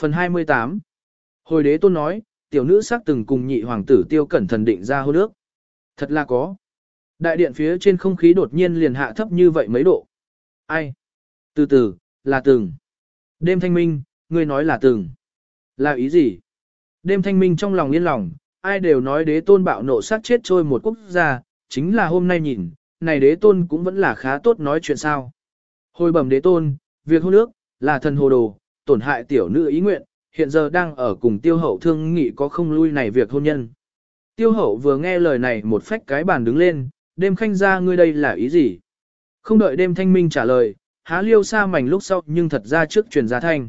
Phần 28 Hồi đế tôn nói, tiểu nữ sắc từng cùng nhị hoàng tử tiêu cẩn thần định ra hôn ước. Thật là có. Đại điện phía trên không khí đột nhiên liền hạ thấp như vậy mấy độ. Ai? Từ từ, là từng. Đêm thanh minh, ngươi nói là từng. Là ý gì? Đêm thanh minh trong lòng yên lòng, ai đều nói đế tôn bạo nộ sát chết trôi một quốc gia, chính là hôm nay nhìn, này đế tôn cũng vẫn là khá tốt nói chuyện sao. Hồi bẩm đế tôn, việc hôn ước, là thần hồ đồ, tổn hại tiểu nữ ý nguyện, hiện giờ đang ở cùng tiêu hậu thương nghị có không lui này việc hôn nhân. Tiêu hậu vừa nghe lời này một phách cái bàn đứng lên, đêm khanh ra ngươi đây là ý gì? Không đợi đêm thanh minh trả lời, há liêu xa mảnh lúc sau nhưng thật ra trước truyền ra thanh.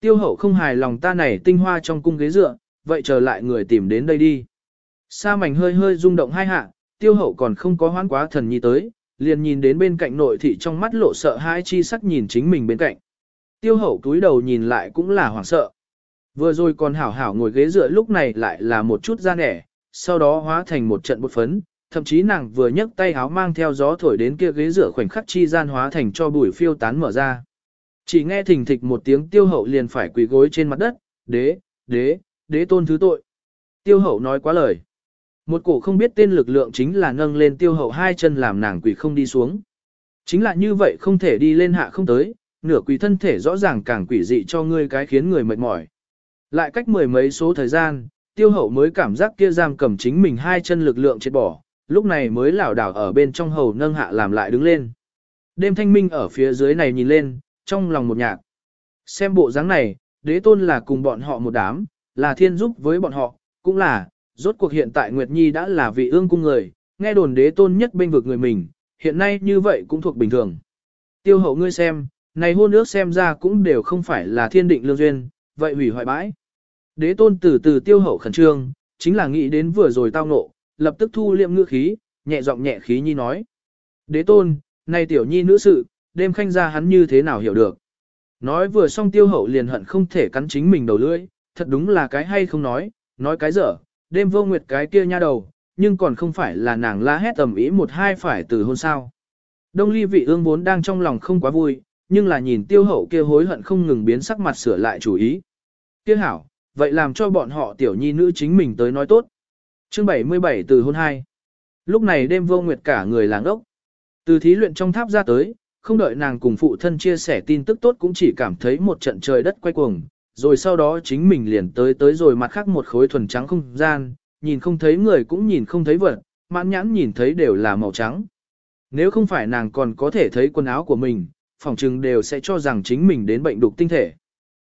Tiêu hậu không hài lòng ta này tinh hoa trong cung ghế dựa, vậy chờ lại người tìm đến đây đi. Sa mảnh hơi hơi rung động hai hạ, tiêu hậu còn không có hoán quá thần nhi tới, liền nhìn đến bên cạnh nội thị trong mắt lộ sợ hai chi sắc nhìn chính mình bên cạnh. Tiêu hậu túi đầu nhìn lại cũng là hoảng sợ. Vừa rồi còn hảo hảo ngồi ghế dựa lúc này lại là một chút da nẻ, sau đó hóa thành một trận bột phấn, thậm chí nàng vừa nhấc tay háo mang theo gió thổi đến kia ghế dựa khoảnh khắc chi gian hóa thành cho bụi phiêu tán mở ra. Chỉ nghe thình thịch một tiếng tiêu hậu liền phải quỳ gối trên mặt đất, đế, đế, đế tôn thứ tội. Tiêu hậu nói quá lời. Một cổ không biết tên lực lượng chính là nâng lên tiêu hậu hai chân làm nàng quỳ không đi xuống. Chính là như vậy không thể đi lên hạ không tới, nửa quỳ thân thể rõ ràng càng quỷ dị cho ngươi cái khiến người mệt mỏi. Lại cách mười mấy số thời gian, tiêu hậu mới cảm giác kia giam cầm chính mình hai chân lực lượng chết bỏ, lúc này mới lảo đảo ở bên trong hầu nâng hạ làm lại đứng lên. Đêm thanh minh ở phía dưới này nhìn lên, trong lòng một nhạc. Xem bộ dáng này, đế tôn là cùng bọn họ một đám, là thiên giúp với bọn họ, cũng là, rốt cuộc hiện tại Nguyệt Nhi đã là vị ương cung người, nghe đồn đế tôn nhất bên vực người mình, hiện nay như vậy cũng thuộc bình thường. Tiêu hậu ngươi xem, này hôn ước xem ra cũng đều không phải là thiên định lương duyên, vậy hủy hoại bãi. Đế tôn từ từ tiêu hậu khẩn trương, chính là nghĩ đến vừa rồi tao ngộ, lập tức thu liệm ngữ khí, nhẹ giọng nhẹ khí nhi nói. Đế tôn, này tiểu nhi nữ sự, đêm khanh ra hắn như thế nào hiểu được. Nói vừa xong tiêu hậu liền hận không thể cắn chính mình đầu lưỡi, thật đúng là cái hay không nói, nói cái dở, đêm vô nguyệt cái kia nha đầu, nhưng còn không phải là nàng la hét tầm ý một hai phải từ hôn sao. Đông ly vị ương vốn đang trong lòng không quá vui, nhưng là nhìn tiêu hậu kia hối hận không ngừng biến sắc mặt sửa lại chủ ý. Kia hảo, vậy làm cho bọn họ tiểu nhi nữ chính mình tới nói tốt. Chương 77 từ hôn 2 Lúc này đêm vô nguyệt cả người làng ốc. Từ thí luyện trong tháp ra tới, không đợi nàng cùng phụ thân chia sẻ tin tức tốt cũng chỉ cảm thấy một trận trời đất quay cuồng, rồi sau đó chính mình liền tới tới rồi mặt khác một khối thuần trắng không gian, nhìn không thấy người cũng nhìn không thấy vật, mãn nhãn nhìn thấy đều là màu trắng. Nếu không phải nàng còn có thể thấy quần áo của mình, phòng trừng đều sẽ cho rằng chính mình đến bệnh đục tinh thể.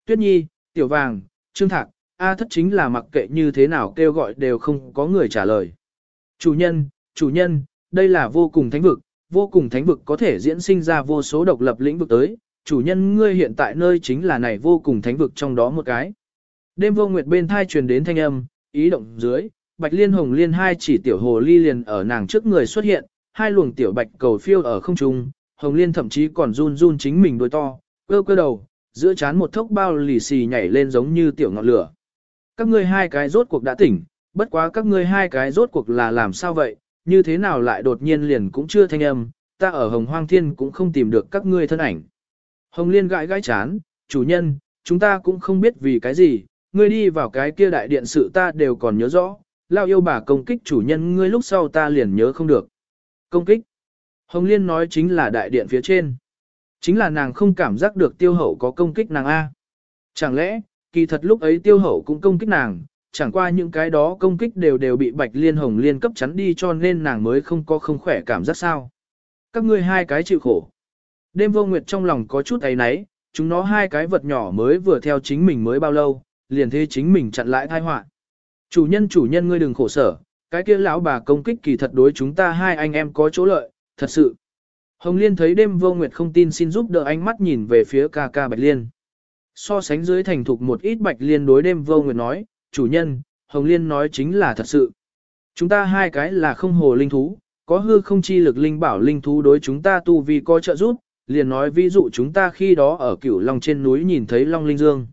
Tuyết Nhi, Tiểu Vàng, Trương Thạc, A thất chính là mặc kệ như thế nào kêu gọi đều không có người trả lời. Chủ nhân, chủ nhân, đây là vô cùng thánh vực, vô cùng thánh vực có thể diễn sinh ra vô số độc lập lĩnh vực tới, chủ nhân ngươi hiện tại nơi chính là này vô cùng thánh vực trong đó một cái. Đêm vô nguyệt bên thai truyền đến thanh âm, ý động dưới, bạch liên hồng liên hai chỉ tiểu hồ ly liền ở nàng trước người xuất hiện, hai luồng tiểu bạch cầu phiêu ở không trung, hồng liên thậm chí còn run run chính mình đôi to, cơ cơ đầu, giữa chán một thốc bao lì xì nhảy lên giống như tiểu ngọn lửa. Các ngươi hai cái rốt cuộc đã tỉnh, bất quá các ngươi hai cái rốt cuộc là làm sao vậy, như thế nào lại đột nhiên liền cũng chưa thanh âm, ta ở hồng hoang thiên cũng không tìm được các ngươi thân ảnh. Hồng Liên gãi gãi chán, chủ nhân, chúng ta cũng không biết vì cái gì, ngươi đi vào cái kia đại điện sự ta đều còn nhớ rõ, lao yêu bà công kích chủ nhân ngươi lúc sau ta liền nhớ không được. Công kích. Hồng Liên nói chính là đại điện phía trên. Chính là nàng không cảm giác được tiêu hậu có công kích nàng A. Chẳng lẽ, kỳ thật lúc ấy tiêu hậu cũng công kích nàng, chẳng qua những cái đó công kích đều đều bị bạch liên hồng liên cấp chắn đi cho nên nàng mới không có không khỏe cảm giác sao. Các ngươi hai cái chịu khổ. Đêm vô nguyệt trong lòng có chút ấy náy, chúng nó hai cái vật nhỏ mới vừa theo chính mình mới bao lâu, liền thế chính mình chặn lại tai họa. Chủ nhân chủ nhân ngươi đừng khổ sở, cái kia lão bà công kích kỳ thật đối chúng ta hai anh em có chỗ lợi, thật sự. Hồng Liên thấy đêm vô nguyệt không tin xin giúp đỡ ánh mắt nhìn về phía ca ca Bạch Liên. So sánh dưới thành thục một ít Bạch Liên đối đêm vô nguyệt nói, chủ nhân, Hồng Liên nói chính là thật sự. Chúng ta hai cái là không hồ linh thú, có hư không chi lực linh bảo linh thú đối chúng ta tu vì có trợ giúp, liền nói ví dụ chúng ta khi đó ở cửu long trên núi nhìn thấy long linh dương.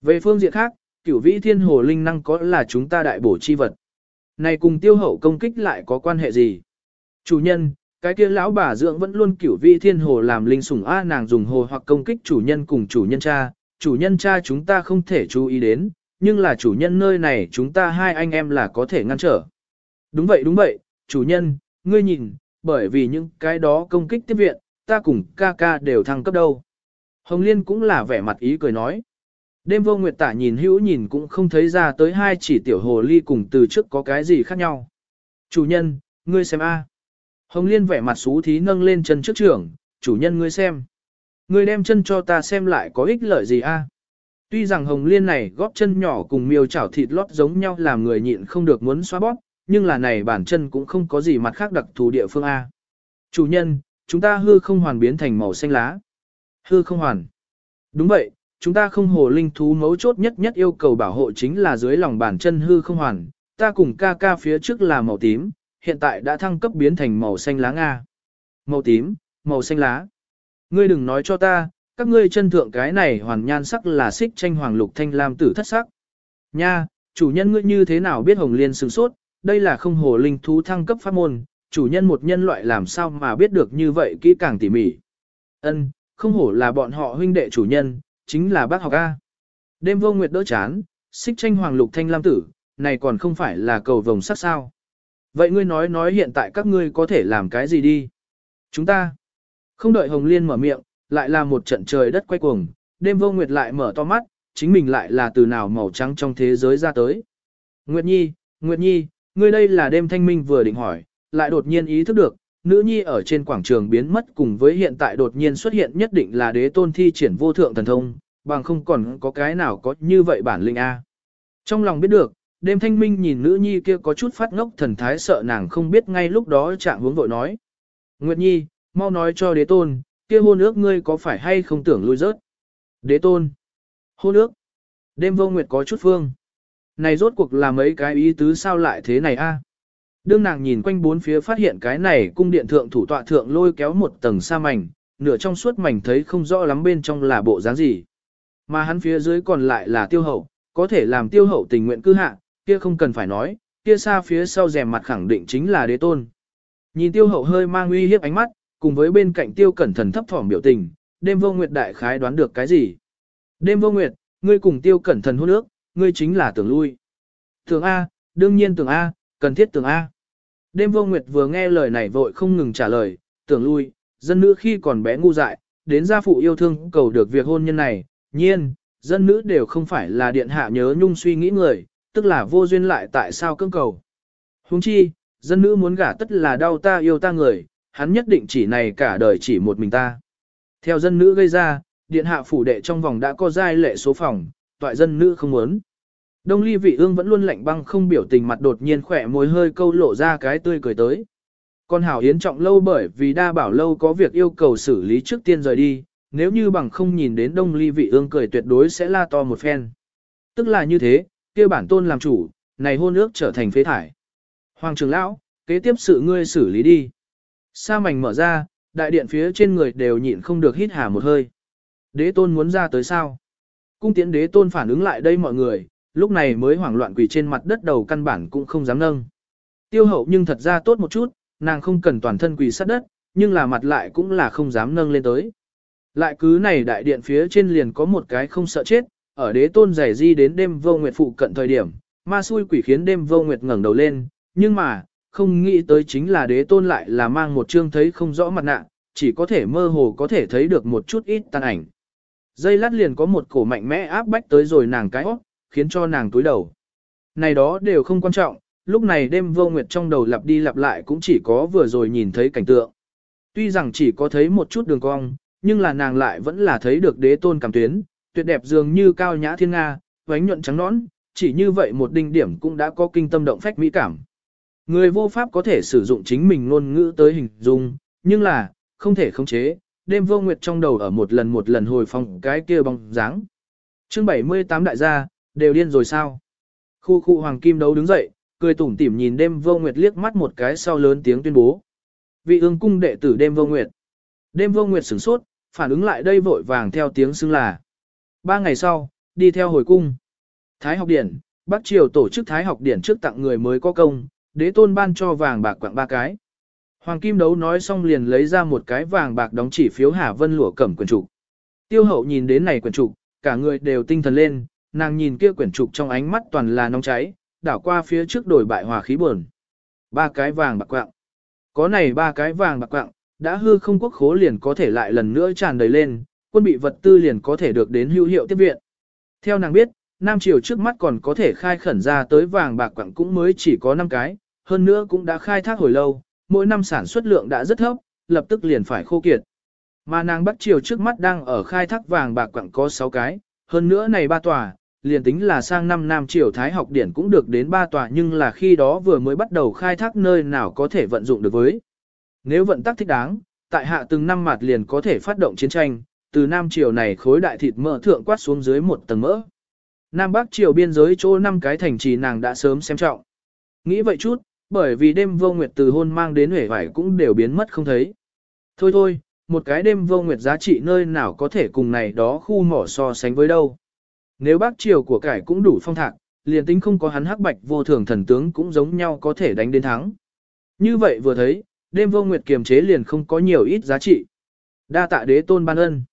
Về phương diện khác, cửu vĩ thiên hồ linh năng có là chúng ta đại bổ chi vật. Này cùng tiêu hậu công kích lại có quan hệ gì? Chủ nhân, cái kia lão bà dưỡng vẫn luôn cửu vi thiên hồ làm linh sủng A nàng dùng hồ hoặc công kích chủ nhân cùng chủ nhân cha, chủ nhân cha chúng ta không thể chú ý đến, nhưng là chủ nhân nơi này chúng ta hai anh em là có thể ngăn trở. Đúng vậy đúng vậy, chủ nhân, ngươi nhìn, bởi vì những cái đó công kích tiếp viện, ta cùng ca ca đều thăng cấp đâu. Hồng Liên cũng là vẻ mặt ý cười nói. Đêm vô nguyệt tả nhìn hữu nhìn cũng không thấy ra tới hai chỉ tiểu hồ ly cùng từ trước có cái gì khác nhau. Chủ nhân, ngươi xem a. Hồng Liên vẻ mặt xú thí nâng lên chân trước trưởng, chủ nhân ngươi xem. Ngươi đem chân cho ta xem lại có ích lợi gì a? Tuy rằng Hồng Liên này góp chân nhỏ cùng miêu chảo thịt lót giống nhau làm người nhịn không được muốn xóa bóp, nhưng là này bản chân cũng không có gì mặt khác đặc thù địa phương a. Chủ nhân, chúng ta hư không hoàn biến thành màu xanh lá. Hư không hoàn. Đúng vậy, chúng ta không hồ linh thú mấu chốt nhất nhất yêu cầu bảo hộ chính là dưới lòng bàn chân hư không hoàn, ta cùng ca ca phía trước là màu tím, hiện tại đã thăng cấp biến thành màu xanh lá Nga. Màu tím, màu xanh lá. Ngươi đừng nói cho ta, các ngươi chân thượng cái này hoàn nhan sắc là xích tranh hoàng lục thanh lam tử thất sắc. Nha, chủ nhân ngươi như thế nào biết hồng liên sừng sốt, đây là không hồ linh thú thăng cấp pháp môn, chủ nhân một nhân loại làm sao mà biết được như vậy kỹ càng tỉ mỉ. Ân, không hổ là bọn họ huynh đệ chủ nhân, chính là bác học A. Đêm vô nguyệt đỡ chán, xích tranh hoàng lục thanh lam tử, này còn không phải là cầu vồng sắc sao. Vậy ngươi nói nói hiện tại các ngươi có thể làm cái gì đi? Chúng ta, không đợi Hồng Liên mở miệng, lại là một trận trời đất quay cuồng, đêm vô nguyệt lại mở to mắt, chính mình lại là từ nào màu trắng trong thế giới ra tới. Nguyệt Nhi, Nguyệt Nhi, ngươi đây là đêm thanh minh vừa định hỏi, lại đột nhiên ý thức được, nữ nhi ở trên quảng trường biến mất cùng với hiện tại đột nhiên xuất hiện nhất định là đế tôn thi triển vô thượng thần thông, bằng không còn có cái nào có như vậy bản linh A. Trong lòng biết được, đêm thanh minh nhìn nữ nhi kia có chút phát ngốc thần thái sợ nàng không biết ngay lúc đó trạng hướng vội nói. Nguyệt nhi, mau nói cho đế tôn, kia hôn ước ngươi có phải hay không tưởng lui rớt. Đế tôn. Hôn ước. Đêm vô nguyệt có chút phương. Này rốt cuộc là mấy cái ý tứ sao lại thế này a? Đương nàng nhìn quanh bốn phía phát hiện cái này cung điện thượng thủ tọa thượng lôi kéo một tầng sa mảnh, nửa trong suốt mảnh thấy không rõ lắm bên trong là bộ dáng gì. Mà hắn phía dưới còn lại là tiêu hậu, có thể làm tiêu hậu tình nguyện cư hạ, kia không cần phải nói, kia xa phía sau rèm mặt khẳng định chính là đế tôn. Nhìn tiêu hậu hơi mang uy hiếp ánh mắt, cùng với bên cạnh tiêu cẩn thần thấp thỏm biểu tình, đêm vô nguyệt đại khái đoán được cái gì. Đêm vô nguyệt, ngươi cùng tiêu cẩn thần hôn ước, ngươi chính là tưởng lui. Tưởng A, đương nhiên tưởng A, cần thiết tưởng A. Đêm vô nguyệt vừa nghe lời này vội không ngừng trả lời, tưởng lui, dân nữ khi còn bé ngu dại, đến gia phụ yêu thương cầu được việc hôn nhân này, nhiên, dân nữ đều không phải là điện hạ nhớ nhung suy nghĩ người, tức là vô duyên lại tại sao cưỡng cầu. Huống chi, dân nữ muốn gả tất là đau ta yêu ta người, hắn nhất định chỉ này cả đời chỉ một mình ta. Theo dân nữ gây ra, điện hạ phủ đệ trong vòng đã có giai lệ số phòng, toại dân nữ không muốn. Đông ly vị ương vẫn luôn lạnh băng không biểu tình mặt đột nhiên khỏe môi hơi câu lộ ra cái tươi cười tới. Con hảo yến trọng lâu bởi vì đa bảo lâu có việc yêu cầu xử lý trước tiên rời đi, nếu như bằng không nhìn đến đông ly vị ương cười tuyệt đối sẽ la to một phen. Tức là như thế, kia bản tôn làm chủ, này hôn ước trở thành phế thải. Hoàng trưởng lão, kế tiếp sự ngươi xử lý đi. Sa mảnh mở ra, đại điện phía trên người đều nhịn không được hít hà một hơi. Đế tôn muốn ra tới sao? Cung tiễn đế tôn phản ứng lại đây mọi người, lúc này mới hoảng loạn quỳ trên mặt đất đầu căn bản cũng không dám nâng. Tiêu hậu nhưng thật ra tốt một chút, nàng không cần toàn thân quỳ sát đất, nhưng là mặt lại cũng là không dám nâng lên tới. Lại cứ này đại điện phía trên liền có một cái không sợ chết, ở đế tôn giải di đến đêm vô nguyệt phụ cận thời điểm, ma xui quỷ khiến đêm vô nguyệt ngẩng đầu lên, nhưng mà, không nghĩ tới chính là đế tôn lại là mang một chương thấy không rõ mặt nạ, chỉ có thể mơ hồ có thể thấy được một chút ít tàn ảnh. Dây lát liền có một cổ mạnh mẽ áp bách tới rồi nàng cái óc, khiến cho nàng túi đầu. Này đó đều không quan trọng, lúc này đêm vô nguyệt trong đầu lặp đi lặp lại cũng chỉ có vừa rồi nhìn thấy cảnh tượng. Tuy rằng chỉ có thấy một chút đường cong, nhưng là nàng lại vẫn là thấy được đế tôn cảm tuyến, tuyệt đẹp dường như cao nhã thiên nga, vánh nhuận trắng nõn, chỉ như vậy một đinh điểm cũng đã có kinh tâm động phách mỹ cảm. Người vô pháp có thể sử dụng chính mình ngôn ngữ tới hình dung, nhưng là, không thể khống chế, đêm vô nguyệt trong đầu ở một lần một lần hồi phong cái kia bóng dáng. Chương 78 đại gia, đều điên rồi sao? Khu khu hoàng kim đấu đứng dậy, cười tủm tỉm nhìn đêm vô nguyệt liếc mắt một cái sau lớn tiếng tuyên bố. Vị ương cung đệ tử đêm vô nguyệt. Đêm vô nguyệt sửng sốt, phản ứng lại đây vội vàng theo tiếng xưng là. Ba ngày sau, đi theo hồi cung. Thái học điển, Bắc Triều tổ chức Thái học điển trước tặng người mới có công, đế tôn ban cho vàng bạc quặng ba cái. Hoàng Kim Đấu nói xong liền lấy ra một cái vàng bạc đóng chỉ phiếu Hà Vân lụa cẩm quyền trục. Tiêu hậu nhìn đến này quyền trục, cả người đều tinh thần lên, nàng nhìn kia quyển trục trong ánh mắt toàn là nóng cháy, đảo qua phía trước đổi bại hòa khí buồn. Ba cái vàng bạc quạng. Có này ba cái vàng bạc quạng, đã hư không quốc khố liền có thể lại lần nữa tràn đầy lên, quân bị vật tư liền có thể được đến hữu hiệu tiếp viện. Theo nàng biết, Nam Triều trước mắt còn có thể khai khẩn ra tới vàng bạc quặng cũng mới chỉ có 5 cái, hơn nữa cũng đã khai thác hồi lâu, mỗi năm sản xuất lượng đã rất thấp, lập tức liền phải khô kiệt. Mà nàng Bắc Triều trước mắt đang ở khai thác vàng bạc quặng có 6 cái, hơn nữa này ba tòa, liền tính là sang năm Nam Triều Thái học điển cũng được đến ba tòa nhưng là khi đó vừa mới bắt đầu khai thác nơi nào có thể vận dụng được với. Nếu vận tắc thích đáng, tại hạ từng năm mặt liền có thể phát động chiến tranh, từ Nam Triều này khối đại thịt mỡ thượng quát xuống dưới một tầng mỡ. Nam Bắc Triều biên giới chỗ năm cái thành trì nàng đã sớm xem trọng. Nghĩ vậy chút, bởi vì đêm vô nguyệt từ hôn mang đến hể vải cũng đều biến mất không thấy. Thôi thôi, một cái đêm vô nguyệt giá trị nơi nào có thể cùng này đó khu mỏ so sánh với đâu. Nếu Bắc Triều của cải cũng đủ phong thạc, liền tính không có hắn hắc bạch vô thường thần tướng cũng giống nhau có thể đánh đến thắng. Như vậy vừa thấy, đêm vô nguyệt kiềm chế liền không có nhiều ít giá trị. Đa tạ đế tôn ban ân.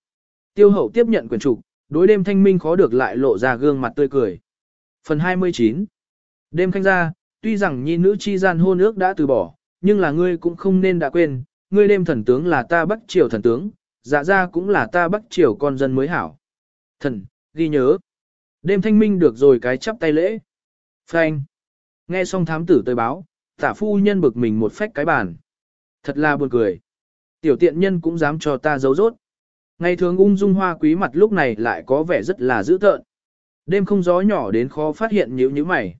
Tiêu hậu tiếp nhận quyền trục, đối đêm thanh minh khó được lại lộ ra gương mặt tươi cười. Phần 29 Đêm khanh ra, tuy rằng nhi nữ chi gian hôn ước đã từ bỏ, nhưng là ngươi cũng không nên đã quên, ngươi đêm thần tướng là ta bắc triều thần tướng, dạ ra cũng là ta bắc triều con dân mới hảo. Thần, ghi nhớ. Đêm thanh minh được rồi cái chắp tay lễ. Phanh. Nghe xong thám tử tới báo, tả phu nhân bực mình một phách cái bàn. Thật là buồn cười. Tiểu tiện nhân cũng dám cho ta giấu rốt. Ngày thường ung dung hoa quý mặt lúc này lại có vẻ rất là dữ tợn. Đêm không gió nhỏ đến khó phát hiện nhíu nhíu mày.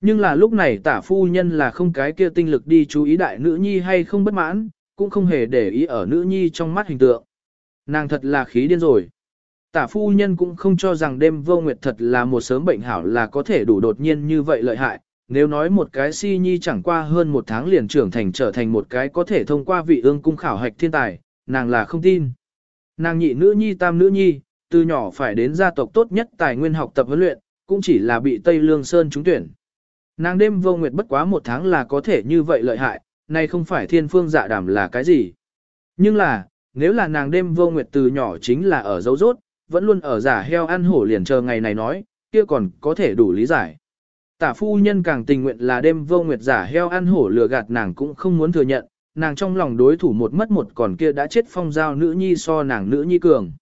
Nhưng là lúc này tả phu nhân là không cái kia tinh lực đi chú ý đại nữ nhi hay không bất mãn, cũng không hề để ý ở nữ nhi trong mắt hình tượng. Nàng thật là khí điên rồi. Tả phu nhân cũng không cho rằng đêm vô nguyệt thật là một sớm bệnh hảo là có thể đủ đột nhiên như vậy lợi hại. Nếu nói một cái si nhi chẳng qua hơn một tháng liền trưởng thành trở thành một cái có thể thông qua vị ương cung khảo hạch thiên tài, nàng là không tin. Nàng nhị nữ nhi tam nữ nhi, từ nhỏ phải đến gia tộc tốt nhất tài nguyên học tập huấn luyện, cũng chỉ là bị Tây Lương Sơn trúng tuyển. Nàng đêm vô nguyệt bất quá một tháng là có thể như vậy lợi hại, này không phải thiên phương dạ đảm là cái gì. Nhưng là, nếu là nàng đêm vô nguyệt từ nhỏ chính là ở dấu rốt, vẫn luôn ở giả heo ăn hổ liền chờ ngày này nói, kia còn có thể đủ lý giải. Tả phu nhân càng tình nguyện là đêm vô nguyệt giả heo ăn hổ lừa gạt nàng cũng không muốn thừa nhận, nàng trong lòng đối thủ một mất một còn kia đã chết phong giao nữ nhi so nàng nữ nhi cường.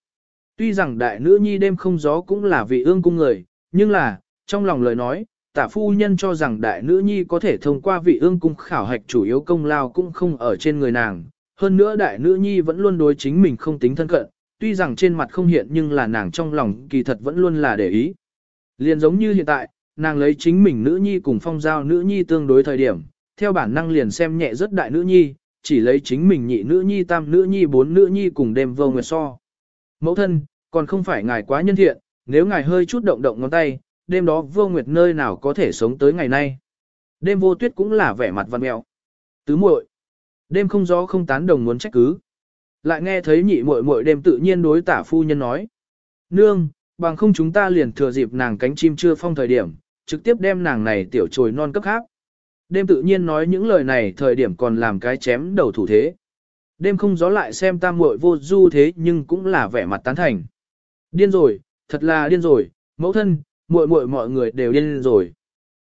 Tuy rằng đại nữ nhi đêm không gió cũng là vị ương cung người, nhưng là, trong lòng lời nói, tả phu nhân cho rằng đại nữ nhi có thể thông qua vị ương cung khảo hạch chủ yếu công lao cũng không ở trên người nàng. Hơn nữa đại nữ nhi vẫn luôn đối chính mình không tính thân cận, tuy rằng trên mặt không hiện nhưng là nàng trong lòng kỳ thật vẫn luôn là để ý. Liền giống như hiện tại, nàng lấy chính mình nữ nhi cùng phong giao nữ nhi tương đối thời điểm, theo bản năng liền xem nhẹ rất đại nữ nhi, chỉ lấy chính mình nhị nữ nhi tam nữ nhi bốn nữ nhi cùng đêm vô nguyệt so. Mẫu thân, còn không phải ngài quá nhân thiện, nếu ngài hơi chút động động ngón tay, đêm đó vô nguyệt nơi nào có thể sống tới ngày nay. Đêm vô tuyết cũng là vẻ mặt văn mẹo. Tứ muội, đêm không gió không tán đồng muốn trách cứ. Lại nghe thấy nhị muội muội đêm tự nhiên đối tả phu nhân nói. Nương, bằng không chúng ta liền thừa dịp nàng cánh chim chưa phong thời điểm, trực tiếp đem nàng này tiểu trồi non cấp khác. Đêm tự nhiên nói những lời này thời điểm còn làm cái chém đầu thủ thế. Đêm không gió lại xem tam muội vô du thế nhưng cũng là vẻ mặt tán thành. Điên rồi, thật là điên rồi, mẫu thân, muội muội mọi người đều điên rồi.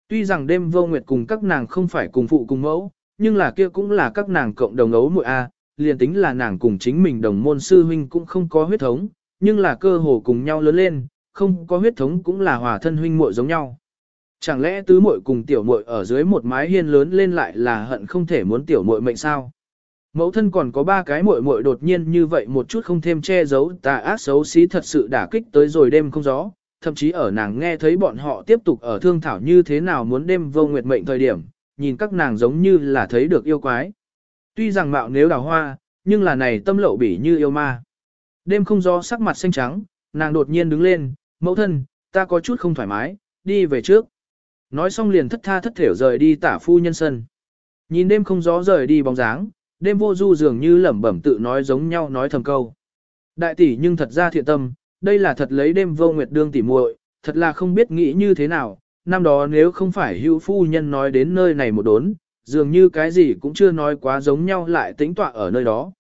Tuy rằng đêm vô nguyệt cùng các nàng không phải cùng phụ cùng mẫu, nhưng là kia cũng là các nàng cộng đồng ấu muội a, liền tính là nàng cùng chính mình đồng môn sư huynh cũng không có huyết thống, nhưng là cơ hồ cùng nhau lớn lên, không có huyết thống cũng là hòa thân huynh muội giống nhau. Chẳng lẽ tứ muội cùng tiểu muội ở dưới một mái hiên lớn lên lại là hận không thể muốn tiểu muội mệnh sao? Mẫu thân còn có ba cái muội muội đột nhiên như vậy một chút không thêm che giấu tà ác xấu xí thật sự đả kích tới rồi đêm không gió, thậm chí ở nàng nghe thấy bọn họ tiếp tục ở thương thảo như thế nào muốn đêm vô nguyệt mệnh thời điểm, nhìn các nàng giống như là thấy được yêu quái. Tuy rằng mạo nếu đào hoa, nhưng là này tâm lậu bỉ như yêu ma. Đêm không gió sắc mặt xanh trắng, nàng đột nhiên đứng lên, mẫu thân, ta có chút không thoải mái, đi về trước. Nói xong liền thất tha thất thểu rời đi tả phu nhân sân. Nhìn đêm không gió rời đi bóng dáng, đêm vô du dường như lẩm bẩm tự nói giống nhau nói thầm câu. Đại tỷ nhưng thật ra thiện tâm, đây là thật lấy đêm vô nguyệt đương tỉ muội, thật là không biết nghĩ như thế nào, năm đó nếu không phải hữu phu nhân nói đến nơi này một đốn, dường như cái gì cũng chưa nói quá giống nhau lại tính tọa ở nơi đó.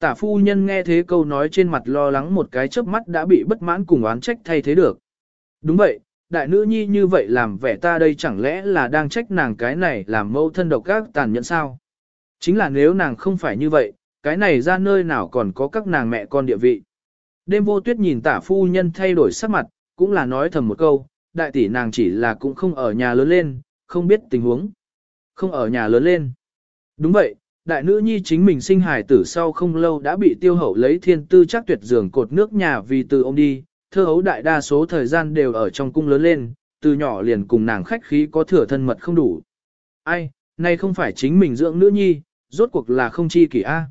Tả phu nhân nghe thế câu nói trên mặt lo lắng một cái chớp mắt đã bị bất mãn cùng oán trách thay thế được. Đúng vậy, đại nữ nhi như vậy làm vẻ ta đây chẳng lẽ là đang trách nàng cái này làm mâu thân độc các tàn nhẫn sao? Chính là nếu nàng không phải như vậy, cái này ra nơi nào còn có các nàng mẹ con địa vị. Đêm vô tuyết nhìn tả phu nhân thay đổi sắc mặt, cũng là nói thầm một câu, đại tỷ nàng chỉ là cũng không ở nhà lớn lên, không biết tình huống. Không ở nhà lớn lên. Đúng vậy, đại nữ nhi chính mình sinh hài tử sau không lâu đã bị tiêu hậu lấy thiên tư chắc tuyệt giường cột nước nhà vì từ ông đi, thơ hấu đại đa số thời gian đều ở trong cung lớn lên, từ nhỏ liền cùng nàng khách khí có thừa thân mật không đủ. Ai, nay không phải chính mình dưỡng nữ nhi, rốt cuộc là không chi kỷ a.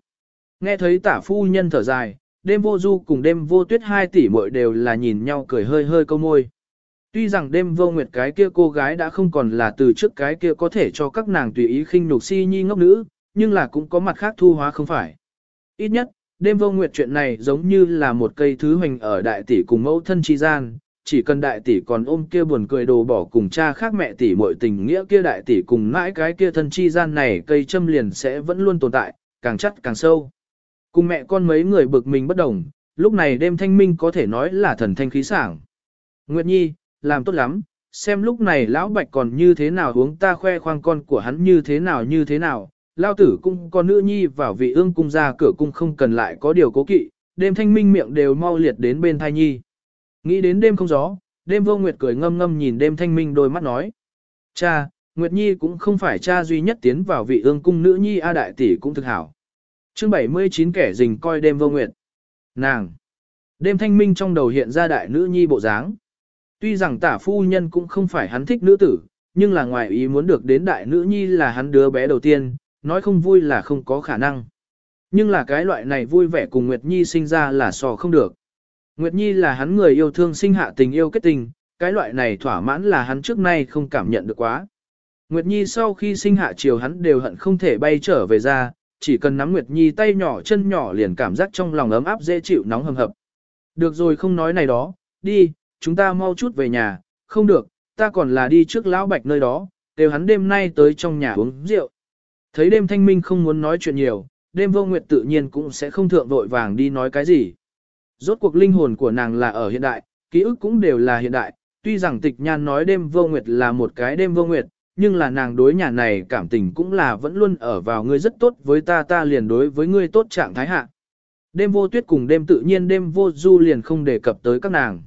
Nghe thấy tả phu nhân thở dài, đêm vô du cùng đêm vô tuyết hai tỷ muội đều là nhìn nhau cười hơi hơi câu môi. Tuy rằng đêm vô nguyệt cái kia cô gái đã không còn là từ trước cái kia có thể cho các nàng tùy ý khinh nhục si nhi ngốc nữ, nhưng là cũng có mặt khác thu hóa không phải. Ít nhất, đêm vô nguyệt chuyện này giống như là một cây thứ hoành ở đại tỷ cùng mẫu thân chi gian, chỉ cần đại tỷ còn ôm kia buồn cười đồ bỏ cùng cha khác mẹ tỷ muội tình nghĩa kia đại tỷ cùng mãi cái kia thân chi gian này cây châm liền sẽ vẫn luôn tồn tại, càng chắc càng sâu. Cùng mẹ con mấy người bực mình bất đồng, lúc này đêm thanh minh có thể nói là thần thanh khí sảng. Nguyệt Nhi, làm tốt lắm, xem lúc này lão bạch còn như thế nào uống ta khoe khoang con của hắn như thế nào như thế nào, lao tử cung con nữ nhi vào vị ương cung ra cửa cung không cần lại có điều cố kỵ, đêm thanh minh miệng đều mau liệt đến bên thai nhi. Nghĩ đến đêm không gió, đêm vô nguyệt cười ngâm ngâm nhìn đêm thanh minh đôi mắt nói. Cha, Nguyệt Nhi cũng không phải cha duy nhất tiến vào vị ương cung nữ nhi A đại tỷ cũng thực hảo. chương 79 kẻ rình coi đêm vô nguyệt. Nàng. Đêm thanh minh trong đầu hiện ra đại nữ nhi bộ dáng. Tuy rằng tả phu nhân cũng không phải hắn thích nữ tử, nhưng là ngoài ý muốn được đến đại nữ nhi là hắn đứa bé đầu tiên, nói không vui là không có khả năng. Nhưng là cái loại này vui vẻ cùng Nguyệt Nhi sinh ra là sò không được. Nguyệt Nhi là hắn người yêu thương sinh hạ tình yêu kết tình, cái loại này thỏa mãn là hắn trước nay không cảm nhận được quá. Nguyệt Nhi sau khi sinh hạ chiều hắn đều hận không thể bay trở về ra, chỉ cần nắm Nguyệt Nhi tay nhỏ chân nhỏ liền cảm giác trong lòng ấm áp dễ chịu nóng hầm hập. Được rồi không nói này đó, đi, chúng ta mau chút về nhà, không được, ta còn là đi trước lão bạch nơi đó, đều hắn đêm nay tới trong nhà uống rượu. Thấy đêm thanh minh không muốn nói chuyện nhiều, đêm vô nguyệt tự nhiên cũng sẽ không thượng vội vàng đi nói cái gì. Rốt cuộc linh hồn của nàng là ở hiện đại, ký ức cũng đều là hiện đại, tuy rằng tịch nhan nói đêm vô nguyệt là một cái đêm vô nguyệt, nhưng là nàng đối nhà này cảm tình cũng là vẫn luôn ở vào ngươi rất tốt với ta ta liền đối với ngươi tốt trạng thái hạ. Đêm vô tuyết cùng đêm tự nhiên đêm vô du liền không đề cập tới các nàng.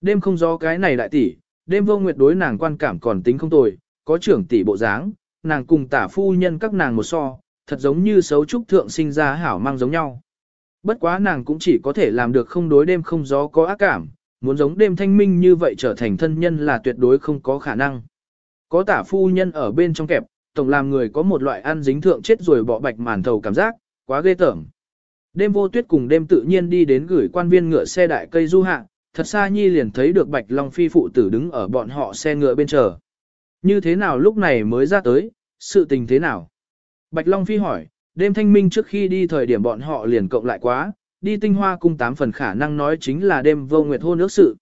Đêm không do cái này đại tỷ, đêm vô nguyệt đối nàng quan cảm còn tính không tồi, có trưởng tỷ bộ dáng, nàng cùng tả phu nhân các nàng một so, thật giống như xấu trúc thượng sinh ra hảo mang giống nhau. Bất quá nàng cũng chỉ có thể làm được không đối đêm không gió có ác cảm, muốn giống đêm thanh minh như vậy trở thành thân nhân là tuyệt đối không có khả năng. Có tả phu nhân ở bên trong kẹp, tổng làm người có một loại ăn dính thượng chết rồi bỏ bạch màn thầu cảm giác, quá ghê tởm. Đêm vô tuyết cùng đêm tự nhiên đi đến gửi quan viên ngựa xe đại cây du hạ, thật xa nhi liền thấy được bạch long phi phụ tử đứng ở bọn họ xe ngựa bên chờ. Như thế nào lúc này mới ra tới, sự tình thế nào? Bạch Long Phi hỏi, đêm thanh minh trước khi đi thời điểm bọn họ liền cộng lại quá, đi tinh hoa cung tám phần khả năng nói chính là đêm vô nguyệt hôn ước sự.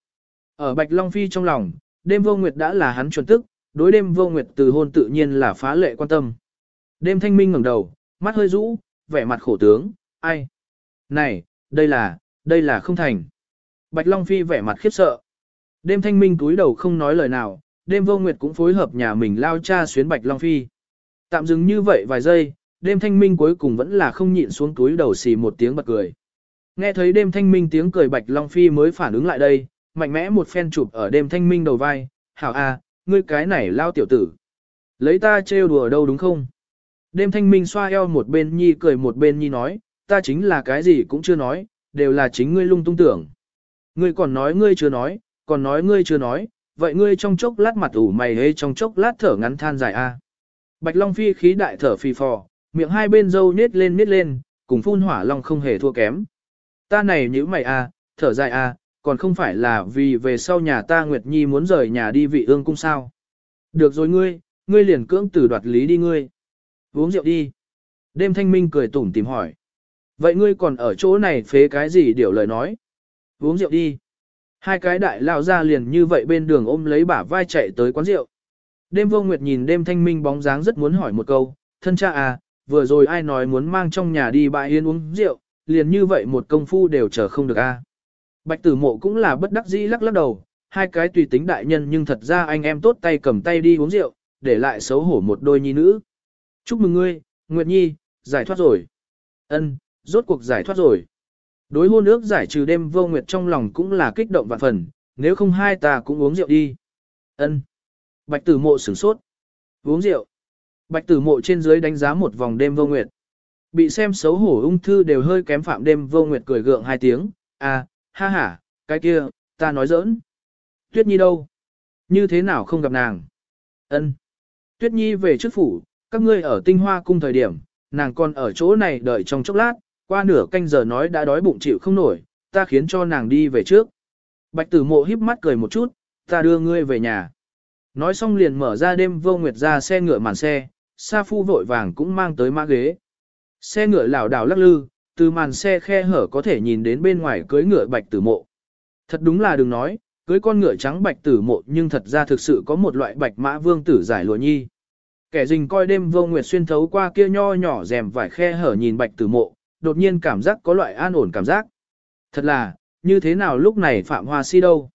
Ở Bạch Long Phi trong lòng, đêm vô nguyệt đã là hắn chuẩn tức, đối đêm vô nguyệt từ hôn tự nhiên là phá lệ quan tâm. Đêm thanh minh ngẩng đầu, mắt hơi rũ, vẻ mặt khổ tướng, ai? Này, đây là, đây là không thành. Bạch Long Phi vẻ mặt khiếp sợ. Đêm thanh minh túi đầu không nói lời nào, đêm vô nguyệt cũng phối hợp nhà mình lao cha xuyến Bạch Long Phi. Tạm dừng như vậy vài giây, đêm thanh minh cuối cùng vẫn là không nhịn xuống túi đầu xì một tiếng bật cười. Nghe thấy đêm thanh minh tiếng cười Bạch Long Phi mới phản ứng lại đây, mạnh mẽ một phen chụp ở đêm thanh minh đầu vai, hảo a, ngươi cái này lao tiểu tử. Lấy ta trêu đùa đâu đúng không? Đêm thanh minh xoa eo một bên nhi cười một bên nhi nói, ta chính là cái gì cũng chưa nói, đều là chính ngươi lung tung tưởng. Ngươi còn nói ngươi chưa nói, còn nói ngươi chưa nói, vậy ngươi trong chốc lát mặt ủ mày hê trong chốc lát thở ngắn than dài a. Bạch Long Phi khí đại thở phì phò, miệng hai bên dâu nết lên nết lên, cùng phun hỏa long không hề thua kém. Ta này nhữ mày a, thở dài a, còn không phải là vì về sau nhà ta Nguyệt Nhi muốn rời nhà đi vị ương cung sao. Được rồi ngươi, ngươi liền cưỡng tử đoạt lý đi ngươi. Uống rượu đi. Đêm thanh minh cười tủm tìm hỏi. Vậy ngươi còn ở chỗ này phế cái gì điều lời nói? Uống rượu đi. Hai cái đại lao ra liền như vậy bên đường ôm lấy bả vai chạy tới quán rượu. Đêm vô nguyệt nhìn đêm thanh minh bóng dáng rất muốn hỏi một câu, thân cha à, vừa rồi ai nói muốn mang trong nhà đi bãi yên uống rượu, liền như vậy một công phu đều chờ không được a. Bạch tử mộ cũng là bất đắc dĩ lắc lắc đầu, hai cái tùy tính đại nhân nhưng thật ra anh em tốt tay cầm tay đi uống rượu, để lại xấu hổ một đôi nhi nữ. Chúc mừng ngươi, Nguyệt Nhi, giải thoát rồi. Ân, rốt cuộc giải thoát rồi. Đối hôn ước giải trừ đêm vô nguyệt trong lòng cũng là kích động vạn phần, nếu không hai ta cũng uống rượu đi. Ân. Bạch tử mộ sửng sốt. Uống rượu. Bạch tử mộ trên dưới đánh giá một vòng đêm vô nguyệt. Bị xem xấu hổ ung thư đều hơi kém phạm đêm vô nguyệt cười gượng hai tiếng. À, ha ha, cái kia, ta nói giỡn. Tuyết Nhi đâu? Như thế nào không gặp nàng? Ân. Tuyết Nhi về trước phủ, các ngươi ở tinh hoa cung thời điểm, nàng còn ở chỗ này đợi trong chốc lát, qua nửa canh giờ nói đã đói bụng chịu không nổi, ta khiến cho nàng đi về trước. Bạch tử mộ híp mắt cười một chút, ta đưa ngươi về nhà. Nói xong liền mở ra đêm vô nguyệt ra xe ngựa màn xe, Sa Phu vội vàng cũng mang tới mã ghế. Xe ngựa lảo đảo lắc lư, từ màn xe khe hở có thể nhìn đến bên ngoài cưới ngựa bạch tử mộ. Thật đúng là đừng nói, cưới con ngựa trắng bạch tử mộ nhưng thật ra thực sự có một loại bạch mã vương tử giải lụa nhi. Kẻ rình coi đêm vô nguyệt xuyên thấu qua kia nho nhỏ rèm vải khe hở nhìn bạch tử mộ, đột nhiên cảm giác có loại an ổn cảm giác. Thật là, như thế nào lúc này Phạm Hoa Si đâu?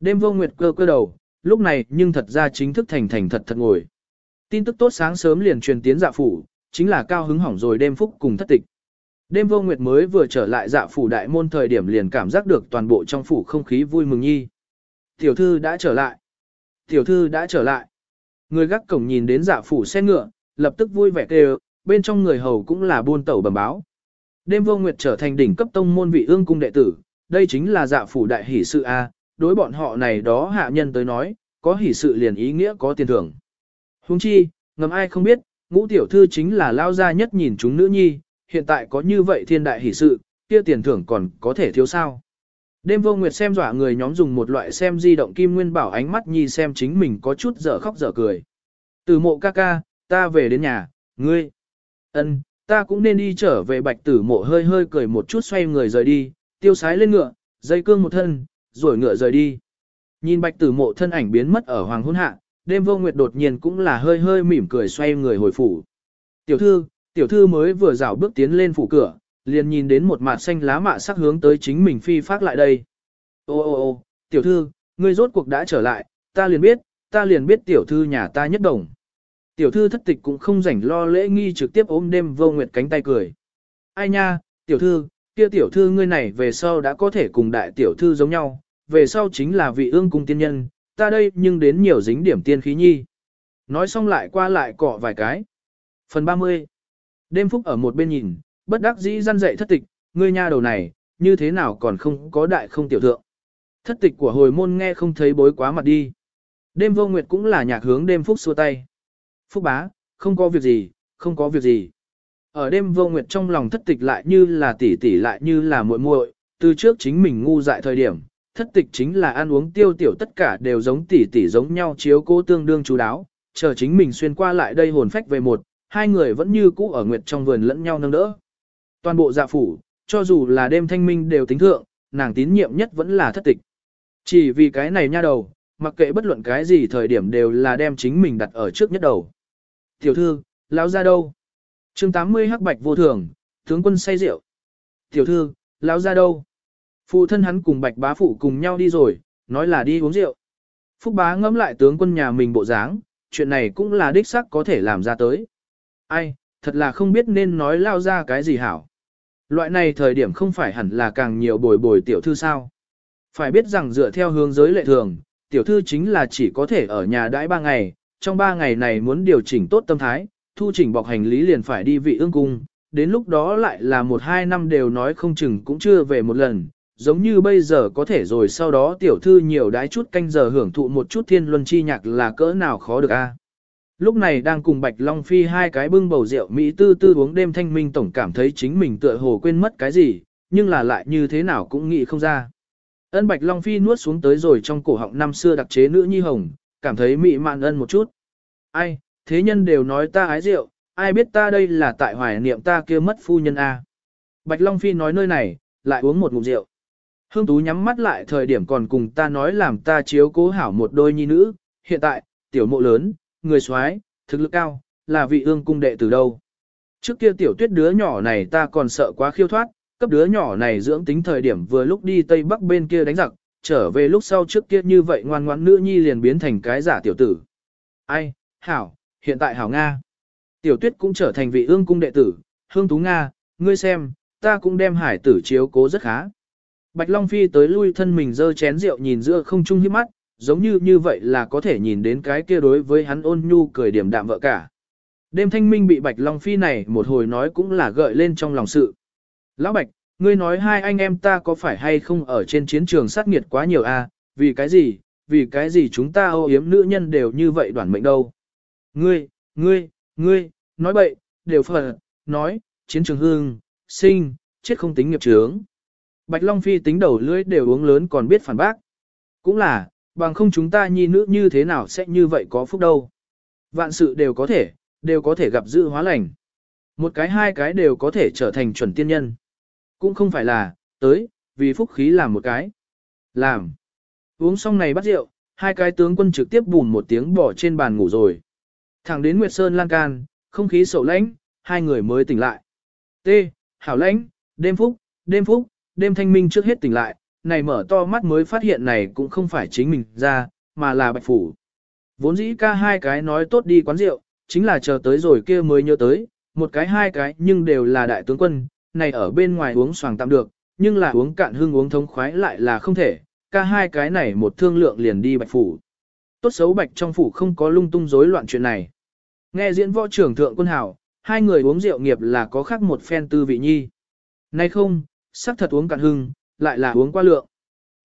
Đêm vô nguyệt cơ cơ đầu, lúc này nhưng thật ra chính thức thành thành thật thật ngồi. Tin tức tốt sáng sớm liền truyền tiến dạ phủ, chính là cao hứng hỏng rồi đêm phúc cùng thất tịch. Đêm vô nguyệt mới vừa trở lại dạ phủ đại môn thời điểm liền cảm giác được toàn bộ trong phủ không khí vui mừng nhi. Tiểu thư đã trở lại. Tiểu thư đã trở lại. Người gác cổng nhìn đến dạ phủ xe ngựa, lập tức vui vẻ kêu, bên trong người hầu cũng là buôn tẩu bẩm báo. Đêm vô nguyệt trở thành đỉnh cấp tông môn vị ương cung đệ tử, đây chính là dạ phủ đại hỷ sự A, đối bọn họ này đó hạ nhân tới nói, có hỷ sự liền ý nghĩa có tiền thưởng. Huống chi, ngầm ai không biết, ngũ tiểu thư chính là lao gia nhất nhìn chúng nữ nhi, hiện tại có như vậy thiên đại hỷ sự, kia tiền thưởng còn có thể thiếu sao. Đêm vô nguyệt xem dọa người nhóm dùng một loại xem di động kim nguyên bảo ánh mắt nhi xem chính mình có chút dở khóc dở cười. Từ mộ ca ca, ta về đến nhà, ngươi. ân, ta cũng nên đi trở về bạch tử mộ hơi hơi cười một chút xoay người rời đi, tiêu sái lên ngựa, dây cương một thân, rồi ngựa rời đi. Nhìn bạch tử mộ thân ảnh biến mất ở hoàng hôn hạ, đêm vô nguyệt đột nhiên cũng là hơi hơi mỉm cười xoay người hồi phủ. Tiểu thư, tiểu thư mới vừa dạo bước tiến lên phủ cửa, liền nhìn đến một mặt xanh lá mạ sắc hướng tới chính mình phi phát lại đây. Ô ô ô, tiểu thư, ngươi rốt cuộc đã trở lại, ta liền biết, ta liền biết tiểu thư nhà ta nhất đồng. Tiểu thư thất tịch cũng không rảnh lo lễ nghi trực tiếp ôm đêm vô nguyệt cánh tay cười. Ai nha, tiểu thư, kia tiểu thư ngươi này về sau đã có thể cùng đại tiểu thư giống nhau, về sau chính là vị ương cung tiên nhân, ta đây nhưng đến nhiều dính điểm tiên khí nhi. Nói xong lại qua lại cọ vài cái. Phần 30 Đêm phúc ở một bên nhìn, bất đắc dĩ răn dậy thất tịch, ngươi nha đầu này, như thế nào còn không có đại không tiểu thượng. Thất tịch của hồi môn nghe không thấy bối quá mặt đi. Đêm vô nguyệt cũng là nhạc hướng đêm phúc xua tay. Phúc bá, không có việc gì, không có việc gì. Ở đêm vô nguyệt trong lòng thất tịch lại như là tỷ tỷ lại như là muội muội, từ trước chính mình ngu dại thời điểm, thất tịch chính là ăn uống tiêu tiểu tất cả đều giống tỷ tỷ giống nhau chiếu cố tương đương chú đáo, chờ chính mình xuyên qua lại đây hồn phách về một, hai người vẫn như cũ ở nguyệt trong vườn lẫn nhau nâng đỡ. Toàn bộ dạ phủ, cho dù là đêm thanh minh đều tính thượng, nàng tín nhiệm nhất vẫn là thất tịch. Chỉ vì cái này nha đầu, mặc kệ bất luận cái gì thời điểm đều là đem chính mình đặt ở trước nhất đầu. Tiểu thư, lão ra đâu? chương 80 hắc bạch vô thường, tướng quân say rượu. Tiểu thư, lão ra đâu? Phụ thân hắn cùng bạch bá phụ cùng nhau đi rồi, nói là đi uống rượu. Phúc bá ngẫm lại tướng quân nhà mình bộ dáng, chuyện này cũng là đích xác có thể làm ra tới. Ai, thật là không biết nên nói lao ra cái gì hảo. Loại này thời điểm không phải hẳn là càng nhiều bồi bồi tiểu thư sao. Phải biết rằng dựa theo hướng giới lệ thường, tiểu thư chính là chỉ có thể ở nhà đãi ba ngày, trong ba ngày này muốn điều chỉnh tốt tâm thái, thu chỉnh bọc hành lý liền phải đi vị ương cung, đến lúc đó lại là một hai năm đều nói không chừng cũng chưa về một lần, giống như bây giờ có thể rồi sau đó tiểu thư nhiều đái chút canh giờ hưởng thụ một chút thiên luân chi nhạc là cỡ nào khó được a. Lúc này đang cùng Bạch Long Phi hai cái bưng bầu rượu Mỹ tư tư uống đêm thanh minh tổng cảm thấy chính mình tựa hồ quên mất cái gì, nhưng là lại như thế nào cũng nghĩ không ra. Ân Bạch Long Phi nuốt xuống tới rồi trong cổ họng năm xưa đặc chế nữ nhi hồng, cảm thấy mị mạn ân một chút. Ai, thế nhân đều nói ta ái rượu, ai biết ta đây là tại hoài niệm ta kia mất phu nhân A. Bạch Long Phi nói nơi này, lại uống một ngụm rượu. Hương Tú nhắm mắt lại thời điểm còn cùng ta nói làm ta chiếu cố hảo một đôi nhi nữ, hiện tại, tiểu mộ lớn, người soái, thực lực cao, là vị ương cung đệ từ đâu. Trước kia tiểu tuyết đứa nhỏ này ta còn sợ quá khiêu thoát, cấp đứa nhỏ này dưỡng tính thời điểm vừa lúc đi Tây Bắc bên kia đánh giặc, trở về lúc sau trước kia như vậy ngoan ngoãn nữ nhi liền biến thành cái giả tiểu tử. Ai, hảo, hiện tại hảo Nga. Tiểu tuyết cũng trở thành vị ương cung đệ tử, hương tú Nga, ngươi xem, ta cũng đem hải tử chiếu cố rất khá. Bạch Long Phi tới lui thân mình dơ chén rượu nhìn giữa không trung hiếp mắt, giống như như vậy là có thể nhìn đến cái kia đối với hắn ôn nhu cười điểm đạm vợ cả. Đêm thanh minh bị Bạch Long Phi này một hồi nói cũng là gợi lên trong lòng sự. Lão Bạch, ngươi nói hai anh em ta có phải hay không ở trên chiến trường sát nghiệt quá nhiều a? À? vì cái gì, vì cái gì chúng ta ô yếm nữ nhân đều như vậy đoản mệnh đâu. Ngươi, ngươi, ngươi, nói bậy, đều phật, nói, chiến trường hương, sinh, chết không tính nghiệp trướng. Bạch Long Phi tính đầu lưỡi đều uống lớn còn biết phản bác. Cũng là, bằng không chúng ta nhi nữ như thế nào sẽ như vậy có phúc đâu. Vạn sự đều có thể, đều có thể gặp dự hóa lành. Một cái hai cái đều có thể trở thành chuẩn tiên nhân. Cũng không phải là, tới, vì phúc khí làm một cái. Làm. Uống xong này bắt rượu, hai cái tướng quân trực tiếp bùn một tiếng bỏ trên bàn ngủ rồi. Thẳng đến Nguyệt Sơn lan can, không khí sầu lãnh, hai người mới tỉnh lại. T. Hảo lãnh, đêm phúc, đêm phúc, đêm thanh minh trước hết tỉnh lại, này mở to mắt mới phát hiện này cũng không phải chính mình ra, mà là bạch phủ. Vốn dĩ ca hai cái nói tốt đi quán rượu, chính là chờ tới rồi kia mới nhớ tới, một cái hai cái nhưng đều là đại tướng quân, này ở bên ngoài uống xoàng tạm được, nhưng là uống cạn hương uống thông khoái lại là không thể, ca hai cái này một thương lượng liền đi bạch phủ. Tốt xấu bạch trong phủ không có lung tung rối loạn chuyện này. Nghe diễn võ trưởng thượng quân hảo, hai người uống rượu nghiệp là có khác một phen tư vị nhi. Nay không, sắc thật uống cạn hưng, lại là uống qua lượng.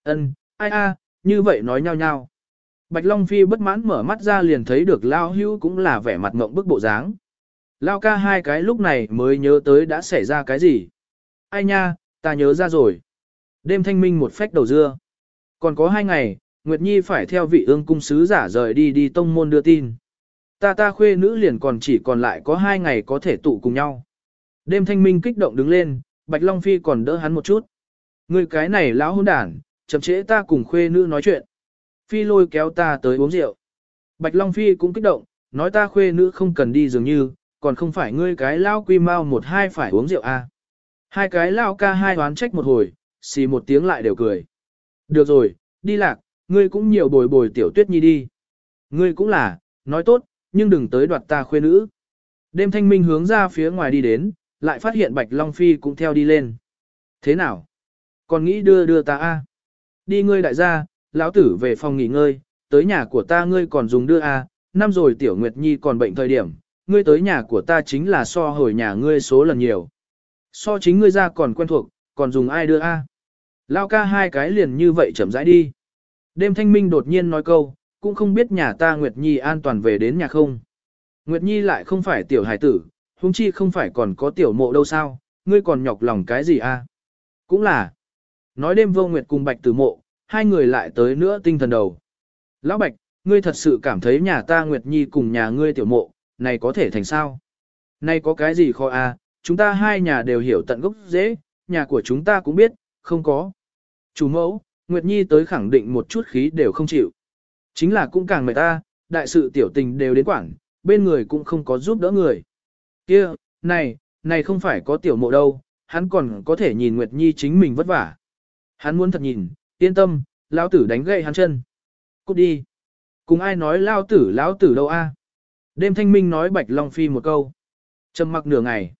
Ân, ai a, như vậy nói nhau nhau. Bạch Long Phi bất mãn mở mắt ra liền thấy được Lao Hưu cũng là vẻ mặt ngộng bức bộ dáng. Lao ca hai cái lúc này mới nhớ tới đã xảy ra cái gì. Ai nha, ta nhớ ra rồi. Đêm thanh minh một phách đầu dưa. Còn có hai ngày, Nguyệt Nhi phải theo vị ương cung sứ giả rời đi đi tông môn đưa tin. Ta ta khuê nữ liền còn chỉ còn lại có hai ngày có thể tụ cùng nhau. Đêm thanh minh kích động đứng lên, Bạch Long Phi còn đỡ hắn một chút. Người cái này lão hôn đản, chậm trễ ta cùng khuê nữ nói chuyện. Phi lôi kéo ta tới uống rượu. Bạch Long Phi cũng kích động, nói ta khuê nữ không cần đi dường như, còn không phải ngươi cái lao quy mau một hai phải uống rượu à. Hai cái lao ca hai đoán trách một hồi, xì một tiếng lại đều cười. Được rồi, đi lạc, ngươi cũng nhiều bồi bồi tiểu tuyết nhi đi. Ngươi cũng là, nói tốt, nhưng đừng tới đoạt ta khuê nữ. Đêm thanh minh hướng ra phía ngoài đi đến, lại phát hiện Bạch Long Phi cũng theo đi lên. Thế nào? Còn nghĩ đưa đưa ta a? Đi ngươi đại gia, lão tử về phòng nghỉ ngơi, tới nhà của ta ngươi còn dùng đưa a, năm rồi tiểu Nguyệt Nhi còn bệnh thời điểm, ngươi tới nhà của ta chính là so hồi nhà ngươi số lần nhiều. So chính ngươi ra còn quen thuộc, còn dùng ai đưa a? Lao ca hai cái liền như vậy chậm rãi đi. Đêm thanh minh đột nhiên nói câu, cũng không biết nhà ta Nguyệt Nhi an toàn về đến nhà không. Nguyệt Nhi lại không phải tiểu hải tử, huống chi không phải còn có tiểu mộ đâu sao, ngươi còn nhọc lòng cái gì a? Cũng là. Nói đêm vô Nguyệt cùng Bạch tử mộ, hai người lại tới nữa tinh thần đầu. Lão Bạch, ngươi thật sự cảm thấy nhà ta Nguyệt Nhi cùng nhà ngươi tiểu mộ, này có thể thành sao? Này có cái gì khó à? chúng ta hai nhà đều hiểu tận gốc dễ, nhà của chúng ta cũng biết, không có. Chủ mẫu, Nguyệt Nhi tới khẳng định một chút khí đều không chịu. Chính là cũng càng mệt ta, đại sự tiểu tình đều đến quảng, bên người cũng không có giúp đỡ người. kia này, này không phải có tiểu mộ đâu, hắn còn có thể nhìn Nguyệt Nhi chính mình vất vả. Hắn muốn thật nhìn, yên tâm, lão tử đánh gậy hắn chân. Cút đi. Cùng ai nói lao tử lão tử đâu a? Đêm thanh minh nói Bạch Long Phi một câu. Trầm mặc nửa ngày.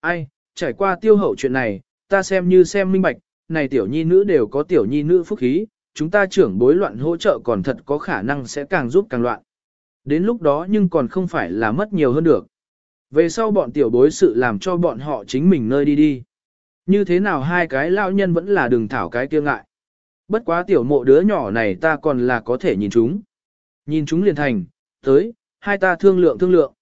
Ai, trải qua tiêu hậu chuyện này, ta xem như xem minh bạch, này tiểu nhi nữ đều có tiểu nhi nữ phúc khí, chúng ta trưởng bối loạn hỗ trợ còn thật có khả năng sẽ càng giúp càng loạn. Đến lúc đó nhưng còn không phải là mất nhiều hơn được. Về sau bọn tiểu bối sự làm cho bọn họ chính mình nơi đi đi. Như thế nào hai cái lão nhân vẫn là đừng thảo cái kia ngại. Bất quá tiểu mộ đứa nhỏ này ta còn là có thể nhìn chúng. Nhìn chúng liền thành, tới, hai ta thương lượng thương lượng.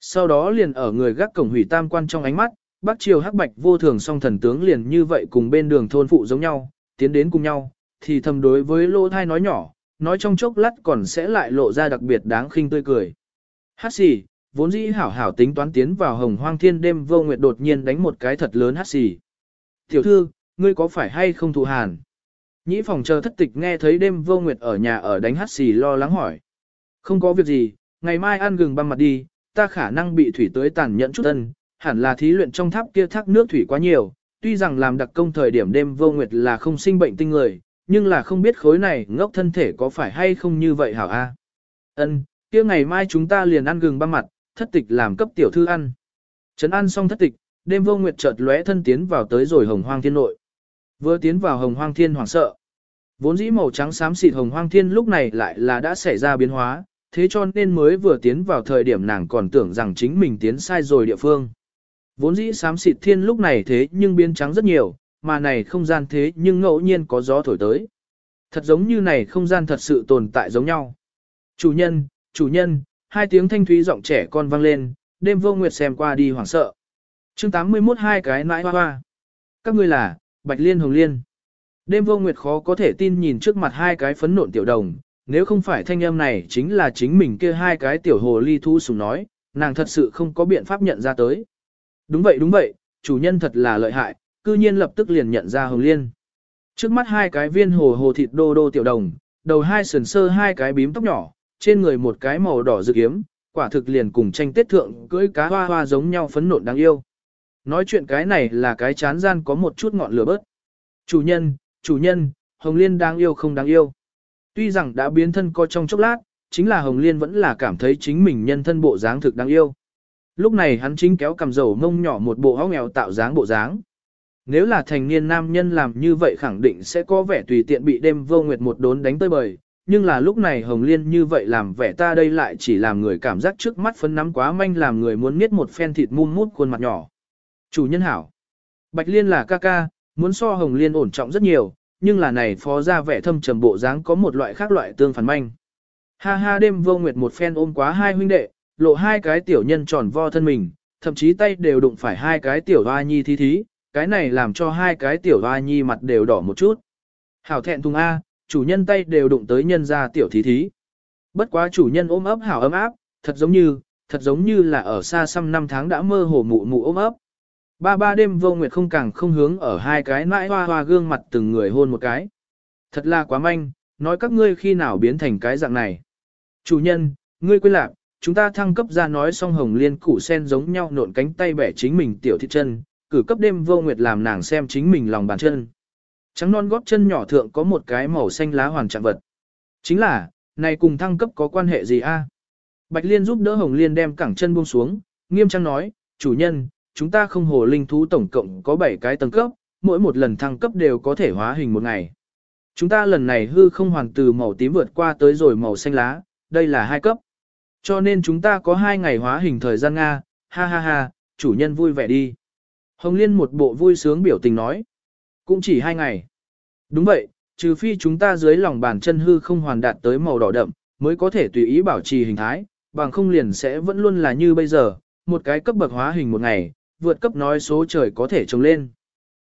Sau đó liền ở người gác cổng hủy tam quan trong ánh mắt, Bắc Triều Hắc Bạch vô thường song thần tướng liền như vậy cùng bên đường thôn phụ giống nhau, tiến đến cùng nhau, thì thầm đối với lỗ thai nói nhỏ, nói trong chốc lát còn sẽ lại lộ ra đặc biệt đáng khinh tươi cười. Hát xì, vốn dĩ hảo hảo tính toán tiến vào hồng hoang thiên đêm vô nguyệt đột nhiên đánh một cái thật lớn hát xì. Tiểu thư, ngươi có phải hay không thụ hàn? Nhĩ phòng chờ thất tịch nghe thấy đêm vô nguyệt ở nhà ở đánh hát xì lo lắng hỏi. Không có việc gì, ngày mai ăn gừng băng mặt đi, ta khả năng bị thủy tới tàn nhẫn chút ân, hẳn là thí luyện trong tháp kia thác nước thủy quá nhiều, tuy rằng làm đặc công thời điểm đêm vô nguyệt là không sinh bệnh tinh người, nhưng là không biết khối này ngốc thân thể có phải hay không như vậy hảo a. Ân, kia ngày mai chúng ta liền ăn gừng băm mặt, thất tịch làm cấp tiểu thư ăn. Trấn ăn xong thất tịch, đêm vô nguyệt chợt lóe thân tiến vào tới rồi hồng hoang thiên nội. Vừa tiến vào hồng hoang thiên hoảng sợ. Vốn dĩ màu trắng xám xịt hồng hoang thiên lúc này lại là đã xảy ra biến hóa, thế cho nên mới vừa tiến vào thời điểm nàng còn tưởng rằng chính mình tiến sai rồi địa phương. Vốn dĩ xám xịt thiên lúc này thế nhưng biến trắng rất nhiều, mà này không gian thế nhưng ngẫu nhiên có gió thổi tới. Thật giống như này không gian thật sự tồn tại giống nhau. Chủ nhân, chủ nhân, hai tiếng thanh thúy giọng trẻ con vang lên, đêm vô nguyệt xem qua đi hoảng sợ. chương 81 hai cái nãi hoa hoa. Các ngươi là, Bạch Liên Hồng Liên. Đêm vô nguyệt khó có thể tin nhìn trước mặt hai cái phấn nộn tiểu đồng, nếu không phải thanh âm này chính là chính mình kia hai cái tiểu hồ ly thu sùng nói, nàng thật sự không có biện pháp nhận ra tới. Đúng vậy đúng vậy, chủ nhân thật là lợi hại, cư nhiên lập tức liền nhận ra Hồng Liên. Trước mắt hai cái viên hồ hồ thịt đô đô tiểu đồng, đầu hai sườn sơ hai cái bím tóc nhỏ, trên người một cái màu đỏ rực kiếm, quả thực liền cùng tranh tết thượng cưỡi cá hoa hoa giống nhau phấn nộn đáng yêu. Nói chuyện cái này là cái chán gian có một chút ngọn lửa bớt. Chủ nhân, chủ nhân, Hồng Liên đáng yêu không đáng yêu. Tuy rằng đã biến thân co trong chốc lát, chính là Hồng Liên vẫn là cảm thấy chính mình nhân thân bộ dáng thực đáng yêu. Lúc này hắn chính kéo cầm dầu mông nhỏ một bộ áo nghèo tạo dáng bộ dáng. Nếu là thành niên nam nhân làm như vậy khẳng định sẽ có vẻ tùy tiện bị đêm vô nguyệt một đốn đánh tơi bời, nhưng là lúc này Hồng Liên như vậy làm vẻ ta đây lại chỉ làm người cảm giác trước mắt phấn nắm quá manh làm người muốn miết một phen thịt mum mút khuôn mặt nhỏ. Chủ nhân hảo. Bạch Liên là ca ca, muốn so Hồng Liên ổn trọng rất nhiều, nhưng là này phó ra vẻ thâm trầm bộ dáng có một loại khác loại tương phản manh. Ha ha đêm vô nguyệt một phen ôm quá hai huynh đệ, lộ hai cái tiểu nhân tròn vo thân mình, thậm chí tay đều đụng phải hai cái tiểu hoa nhi thí thí, cái này làm cho hai cái tiểu hoa nhi mặt đều đỏ một chút. Hảo thẹn thùng A, chủ nhân tay đều đụng tới nhân ra tiểu thí thí. Bất quá chủ nhân ôm ấp hảo ấm áp, thật giống như, thật giống như là ở xa xăm năm tháng đã mơ hồ mụ mụ ôm ấp. Ba ba đêm vô nguyệt không càng không hướng ở hai cái nãi hoa hoa gương mặt từng người hôn một cái. Thật là quá manh, nói các ngươi khi nào biến thành cái dạng này. Chủ nhân, ngươi quên lạc, chúng ta thăng cấp ra nói xong hồng liên củ sen giống nhau nộn cánh tay bẻ chính mình tiểu thịt chân, cử cấp đêm vô nguyệt làm nàng xem chính mình lòng bàn chân. Trắng non góp chân nhỏ thượng có một cái màu xanh lá hoàn trạng vật. Chính là, này cùng thăng cấp có quan hệ gì a? Bạch Liên giúp đỡ Hồng Liên đem cẳng chân buông xuống, nghiêm trang nói, chủ nhân, chúng ta không hồ linh thú tổng cộng có 7 cái tầng cấp, mỗi một lần thăng cấp đều có thể hóa hình một ngày. Chúng ta lần này hư không hoàn từ màu tím vượt qua tới rồi màu xanh lá, đây là hai cấp. Cho nên chúng ta có hai ngày hóa hình thời gian Nga, ha ha ha, chủ nhân vui vẻ đi. Hồng Liên một bộ vui sướng biểu tình nói. Cũng chỉ hai ngày. Đúng vậy, trừ phi chúng ta dưới lòng bàn chân hư không hoàn đạt tới màu đỏ đậm, mới có thể tùy ý bảo trì hình thái, bằng không liền sẽ vẫn luôn là như bây giờ, một cái cấp bậc hóa hình một ngày, vượt cấp nói số trời có thể trồng lên.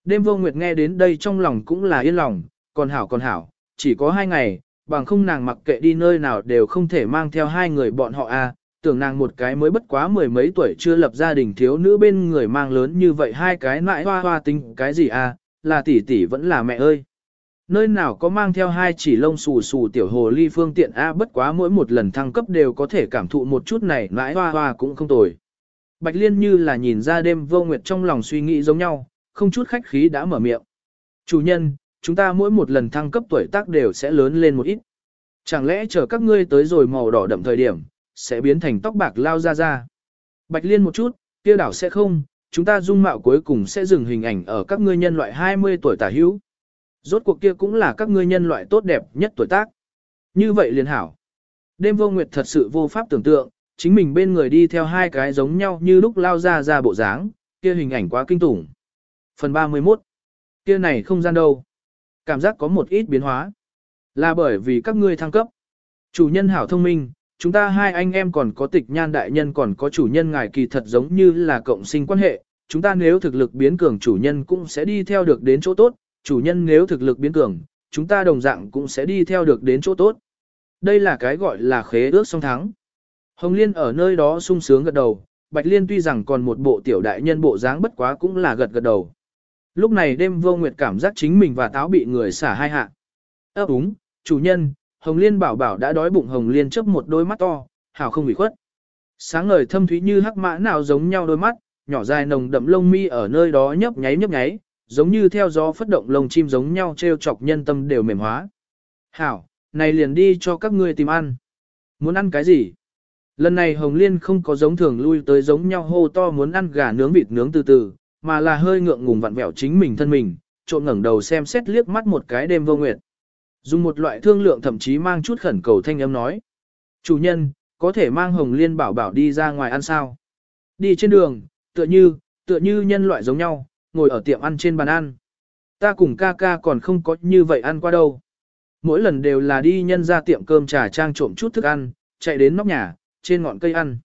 Đêm vô nguyệt nghe đến đây trong lòng cũng là yên lòng, còn hảo còn hảo, chỉ có hai ngày, bằng không nàng mặc kệ đi nơi nào đều không thể mang theo hai người bọn họ. À, tưởng nàng một cái mới bất quá mười mấy tuổi chưa lập gia đình thiếu nữ bên người mang lớn như vậy hai cái nãi hoa hoa tính cái gì à, là tỷ tỷ vẫn là mẹ ơi. Nơi nào có mang theo hai chỉ lông xù xù tiểu hồ ly phương tiện A bất quá mỗi một lần thăng cấp đều có thể cảm thụ một chút này nãi hoa hoa cũng không tồi. Bạch Liên như là nhìn ra đêm vô nguyệt trong lòng suy nghĩ giống nhau, không chút khách khí đã mở miệng. Chủ nhân, chúng ta mỗi một lần thăng cấp tuổi tác đều sẽ lớn lên một ít. Chẳng lẽ chờ các ngươi tới rồi màu đỏ đậm thời điểm, sẽ biến thành tóc bạc lao ra ra. Bạch Liên một chút, kia đảo sẽ không, chúng ta dung mạo cuối cùng sẽ dừng hình ảnh ở các ngươi nhân loại 20 tuổi tả hữu. Rốt cuộc kia cũng là các ngươi nhân loại tốt đẹp nhất tuổi tác. Như vậy liền hảo. Đêm vô nguyệt thật sự vô pháp tưởng tượng, chính mình bên người đi theo hai cái giống nhau như lúc lao ra ra bộ dáng, kia hình ảnh quá kinh tủng. Phần 31. Kia này không gian đâu. Cảm giác có một ít biến hóa. Là bởi vì các ngươi thăng cấp. Chủ nhân hảo thông minh, chúng ta hai anh em còn có tịch nhan đại nhân còn có chủ nhân ngài kỳ thật giống như là cộng sinh quan hệ. Chúng ta nếu thực lực biến cường chủ nhân cũng sẽ đi theo được đến chỗ tốt, chủ nhân nếu thực lực biến cường, chúng ta đồng dạng cũng sẽ đi theo được đến chỗ tốt. Đây là cái gọi là khế ước song thắng. Hồng Liên ở nơi đó sung sướng gật đầu, Bạch Liên tuy rằng còn một bộ tiểu đại nhân bộ dáng bất quá cũng là gật gật đầu. Lúc này đêm vô nguyệt cảm giác chính mình và táo bị người xả hai hạ. Ơ đúng, chủ nhân, Hồng Liên bảo bảo đã đói bụng Hồng Liên chớp một đôi mắt to, hảo không bị khuất. Sáng ngời thâm thúy như hắc mã nào giống nhau đôi mắt, nhỏ dài nồng đậm lông mi ở nơi đó nhấp nháy nhấp nháy, giống như theo gió phất động lồng chim giống nhau treo chọc nhân tâm đều mềm hóa. Hảo, này liền đi cho các ngươi tìm ăn. Muốn ăn cái gì? Lần này Hồng Liên không có giống thường lui tới giống nhau hô to muốn ăn gà nướng vịt nướng từ từ, mà là hơi ngượng ngùng vặn vẹo chính mình thân mình, trộn ngẩng đầu xem xét liếc mắt một cái đêm vô nguyệt. Dùng một loại thương lượng thậm chí mang chút khẩn cầu thanh âm nói. Chủ nhân, có thể mang Hồng Liên bảo bảo đi ra ngoài ăn sao? Đi trên đường, tựa như, tựa như nhân loại giống nhau, ngồi ở tiệm ăn trên bàn ăn. Ta cùng ca ca còn không có như vậy ăn qua đâu. Mỗi lần đều là đi nhân ra tiệm cơm trà trang trộm chút thức ăn, chạy đến nóc nhà, trên ngọn cây ăn.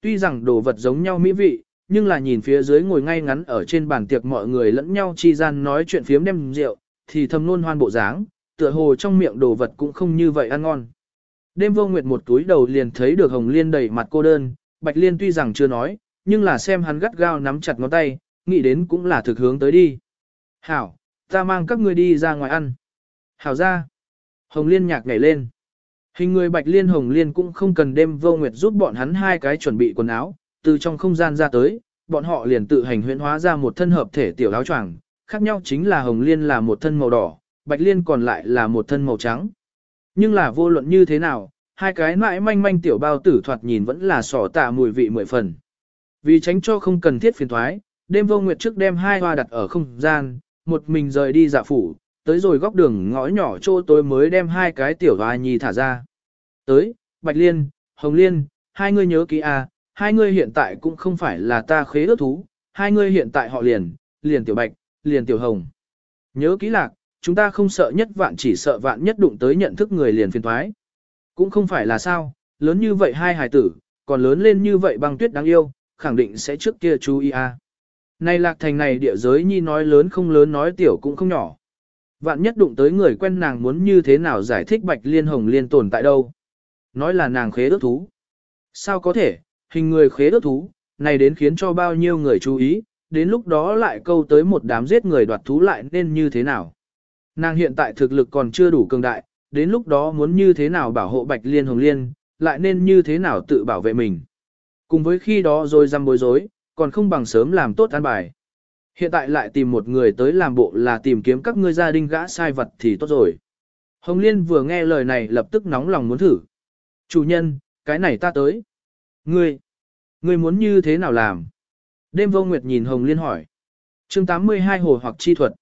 Tuy rằng đồ vật giống nhau mỹ vị, nhưng là nhìn phía dưới ngồi ngay ngắn ở trên bàn tiệc mọi người lẫn nhau chi gian nói chuyện phiếm đem rượu, thì thầm luôn hoan bộ dáng, tựa hồ trong miệng đồ vật cũng không như vậy ăn ngon. Đêm vô nguyệt một túi đầu liền thấy được Hồng Liên đầy mặt cô đơn, Bạch Liên tuy rằng chưa nói, nhưng là xem hắn gắt gao nắm chặt ngón tay, nghĩ đến cũng là thực hướng tới đi. Hảo, ta mang các ngươi đi ra ngoài ăn. Hảo ra. Hồng Liên nhạc nhảy lên. Hình người Bạch Liên Hồng Liên cũng không cần đêm vô nguyệt giúp bọn hắn hai cái chuẩn bị quần áo, từ trong không gian ra tới, bọn họ liền tự hành huyễn hóa ra một thân hợp thể tiểu áo choàng, khác nhau chính là Hồng Liên là một thân màu đỏ, Bạch Liên còn lại là một thân màu trắng. Nhưng là vô luận như thế nào, hai cái mãi manh manh tiểu bao tử thoạt nhìn vẫn là sỏ tạ mùi vị mười phần. Vì tránh cho không cần thiết phiền thoái, đêm vô nguyệt trước đem hai hoa đặt ở không gian, một mình rời đi dạ phủ, tới rồi góc đường ngõ nhỏ chỗ tối mới đem hai cái tiểu hoa nhi thả ra. Tới, Bạch Liên, Hồng Liên, hai ngươi nhớ kỹ à, hai ngươi hiện tại cũng không phải là ta khế ước thú, hai ngươi hiện tại họ liền, liền tiểu Bạch, liền tiểu Hồng. Nhớ kỹ lạc, chúng ta không sợ nhất vạn chỉ sợ vạn nhất đụng tới nhận thức người liền phiền thoái. Cũng không phải là sao, lớn như vậy hai hài tử, còn lớn lên như vậy băng tuyết đáng yêu, khẳng định sẽ trước kia chú ý à. Này lạc thành này địa giới nhi nói lớn không lớn nói tiểu cũng không nhỏ. Vạn nhất đụng tới người quen nàng muốn như thế nào giải thích bạch liên hồng liên tồn tại đâu. Nói là nàng khế ước thú. Sao có thể, hình người khế ước thú, này đến khiến cho bao nhiêu người chú ý, đến lúc đó lại câu tới một đám giết người đoạt thú lại nên như thế nào. Nàng hiện tại thực lực còn chưa đủ cường đại, đến lúc đó muốn như thế nào bảo hộ bạch liên hồng liên, lại nên như thế nào tự bảo vệ mình. Cùng với khi đó rồi dăm bối rối, còn không bằng sớm làm tốt an bài. Hiện tại lại tìm một người tới làm bộ là tìm kiếm các ngươi gia đình gã sai vật thì tốt rồi. Hồng Liên vừa nghe lời này lập tức nóng lòng muốn thử. Chủ nhân, cái này ta tới. Ngươi, ngươi muốn như thế nào làm? Đêm vô nguyệt nhìn Hồng Liên hỏi. chương 82 hồ hoặc chi thuật.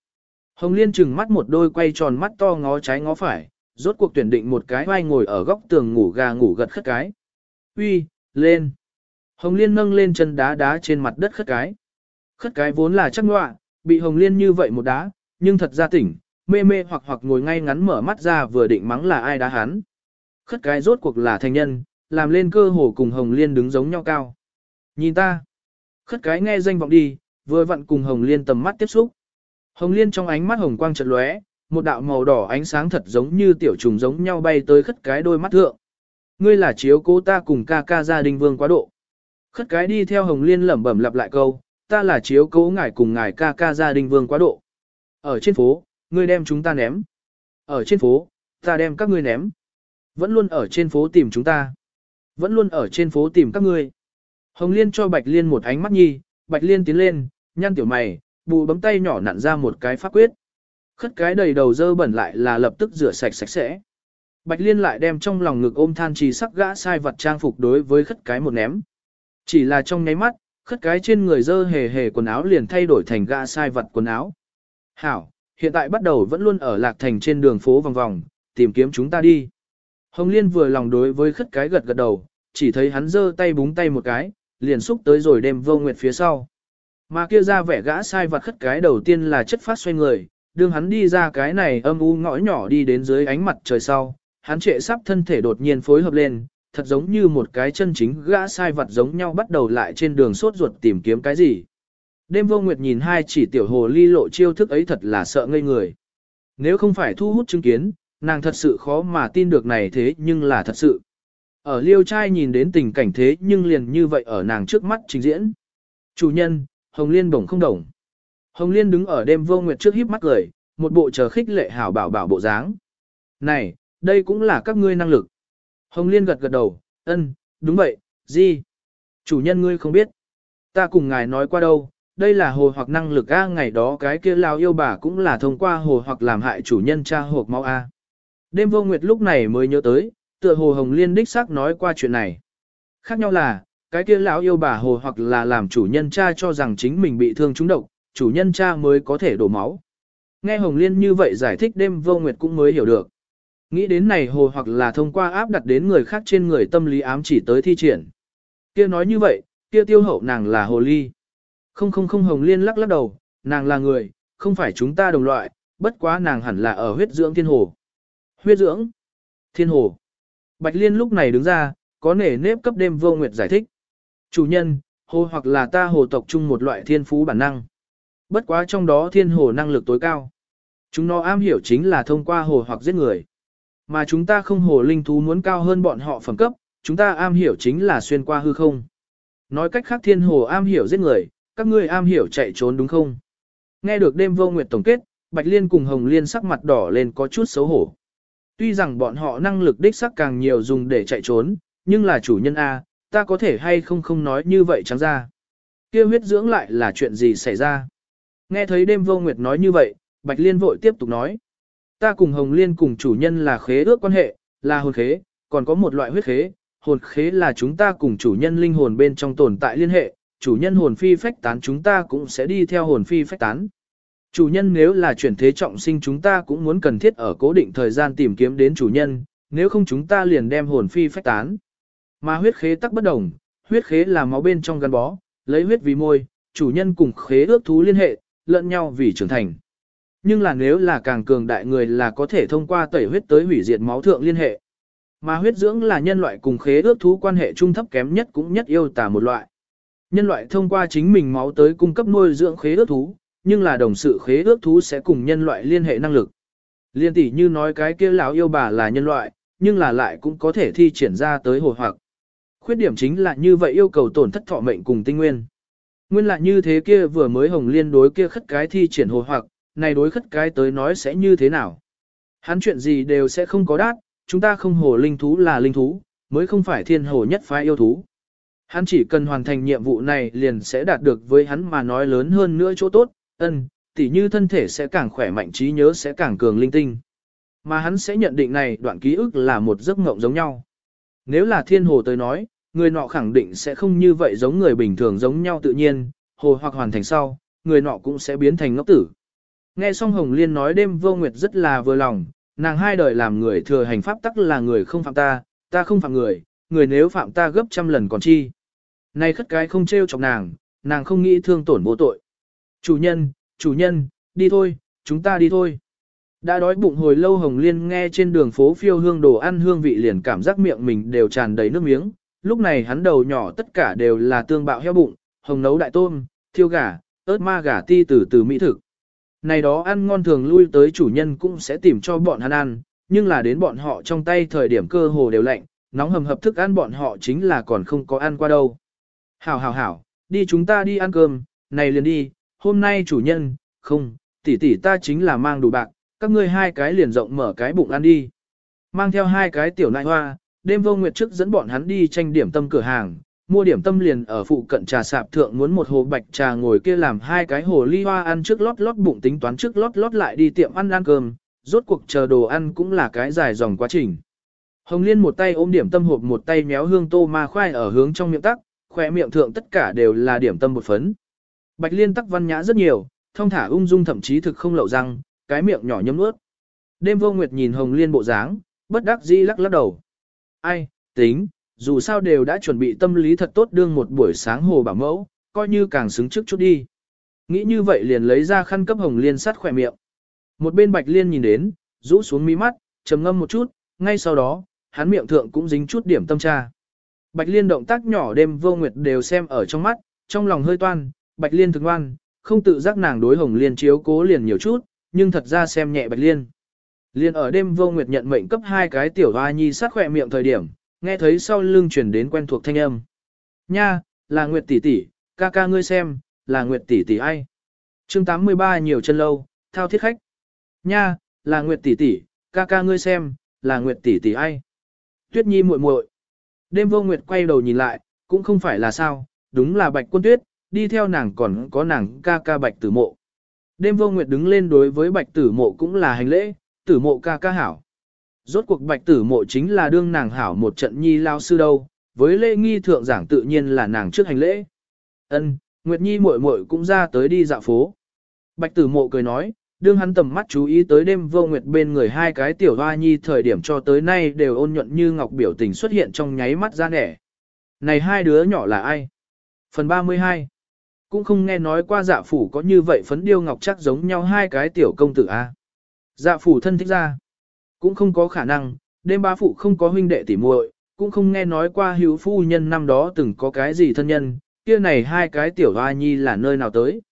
Hồng Liên trừng mắt một đôi quay tròn mắt to ngó trái ngó phải, rốt cuộc tuyển định một cái vai ngồi ở góc tường ngủ gà ngủ gật khất cái. Uy, lên. Hồng Liên nâng lên chân đá đá trên mặt đất khất cái. Khất cái vốn là chắc ngoạ, bị Hồng Liên như vậy một đá, nhưng thật ra tỉnh, mê mê hoặc hoặc ngồi ngay ngắn mở mắt ra vừa định mắng là ai đá hắn. Khất cái rốt cuộc là thành nhân, làm lên cơ hồ cùng Hồng Liên đứng giống nhau cao. Nhìn ta. Khất cái nghe danh vọng đi, vừa vặn cùng Hồng Liên tầm mắt tiếp xúc. Hồng Liên trong ánh mắt hồng quang chợt lóe, một đạo màu đỏ ánh sáng thật giống như tiểu trùng giống nhau bay tới khất cái đôi mắt thượng. Ngươi là chiếu cố ta cùng ca ca gia đình vương quá độ. Khất cái đi theo Hồng Liên lẩm bẩm lặp lại câu, ta là chiếu cố ngài cùng ngài ca ca gia đình vương quá độ. Ở trên phố, ngươi đem chúng ta ném. Ở trên phố, ta đem các ngươi ném. Vẫn luôn ở trên phố tìm chúng ta. Vẫn luôn ở trên phố tìm các ngươi. Hồng Liên cho Bạch Liên một ánh mắt nhi, Bạch Liên tiến lên, nhăn tiểu mày, bù bấm tay nhỏ nặn ra một cái pháp quyết. Khất cái đầy đầu dơ bẩn lại là lập tức rửa sạch sạch sẽ. Bạch Liên lại đem trong lòng ngực ôm than trì sắc gã sai vật trang phục đối với khất cái một ném. Chỉ là trong nháy mắt, khất cái trên người dơ hề hề quần áo liền thay đổi thành gã sai vật quần áo. Hảo, hiện tại bắt đầu vẫn luôn ở lạc thành trên đường phố vòng vòng, tìm kiếm chúng ta đi. Hồng Liên vừa lòng đối với khất cái gật gật đầu, chỉ thấy hắn giơ tay búng tay một cái, liền xúc tới rồi đem vô nguyệt phía sau. Mà kia ra vẻ gã sai vật khất cái đầu tiên là chất phát xoay người, đương hắn đi ra cái này âm u ngõ nhỏ đi đến dưới ánh mặt trời sau, hắn trệ sắp thân thể đột nhiên phối hợp lên, thật giống như một cái chân chính gã sai vật giống nhau bắt đầu lại trên đường sốt ruột tìm kiếm cái gì. Đêm vô nguyệt nhìn hai chỉ tiểu hồ ly lộ chiêu thức ấy thật là sợ ngây người. Nếu không phải thu hút chứng kiến, nàng thật sự khó mà tin được này thế nhưng là thật sự. Ở liêu trai nhìn đến tình cảnh thế nhưng liền như vậy ở nàng trước mắt trình diễn. Chủ nhân, Hồng Liên bổng không đồng. Hồng Liên đứng ở đêm vô nguyệt trước híp mắt cười, một bộ chờ khích lệ hảo bảo bảo bộ dáng. Này, đây cũng là các ngươi năng lực. Hồng Liên gật gật đầu, ân, đúng vậy, gì? Chủ nhân ngươi không biết. Ta cùng ngài nói qua đâu, đây là hồ hoặc năng lực A ngày đó cái kia lao yêu bà cũng là thông qua hồ hoặc làm hại chủ nhân cha hộp máu A. Đêm vô nguyệt lúc này mới nhớ tới, tựa hồ Hồng Liên đích xác nói qua chuyện này. Khác nhau là, cái kia lão yêu bà hồ hoặc là làm chủ nhân cha cho rằng chính mình bị thương trúng độc, chủ nhân cha mới có thể đổ máu. Nghe Hồng Liên như vậy giải thích đêm vô nguyệt cũng mới hiểu được. Nghĩ đến này hồ hoặc là thông qua áp đặt đến người khác trên người tâm lý ám chỉ tới thi triển. Kia nói như vậy, kia tiêu hậu nàng là hồ ly. Không không không Hồng Liên lắc lắc đầu, nàng là người, không phải chúng ta đồng loại, bất quá nàng hẳn là ở huyết dưỡng thiên hồ. Huyết dưỡng? Thiên hồ. Bạch Liên lúc này đứng ra, có nể nếp cấp đêm vô nguyệt giải thích. Chủ nhân, hồ hoặc là ta hồ tộc chung một loại thiên phú bản năng. Bất quá trong đó thiên hồ năng lực tối cao. Chúng nó am hiểu chính là thông qua hồ hoặc giết người. Mà chúng ta không hồ linh thú muốn cao hơn bọn họ phẩm cấp, chúng ta am hiểu chính là xuyên qua hư không. Nói cách khác thiên hồ am hiểu giết người, các ngươi am hiểu chạy trốn đúng không? Nghe được đêm vô nguyệt tổng kết, Bạch Liên cùng Hồng Liên sắc mặt đỏ lên có chút xấu hổ. Tuy rằng bọn họ năng lực đích sắc càng nhiều dùng để chạy trốn, nhưng là chủ nhân A, ta có thể hay không không nói như vậy trắng ra. Kia huyết dưỡng lại là chuyện gì xảy ra? Nghe thấy đêm vô nguyệt nói như vậy, Bạch Liên vội tiếp tục nói. Ta cùng Hồng Liên cùng chủ nhân là khế ước quan hệ, là hồn khế, còn có một loại huyết khế. Hồn khế là chúng ta cùng chủ nhân linh hồn bên trong tồn tại liên hệ, chủ nhân hồn phi phách tán chúng ta cũng sẽ đi theo hồn phi phách tán. Chủ nhân nếu là chuyển thế trọng sinh chúng ta cũng muốn cần thiết ở cố định thời gian tìm kiếm đến chủ nhân, nếu không chúng ta liền đem hồn phi phách tán. Mà huyết khế tắc bất đồng, huyết khế là máu bên trong gắn bó, lấy huyết vì môi, chủ nhân cùng khế ước thú liên hệ, lẫn nhau vì trưởng thành. Nhưng là nếu là càng cường đại người là có thể thông qua tẩy huyết tới hủy diệt máu thượng liên hệ. Mà huyết dưỡng là nhân loại cùng khế ước thú quan hệ trung thấp kém nhất cũng nhất yêu tả một loại. Nhân loại thông qua chính mình máu tới cung cấp nuôi dưỡng khế ước thú, nhưng là đồng sự khế ước thú sẽ cùng nhân loại liên hệ năng lực. Liên tỷ như nói cái kia lão yêu bà là nhân loại, nhưng là lại cũng có thể thi triển ra tới hồ hoặc. Khuyết điểm chính là như vậy yêu cầu tổn thất thọ mệnh cùng tinh nguyên. Nguyên là như thế kia vừa mới hồng liên đối kia khất cái thi triển hồ hoặc, này đối khất cái tới nói sẽ như thế nào. Hắn chuyện gì đều sẽ không có đát, chúng ta không hồ linh thú là linh thú, mới không phải thiên hồ nhất phái yêu thú. Hắn chỉ cần hoàn thành nhiệm vụ này liền sẽ đạt được với hắn mà nói lớn hơn nữa chỗ tốt, ân, tỉ như thân thể sẽ càng khỏe mạnh trí nhớ sẽ càng cường linh tinh. Mà hắn sẽ nhận định này đoạn ký ức là một giấc mộng giống nhau. Nếu là thiên hồ tới nói, người nọ khẳng định sẽ không như vậy giống người bình thường giống nhau tự nhiên, hồ hoặc hoàn thành sau, người nọ cũng sẽ biến thành ngốc tử. Nghe xong Hồng Liên nói đêm vô nguyệt rất là vừa lòng, nàng hai đời làm người thừa hành pháp tắc là người không phạm ta, ta không phạm người, người nếu phạm ta gấp trăm lần còn chi. nay khất cái không trêu chọc nàng, nàng không nghĩ thương tổn vô tội. Chủ nhân, chủ nhân, đi thôi, chúng ta đi thôi. Đã đói bụng hồi lâu Hồng Liên nghe trên đường phố phiêu hương đồ ăn hương vị liền cảm giác miệng mình đều tràn đầy nước miếng. Lúc này hắn đầu nhỏ tất cả đều là tương bạo heo bụng, hồng nấu đại tôm, thiêu gà, ớt ma gà ti từ từ mỹ thực. Này đó ăn ngon thường lui tới chủ nhân cũng sẽ tìm cho bọn hắn ăn, nhưng là đến bọn họ trong tay thời điểm cơ hồ đều lạnh, nóng hầm hập thức ăn bọn họ chính là còn không có ăn qua đâu. Hảo hảo hảo, đi chúng ta đi ăn cơm, này liền đi, hôm nay chủ nhân, không, tỷ tỷ ta chính là mang đủ bạc, các ngươi hai cái liền rộng mở cái bụng ăn đi. Mang theo hai cái tiểu nại hoa, đêm vô nguyệt trước dẫn bọn hắn đi tranh điểm tâm cửa hàng, mua điểm tâm liền ở phụ cận trà sạp thượng muốn một hồ bạch trà ngồi kia làm hai cái hồ ly hoa ăn trước lót lót bụng tính toán trước lót lót lại đi tiệm ăn ăn cơm, rốt cuộc chờ đồ ăn cũng là cái dài dòng quá trình. Hồng Liên một tay ôm điểm tâm hộp một tay méo hương tô ma khoai ở hướng trong miệng tắc, khỏe miệng thượng tất cả đều là điểm tâm một phấn. Bạch Liên tắc văn nhã rất nhiều, thông thả ung dung thậm chí thực không lậu răng, cái miệng nhỏ nhấm nuốt. Đêm vô nguyệt nhìn Hồng Liên bộ dáng, bất đắc dĩ lắc lắc đầu. Ai, tính, dù sao đều đã chuẩn bị tâm lý thật tốt đương một buổi sáng hồ bảo mẫu, coi như càng xứng trước chút đi. Nghĩ như vậy liền lấy ra khăn cấp Hồng Liên sát khỏe miệng. Một bên Bạch Liên nhìn đến, rũ xuống mí mắt, trầm ngâm một chút, ngay sau đó, hắn miệng thượng cũng dính chút điểm tâm tra. Bạch Liên động tác nhỏ đêm vô nguyệt đều xem ở trong mắt, trong lòng hơi toan, Bạch Liên thực ngoan, không tự giác nàng đối Hồng Liên chiếu cố liền nhiều chút, nhưng thật ra xem nhẹ Bạch Liên. Liên ở đêm vô nguyệt nhận mệnh cấp hai cái tiểu hoa nhi sát khỏe miệng thời điểm, nghe thấy sau lưng truyền đến quen thuộc thanh âm. Nha, là Nguyệt tỷ tỷ, ca ca ngươi xem, là Nguyệt tỷ tỷ ai? Chương 83 nhiều chân lâu, thao thiết khách. Nha, là Nguyệt tỷ tỷ, ca ca ngươi xem, là Nguyệt tỷ tỷ ai? Tuyết Nhi muội muội. Đêm Vô Nguyệt quay đầu nhìn lại, cũng không phải là sao, đúng là Bạch Quân Tuyết, đi theo nàng còn có nàng ca ca bạch tử mộ. Đêm vô nguyệt đứng lên đối với bạch tử mộ cũng là hành lễ, tử mộ ca ca hảo. Rốt cuộc bạch tử mộ chính là đương nàng hảo một trận nhi lao sư đâu, với lễ nghi thượng giảng tự nhiên là nàng trước hành lễ. Ân, Nguyệt Nhi muội muội cũng ra tới đi dạo phố. Bạch tử mộ cười nói, đương hắn tầm mắt chú ý tới đêm vô nguyệt bên người hai cái tiểu hoa nhi thời điểm cho tới nay đều ôn nhuận như ngọc biểu tình xuất hiện trong nháy mắt ra nẻ. Này hai đứa nhỏ là ai? Phần 32 Cũng không nghe nói qua dạ phủ có như vậy phấn điêu ngọc chắc giống nhau hai cái tiểu công tử A. Dạ phủ thân thích ra. Cũng không có khả năng, đêm ba phụ không có huynh đệ tỉ muội, cũng không nghe nói qua hữu phu nhân năm đó từng có cái gì thân nhân, kia này hai cái tiểu hoa nhi là nơi nào tới.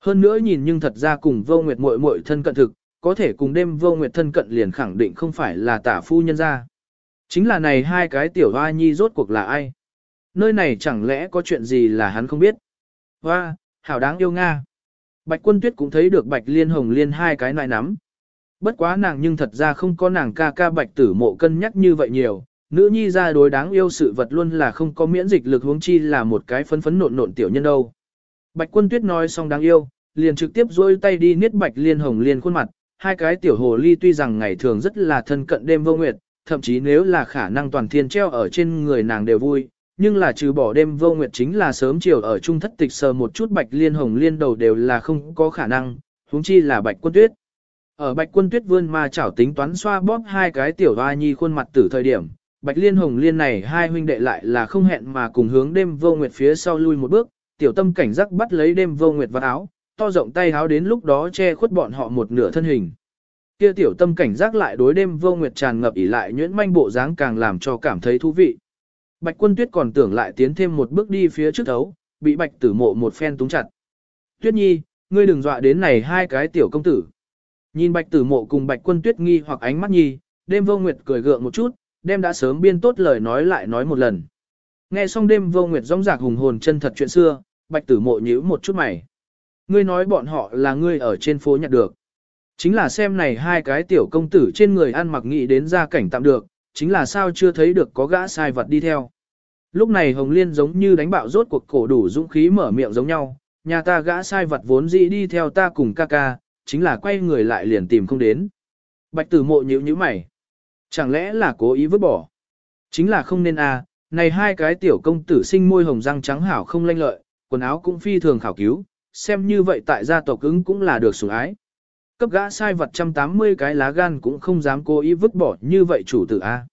Hơn nữa nhìn nhưng thật ra cùng vô nguyệt muội muội thân cận thực, có thể cùng đêm vô nguyệt thân cận liền khẳng định không phải là tả phu nhân ra. Chính là này hai cái tiểu hoa nhi rốt cuộc là ai? Nơi này chẳng lẽ có chuyện gì là hắn không biết? Hoa, hảo đáng yêu Nga. Bạch quân tuyết cũng thấy được bạch liên hồng liên hai cái nại nắm. Bất quá nàng nhưng thật ra không có nàng ca ca bạch tử mộ cân nhắc như vậy nhiều, nữ nhi ra đối đáng yêu sự vật luôn là không có miễn dịch lực huống chi là một cái phấn phấn nộn nộn tiểu nhân đâu. Bạch quân tuyết nói xong đáng yêu, liền trực tiếp dôi tay đi niết bạch liên hồng liên khuôn mặt, hai cái tiểu hồ ly tuy rằng ngày thường rất là thân cận đêm vô nguyệt, thậm chí nếu là khả năng toàn thiên treo ở trên người nàng đều vui, nhưng là trừ bỏ đêm vô nguyệt chính là sớm chiều ở trung thất tịch sờ một chút bạch liên hồng liên đầu đều là không có khả năng, huống chi là bạch quân tuyết. Ở bạch quân tuyết vươn ma chảo tính toán xoa bóp hai cái tiểu hoa nhi khuôn mặt từ thời điểm, bạch liên hồng liên này hai huynh đệ lại là không hẹn mà cùng hướng đêm vô nguyệt phía sau lui một bước, tiểu tâm cảnh giác bắt lấy đêm vô nguyệt vào áo, to rộng tay áo đến lúc đó che khuất bọn họ một nửa thân hình. Kia tiểu tâm cảnh giác lại đối đêm vô nguyệt tràn ngập ỉ lại nhuyễn manh bộ dáng càng làm cho cảm thấy thú vị. Bạch quân tuyết còn tưởng lại tiến thêm một bước đi phía trước thấu, bị bạch tử mộ một phen túng chặt. Tuyết nhi, ngươi đừng dọa đến này hai cái tiểu công tử. Nhìn bạch tử mộ cùng bạch quân tuyết nghi hoặc ánh mắt nhi, đêm vô nguyệt cười gượng một chút, đêm đã sớm biên tốt lời nói lại nói một lần. Nghe xong đêm vô nguyệt rong rạc hùng hồn chân thật chuyện xưa, bạch tử mộ nhíu một chút mày. Ngươi nói bọn họ là ngươi ở trên phố nhặt được. Chính là xem này hai cái tiểu công tử trên người ăn mặc nghĩ đến gia cảnh tạm được, chính là sao chưa thấy được có gã sai vật đi theo. Lúc này Hồng Liên giống như đánh bạo rốt cuộc cổ đủ dũng khí mở miệng giống nhau, nhà ta gã sai vật vốn dĩ đi theo ta cùng ca ca, chính là quay người lại liền tìm không đến. Bạch tử mộ nhíu nhíu mày. Chẳng lẽ là cố ý vứt bỏ? Chính là không nên à, này hai cái tiểu công tử sinh môi hồng răng trắng hảo không lanh lợi, quần áo cũng phi thường khảo cứu, xem như vậy tại gia tộc ứng cũng là được sủng ái. Cấp gã sai vật 180 cái lá gan cũng không dám cố ý vứt bỏ như vậy chủ tử A.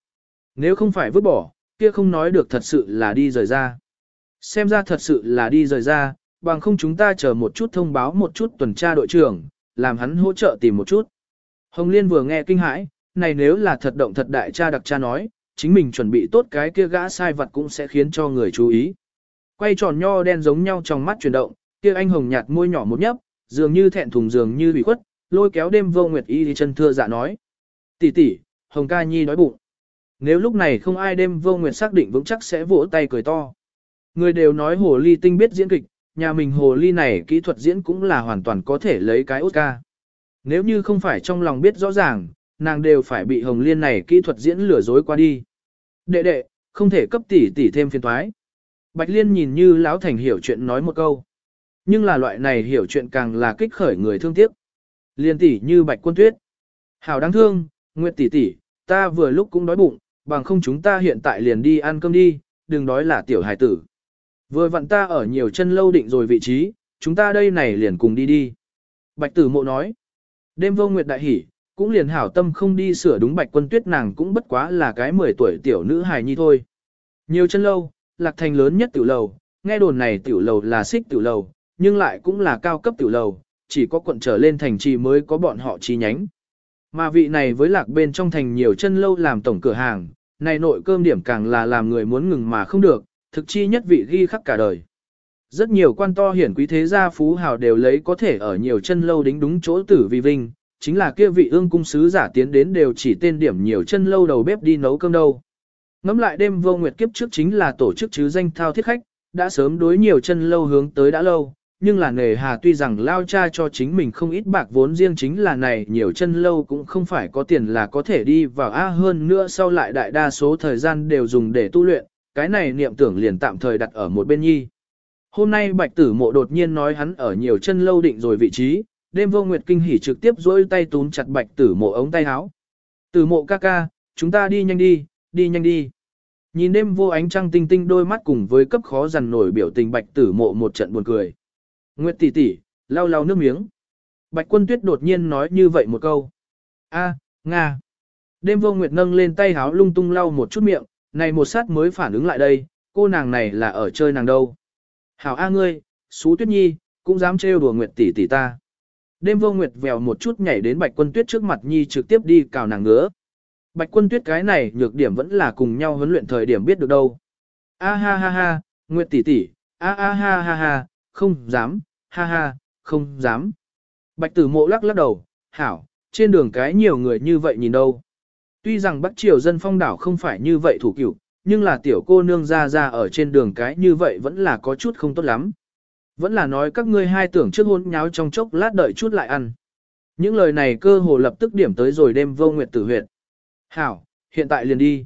Nếu không phải vứt bỏ, kia không nói được thật sự là đi rời ra. Xem ra thật sự là đi rời ra, bằng không chúng ta chờ một chút thông báo một chút tuần tra đội trưởng, làm hắn hỗ trợ tìm một chút. Hồng Liên vừa nghe kinh hãi, này nếu là thật động thật đại cha đặc cha nói, chính mình chuẩn bị tốt cái kia gã sai vật cũng sẽ khiến cho người chú ý. Quay tròn nho đen giống nhau trong mắt chuyển động, kia anh hồng nhạt môi nhỏ một nhấp, dường như thẹn thùng dường như bị khuất, lôi kéo đêm vô nguyệt y đi chân thưa dạ nói. tỷ tỷ, hồng ca nhi nói bụng. Nếu lúc này không ai đêm vô nguyệt xác định vững chắc sẽ vỗ tay cười to. Người đều nói hồ ly tinh biết diễn kịch, nhà mình hồ ly này kỹ thuật diễn cũng là hoàn toàn có thể lấy cái Oscar. Nếu như không phải trong lòng biết rõ ràng, nàng đều phải bị hồng liên này kỹ thuật diễn lừa dối qua đi. Đệ đệ, không thể cấp tỷ tỷ thêm phiền toái. Bạch Liên nhìn như lão thành hiểu chuyện nói một câu. Nhưng là loại này hiểu chuyện càng là kích khởi người thương tiếc. Liên tỷ như Bạch Quân Tuyết. Hảo đáng thương, Nguyệt tỷ tỷ, ta vừa lúc cũng đói bụng, bằng không chúng ta hiện tại liền đi ăn cơm đi, đừng đói là tiểu hài tử. Vừa vặn ta ở nhiều chân lâu định rồi vị trí, chúng ta đây này liền cùng đi đi. Bạch tử mộ nói. Đêm vô nguyệt đại hỉ, cũng liền hảo tâm không đi sửa đúng bạch quân tuyết nàng cũng bất quá là cái 10 tuổi tiểu nữ hài nhi thôi. Nhiều chân lâu, lạc thành lớn nhất tiểu lầu, nghe đồn này tiểu lầu là xích tiểu lầu, nhưng lại cũng là cao cấp tiểu lầu, chỉ có quận trở lên thành trì mới có bọn họ chi nhánh. Mà vị này với lạc bên trong thành nhiều chân lâu làm tổng cửa hàng, này nội cơm điểm càng là làm người muốn ngừng mà không được, thực chi nhất vị ghi khắc cả đời. Rất nhiều quan to hiển quý thế gia phú hào đều lấy có thể ở nhiều chân lâu đính đúng chỗ tử vi vinh, chính là kia vị ương cung sứ giả tiến đến đều chỉ tên điểm nhiều chân lâu đầu bếp đi nấu cơm đâu. Ngắm lại đêm vô nguyệt kiếp trước chính là tổ chức chứ danh thao thiết khách, đã sớm đối nhiều chân lâu hướng tới đã lâu, nhưng là nghề hà tuy rằng lao cha cho chính mình không ít bạc vốn riêng chính là này nhiều chân lâu cũng không phải có tiền là có thể đi vào A hơn nữa sau lại đại đa số thời gian đều dùng để tu luyện, cái này niệm tưởng liền tạm thời đặt ở một bên nhi. Hôm nay bạch tử mộ đột nhiên nói hắn ở nhiều chân lâu định rồi vị trí, đêm vô nguyệt kinh hỉ trực tiếp dối tay túm chặt bạch tử mộ ống tay áo. Tử mộ ca ca, chúng ta đi nhanh đi, đi nhanh đi. Nhìn đêm vô ánh trăng tinh tinh đôi mắt cùng với cấp khó dằn nổi biểu tình bạch tử mộ một trận buồn cười. Nguyệt tỷ tỷ, lau lau nước miếng. Bạch quân tuyết đột nhiên nói như vậy một câu. A, Nga. Đêm vô nguyệt nâng lên tay háo lung tung lau một chút miệng, này một sát mới phản ứng lại đây, cô nàng này là ở chơi nàng đâu. Hảo A ngươi, xú tuyết nhi, cũng dám trêu đùa nguyệt tỷ tỷ ta. Đêm vô nguyệt vèo một chút nhảy đến bạch quân tuyết trước mặt nhi trực tiếp đi cào nàng ngứa. Bạch quân tuyết cái này nhược điểm vẫn là cùng nhau huấn luyện thời điểm biết được đâu. A ha ha ha, nguyệt tỷ tỷ, a a ha ha ha, không dám, ha ha, không dám. Bạch tử mộ lắc lắc đầu, hảo, trên đường cái nhiều người như vậy nhìn đâu. Tuy rằng Bắc Triều dân phong đảo không phải như vậy thủ cửu, nhưng là tiểu cô nương ra ra ở trên đường cái như vậy vẫn là có chút không tốt lắm. Vẫn là nói các ngươi hai tưởng trước hôn nháo trong chốc lát đợi chút lại ăn. Những lời này cơ hồ lập tức điểm tới rồi đêm vô nguyệt tử huyệt. Hảo, hiện tại liền đi.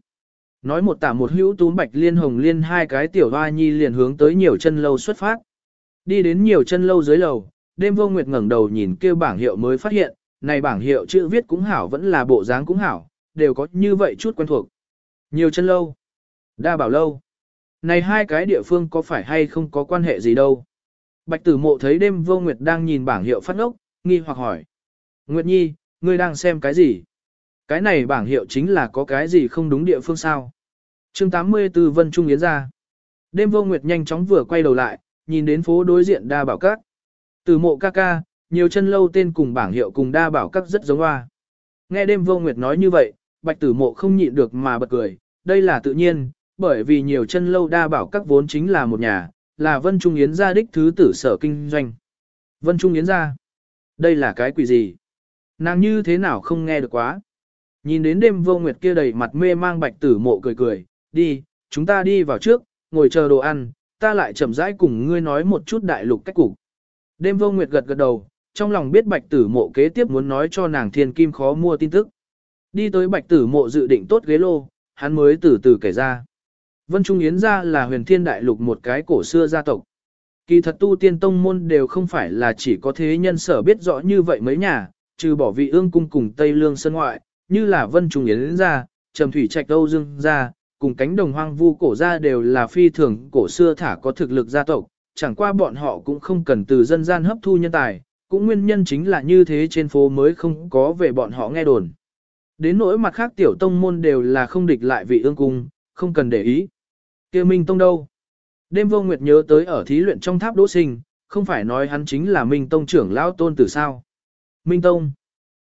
Nói một tả một hữu túm bạch liên hồng liên hai cái tiểu hoa nhi liền hướng tới nhiều chân lâu xuất phát. Đi đến nhiều chân lâu dưới lầu, đêm vô nguyệt ngẩng đầu nhìn kêu bảng hiệu mới phát hiện, này bảng hiệu chữ viết cũng hảo vẫn là bộ dáng cũng hảo, đều có như vậy chút quen thuộc. Nhiều chân lâu, đa bảo lâu. Này hai cái địa phương có phải hay không có quan hệ gì đâu. Bạch tử mộ thấy đêm vô nguyệt đang nhìn bảng hiệu phát ngốc, nghi hoặc hỏi. Nguyệt nhi, ngươi đang xem cái gì? Cái này bảng hiệu chính là có cái gì không đúng địa phương sao? chương 84 Vân Trung Yến ra. Đêm vô nguyệt nhanh chóng vừa quay đầu lại, nhìn đến phố đối diện đa bảo các. Từ mộ ca ca, nhiều chân lâu tên cùng bảng hiệu cùng đa bảo các rất giống hoa. Nghe đêm vô nguyệt nói như vậy, bạch tử mộ không nhịn được mà bật cười, đây là tự nhiên, bởi vì nhiều chân lâu đa bảo các vốn chính là một nhà, là Vân Trung Yến gia đích thứ tử sở kinh doanh. Vân Trung Yến gia, đây là cái quỷ gì? Nàng như thế nào không nghe được quá? Nhìn đến đêm vô nguyệt kia đầy mặt mê mang bạch tử mộ cười cười, đi, chúng ta đi vào trước, ngồi chờ đồ ăn, ta lại chậm rãi cùng ngươi nói một chút đại lục cách cục. Đêm vô nguyệt gật gật đầu, trong lòng biết bạch tử mộ kế tiếp muốn nói cho nàng thiên kim khó mua tin tức. Đi tới bạch tử mộ dự định tốt ghế lô, hắn mới từ từ kể ra. Vân Trung Yến gia là huyền thiên đại lục một cái cổ xưa gia tộc. Kỳ thật tu tiên tông môn đều không phải là chỉ có thế nhân sở biết rõ như vậy mấy nhà, trừ bỏ vị ương cung cùng Tây Lương sân ngoại, như là Vân Trung Yến gia, Trầm Thủy Trạch Âu Dương gia, cùng cánh đồng hoang vu cổ gia đều là phi thường cổ xưa thả có thực lực gia tộc, chẳng qua bọn họ cũng không cần từ dân gian hấp thu nhân tài, cũng nguyên nhân chính là như thế trên phố mới không có về bọn họ nghe đồn. Đến nỗi mặt khác tiểu tông môn đều là không địch lại vị ương cung, không cần để ý. kia Minh Tông đâu? Đêm vô nguyệt nhớ tới ở thí luyện trong tháp đỗ sinh, không phải nói hắn chính là Minh Tông trưởng lão tôn tử sao. Minh Tông.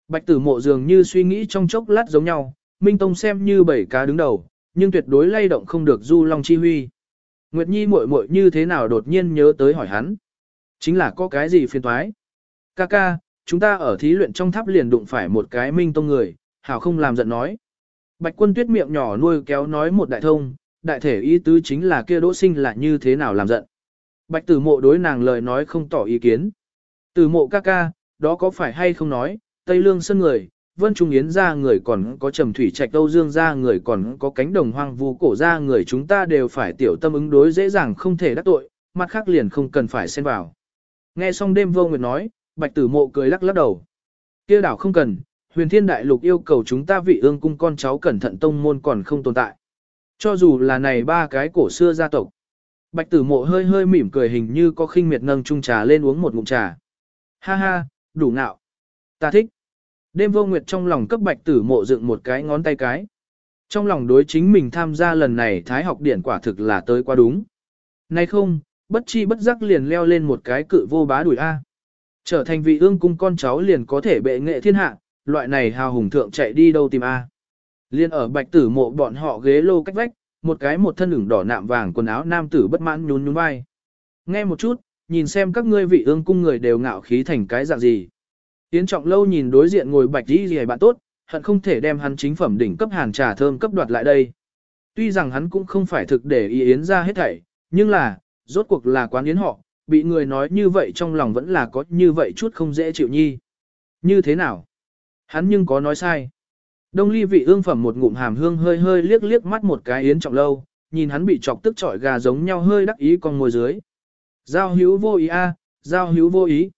Bạch tử mộ dường như suy nghĩ trong chốc lát giống nhau, Minh Tông xem như bảy cá đứng đầu, nhưng tuyệt đối lay động không được du long chi huy. Nguyệt Nhi muội muội như thế nào đột nhiên nhớ tới hỏi hắn. Chính là có cái gì phiền toái? Ca ca, chúng ta ở thí luyện trong tháp liền đụng phải một cái Minh Tông người, hảo không làm giận nói. Bạch quân tuyết miệng nhỏ nuôi kéo nói một đại thông, đại thể ý tứ chính là kia đỗ sinh là như thế nào làm giận. Bạch tử mộ đối nàng lời nói không tỏ ý kiến. Tử mộ ca ca, đó có phải hay không nói, Tây Lương sân người, Vân Trung Yến ra người còn có Trầm Thủy Trạch Âu Dương ra người còn có cánh đồng hoang vu cổ ra người chúng ta đều phải tiểu tâm ứng đối dễ dàng không thể đắc tội, mặt khác liền không cần phải xen vào. Nghe xong đêm vô nguyệt nói, Bạch tử mộ cười lắc lắc đầu. kia đảo không cần, huyền thiên đại lục yêu cầu chúng ta vị ương cung con cháu cẩn thận tông môn còn không tồn tại. Cho dù là này ba cái cổ xưa gia tộc. Bạch tử mộ hơi hơi mỉm cười hình như có khinh miệt nâng chung trà lên uống một ngụm trà. Ha ha, đủ ngạo. Ta thích. Đêm vô nguyệt trong lòng cấp bạch tử mộ dựng một cái ngón tay cái. Trong lòng đối chính mình tham gia lần này thái học điển quả thực là tới quá đúng. Nay không, bất chi bất giác liền leo lên một cái cự vô bá đuổi A. Trở thành vị ương cung con cháu liền có thể bệ nghệ thiên hạ, loại này hào hùng thượng chạy đi đâu tìm A. Liên ở bạch tử mộ bọn họ ghế lô cách vách, một cái một thân ửng đỏ nạm vàng quần áo nam tử bất mãn nhún nhún vai. Nghe một chút, nhìn xem các ngươi vị ương cung người đều ngạo khí thành cái dạng gì. Tiến trọng lâu nhìn đối diện ngồi bạch đi gì bạn tốt, hận không thể đem hắn chính phẩm đỉnh cấp hàn trà thơm cấp đoạt lại đây. Tuy rằng hắn cũng không phải thực để ý yến ra hết thảy, nhưng là, rốt cuộc là quán yến họ, bị người nói như vậy trong lòng vẫn là có như vậy chút không dễ chịu nhi. Như thế nào? Hắn nhưng có nói sai. Đông ly vị ương phẩm một ngụm hàm hương hơi hơi liếc liếc mắt một cái yến trọng lâu, nhìn hắn bị chọc tức trọi gà giống nhau hơi đắc ý con môi dưới. Giao hữu vô ý a, à, giao hữu vô ý.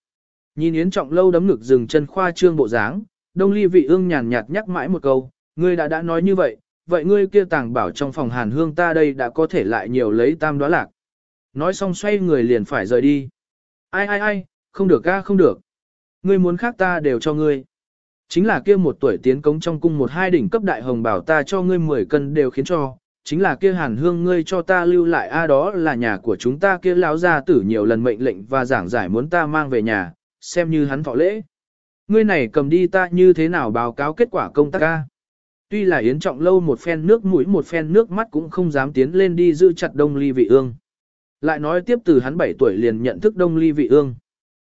Nhìn Yến Trọng lâu đấm ngực dừng chân khoa trương bộ dáng, Đông Ly Vị Ương nhàn nhạt nhắc mãi một câu, ngươi đã đã nói như vậy, vậy ngươi kia tàng bảo trong phòng Hàn Hương ta đây đã có thể lại nhiều lấy tam đoá lạc. Nói xong xoay người liền phải rời đi. Ai ai ai, không được ca không được. Ngươi muốn khác ta đều cho ngươi. Chính là kia một tuổi tiến cống trong cung một hai đỉnh cấp đại hồng bảo ta cho ngươi 10 cân đều khiến cho, chính là kia hàn hương ngươi cho ta lưu lại a đó là nhà của chúng ta kia lão gia tử nhiều lần mệnh lệnh và giảng giải muốn ta mang về nhà, xem như hắn thọ lễ. Ngươi này cầm đi ta như thế nào báo cáo kết quả công tác ca. Tuy là yến trọng lâu một phen nước mũi một phen nước mắt cũng không dám tiến lên đi giữ chặt đông ly vị ương. Lại nói tiếp từ hắn 7 tuổi liền nhận thức đông ly vị ương.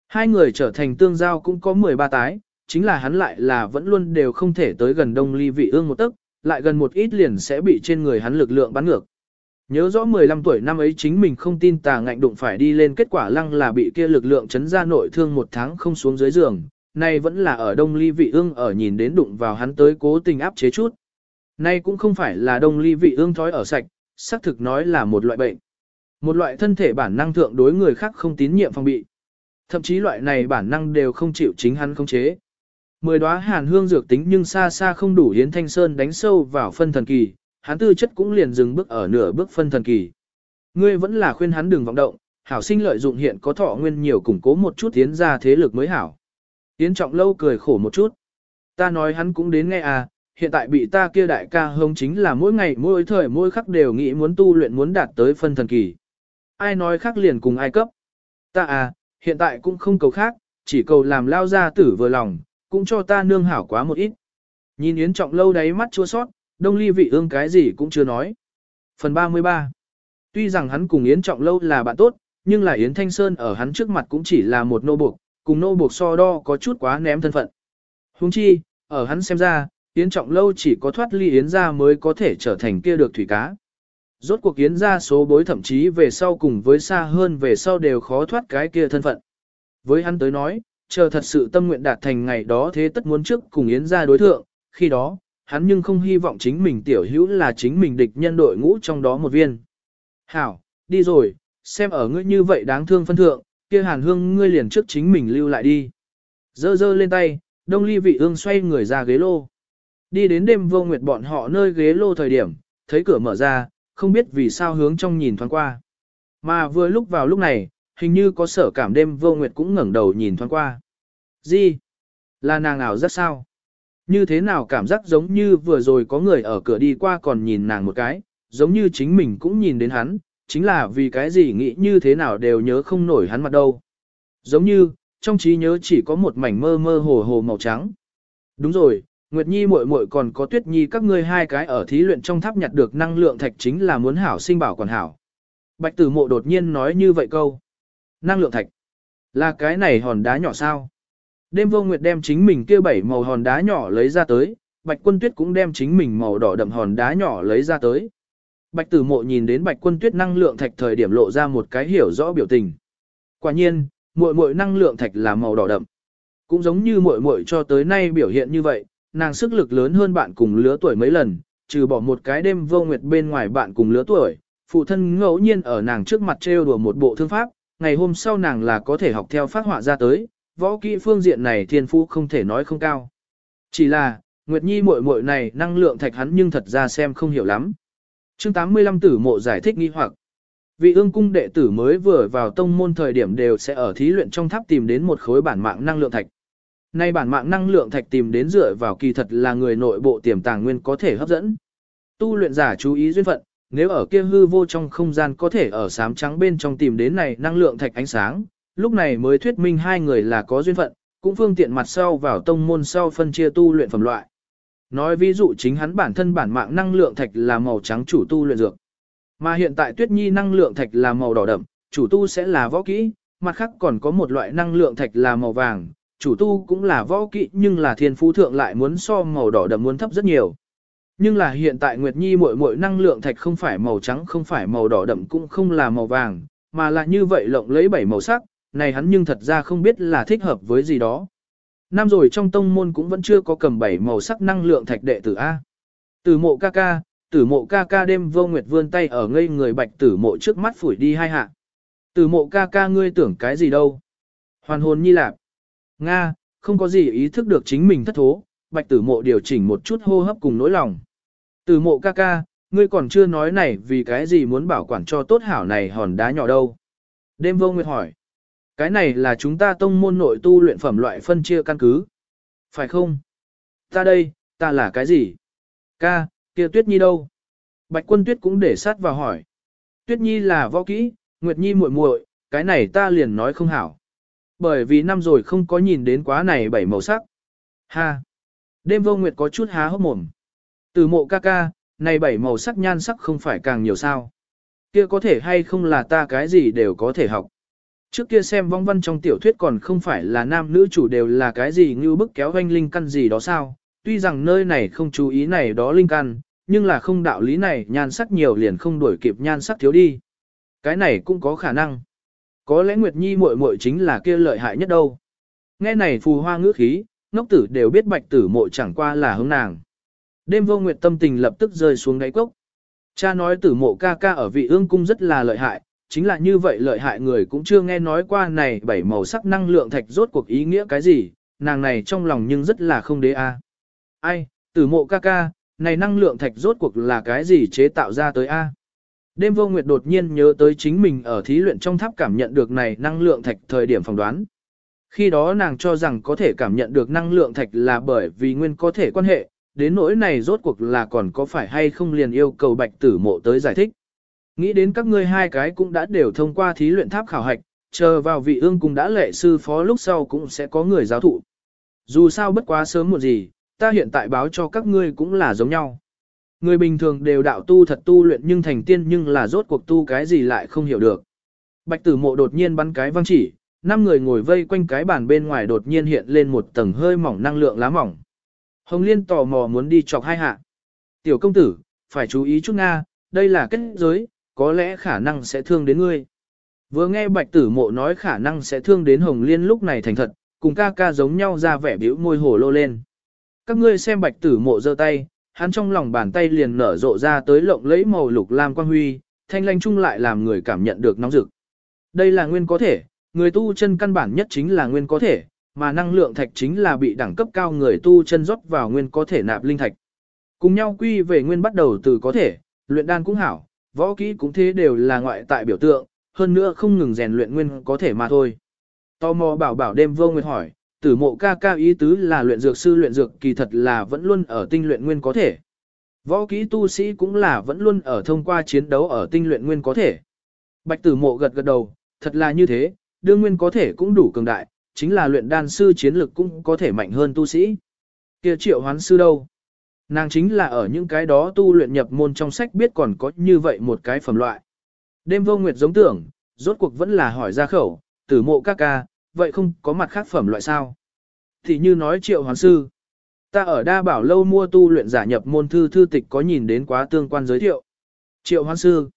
Hai người trở thành tương giao cũng có 13 tái, chính là hắn lại là vẫn luôn đều không thể tới gần đông ly vị ương một tấc, lại gần một ít liền sẽ bị trên người hắn lực lượng bắn ngược. Nhớ rõ 15 tuổi năm ấy chính mình không tin tà ngạnh đụng phải đi lên kết quả lăng là bị kia lực lượng chấn ra nội thương một tháng không xuống dưới giường, nay vẫn là ở đông ly vị ương ở nhìn đến đụng vào hắn tới cố tình áp chế chút. Nay cũng không phải là đông ly vị ương thói ở sạch, xác thực nói là một loại bệnh. Một loại thân thể bản năng thượng đối người khác không tín nhiệm phòng bị. Thậm chí loại này bản năng đều không chịu chính hắn khống chế. Mười đóa hàn hương dược tính nhưng xa xa không đủ Yến Thanh Sơn đánh sâu vào phân thần kỳ, hắn tư chất cũng liền dừng bước ở nửa bước phân thần kỳ. Ngươi vẫn là khuyên hắn đừng vọng động, hảo sinh lợi dụng hiện có thọ nguyên nhiều củng cố một chút tiến ra thế lực mới hảo. Yến Trọng Lâu cười khổ một chút. Ta nói hắn cũng đến nghe à, hiện tại bị ta kia đại ca hông chính là mỗi ngày mỗi thời mỗi khắc đều nghĩ muốn tu luyện muốn đạt tới phân thần kỳ. Ai nói khác liền cùng ai cấp. Ta à, hiện tại cũng không cầu khác, chỉ cầu làm lao ra tử vừa lòng, cũng cho ta nương hảo quá một ít. Nhìn Yến Trọng lâu đáy mắt chua sót, đông ly vị ương cái gì cũng chưa nói. Phần 33 Tuy rằng hắn cùng Yến Trọng lâu là bạn tốt, nhưng là Yến Thanh Sơn ở hắn trước mặt cũng chỉ là một nô buộc, cùng nô buộc so đo có chút quá ném thân phận. Huống chi, ở hắn xem ra, Yến Trọng lâu chỉ có thoát ly Yến ra mới có thể trở thành kia được thủy cá. Rốt cuộc Yến ra số bối thậm chí về sau cùng với xa hơn về sau đều khó thoát cái kia thân phận. Với hắn tới nói, chờ thật sự tâm nguyện đạt thành ngày đó thế tất muốn trước cùng Yến ra đối thượng, khi đó, hắn nhưng không hy vọng chính mình tiểu hữu là chính mình địch nhân đội ngũ trong đó một viên. Hảo, đi rồi, xem ở ngươi như vậy đáng thương phân thượng, kia hàn hương ngươi liền trước chính mình lưu lại đi. Dơ dơ lên tay, đông ly vị ương xoay người ra ghế lô. Đi đến đêm vô nguyệt bọn họ nơi ghế lô thời điểm, thấy cửa mở ra, không biết vì sao hướng trong nhìn thoáng qua. Mà vừa lúc vào lúc này, hình như có sở cảm đêm vô nguyệt cũng ngẩng đầu nhìn thoáng qua. Gì? Là nàng nào rất sao? Như thế nào cảm giác giống như vừa rồi có người ở cửa đi qua còn nhìn nàng một cái, giống như chính mình cũng nhìn đến hắn, chính là vì cái gì nghĩ như thế nào đều nhớ không nổi hắn mặt đâu. Giống như, trong trí nhớ chỉ có một mảnh mơ mơ hồ hồ màu trắng. Đúng rồi, Nguyệt Nhi muội muội còn có Tuyết Nhi các ngươi hai cái ở thí luyện trong tháp nhặt được năng lượng thạch chính là muốn hảo sinh bảo còn hảo. Bạch Tử Mộ đột nhiên nói như vậy câu. Năng lượng thạch. Là cái này hòn đá nhỏ sao? Đêm vô nguyệt đem chính mình kia bảy màu hòn đá nhỏ lấy ra tới, Bạch Quân Tuyết cũng đem chính mình màu đỏ đậm hòn đá nhỏ lấy ra tới. Bạch Tử Mộ nhìn đến Bạch Quân Tuyết năng lượng thạch thời điểm lộ ra một cái hiểu rõ biểu tình. Quả nhiên, muội muội năng lượng thạch là màu đỏ đậm. Cũng giống như muội muội cho tới nay biểu hiện như vậy, nàng sức lực lớn hơn bạn cùng lứa tuổi mấy lần, trừ bỏ một cái đêm vô nguyệt bên ngoài bạn cùng lứa tuổi, phụ thân ngẫu nhiên ở nàng trước mặt trêu đùa một bộ thương pháp, ngày hôm sau nàng là có thể học theo phát họa ra tới, võ kỹ phương diện này thiên phú không thể nói không cao. Chỉ là, Nguyệt Nhi muội muội này năng lượng thạch hắn nhưng thật ra xem không hiểu lắm. Chương 85 tử mộ giải thích nghi hoặc. Vị ương cung đệ tử mới vừa vào tông môn thời điểm đều sẽ ở thí luyện trong tháp tìm đến một khối bản mạng năng lượng thạch. Nay bản mạng năng lượng thạch tìm đến dựa vào kỳ thật là người nội bộ tiềm tàng nguyên có thể hấp dẫn. Tu luyện giả chú ý duyên phận, nếu ở kia hư vô trong không gian có thể ở sám trắng bên trong tìm đến này năng lượng thạch ánh sáng, lúc này mới thuyết minh hai người là có duyên phận, cũng phương tiện mặt sau vào tông môn sau phân chia tu luyện phẩm loại. Nói ví dụ chính hắn bản thân bản mạng năng lượng thạch là màu trắng chủ tu luyện dược. Mà hiện tại Tuyết Nhi năng lượng thạch là màu đỏ đậm, chủ tu sẽ là võ kỹ, mặt khác còn có một loại năng lượng thạch là màu vàng, chủ tu cũng là võ kỹ nhưng là thiên phú thượng lại muốn so màu đỏ đậm muốn thấp rất nhiều. Nhưng là hiện tại Nguyệt Nhi muội muội năng lượng thạch không phải màu trắng không phải màu đỏ đậm cũng không là màu vàng, mà là như vậy lộng lấy bảy màu sắc, này hắn nhưng thật ra không biết là thích hợp với gì đó. Năm rồi trong tông môn cũng vẫn chưa có cầm bảy màu sắc năng lượng thạch đệ tử A. Tử mộ ca ca, tử mộ ca ca đêm vô nguyệt vươn tay ở ngây người bạch tử mộ trước mắt phủi đi hai hạ. Tử mộ ca ca ngươi tưởng cái gì đâu. Hoàn hồn nhi lạc. Nga, không có gì ý thức được chính mình thất thố, bạch tử mộ điều chỉnh một chút hô hấp cùng nỗi lòng. Từ mộ ca ca, ngươi còn chưa nói này vì cái gì muốn bảo quản cho tốt hảo này hòn đá nhỏ đâu. Đêm vô nguyệt hỏi. Cái này là chúng ta tông môn nội tu luyện phẩm loại phân chia căn cứ. Phải không? Ta đây, ta là cái gì? Ca, kia tuyết nhi đâu? Bạch quân tuyết cũng để sát vào hỏi. Tuyết nhi là võ kỹ, nguyệt nhi muội muội, cái này ta liền nói không hảo. Bởi vì năm rồi không có nhìn đến quá này bảy màu sắc. Ha! Đêm vô nguyệt có chút há hốc mồm. Từ mộ ca ca, này bảy màu sắc nhan sắc không phải càng nhiều sao. Kia có thể hay không là ta cái gì đều có thể học. Trước kia xem vong văn trong tiểu thuyết còn không phải là nam nữ chủ đều là cái gì như bức kéo hoanh linh căn gì đó sao. Tuy rằng nơi này không chú ý này đó linh căn, nhưng là không đạo lý này nhan sắc nhiều liền không đuổi kịp nhan sắc thiếu đi. Cái này cũng có khả năng. Có lẽ Nguyệt Nhi muội muội chính là kia lợi hại nhất đâu. Nghe này phù hoa ngữ khí, ngốc tử đều biết bạch tử mộ chẳng qua là hướng nàng. Đêm vô nguyệt tâm tình lập tức rơi xuống đáy cốc. Cha nói tử mộ ca ca ở vị ương cung rất là lợi hại, chính là như vậy lợi hại người cũng chưa nghe nói qua này bảy màu sắc năng lượng thạch rốt cuộc ý nghĩa cái gì, nàng này trong lòng nhưng rất là không đế a. Ai, tử mộ ca ca, này năng lượng thạch rốt cuộc là cái gì chế tạo ra tới a? Đêm vô nguyệt đột nhiên nhớ tới chính mình ở thí luyện trong tháp cảm nhận được này năng lượng thạch thời điểm phỏng đoán. Khi đó nàng cho rằng có thể cảm nhận được năng lượng thạch là bởi vì nguyên có thể quan hệ, đến nỗi này rốt cuộc là còn có phải hay không liền yêu cầu bạch tử mộ tới giải thích. Nghĩ đến các ngươi hai cái cũng đã đều thông qua thí luyện tháp khảo hạch, chờ vào vị ương cùng đã lệ sư phó lúc sau cũng sẽ có người giáo thụ. Dù sao bất quá sớm một gì, ta hiện tại báo cho các ngươi cũng là giống nhau. Người bình thường đều đạo tu thật tu luyện nhưng thành tiên nhưng là rốt cuộc tu cái gì lại không hiểu được. Bạch tử mộ đột nhiên bắn cái văng chỉ, năm người ngồi vây quanh cái bàn bên ngoài đột nhiên hiện lên một tầng hơi mỏng năng lượng lá mỏng. Hồng Liên tò mò muốn đi chọc hai hạ. Tiểu công tử, phải chú ý chút Nga, đây là kết giới, có lẽ khả năng sẽ thương đến ngươi. Vừa nghe bạch tử mộ nói khả năng sẽ thương đến Hồng Liên lúc này thành thật, cùng ca ca giống nhau ra vẻ biểu môi hổ lô lên. Các ngươi xem bạch tử mộ giơ tay, hắn trong lòng bàn tay liền nở rộ ra tới lộng lẫy màu lục lam quang huy, thanh lanh chung lại làm người cảm nhận được nóng rực. Đây là nguyên có thể, người tu chân căn bản nhất chính là nguyên có thể, mà năng lượng thạch chính là bị đẳng cấp cao người tu chân rót vào nguyên có thể nạp linh thạch. Cùng nhau quy về nguyên bắt đầu từ có thể, luyện đan cũng hảo, võ kỹ cũng thế đều là ngoại tại biểu tượng, hơn nữa không ngừng rèn luyện nguyên có thể mà thôi. Tò mò bảo bảo đêm vô nguyệt hỏi, tử mộ ca ca ý tứ là luyện dược sư luyện dược kỳ thật là vẫn luôn ở tinh luyện nguyên có thể. Võ kỹ tu sĩ cũng là vẫn luôn ở thông qua chiến đấu ở tinh luyện nguyên có thể. Bạch tử mộ gật gật đầu, thật là như thế, đương nguyên có thể cũng đủ cường đại, chính là luyện đan sư chiến lực cũng có thể mạnh hơn tu sĩ. Kia triệu hoán sư đâu? Nàng chính là ở những cái đó tu luyện nhập môn trong sách biết còn có như vậy một cái phẩm loại. Đêm vô nguyệt giống tưởng, rốt cuộc vẫn là hỏi ra khẩu, tử mộ các ca, vậy không có mặt khác phẩm loại sao? Thì như nói triệu hoán sư. Ta ở đa bảo lâu mua tu luyện giả nhập môn thư thư tịch có nhìn đến quá tương quan giới thiệu. Triệu hoán sư.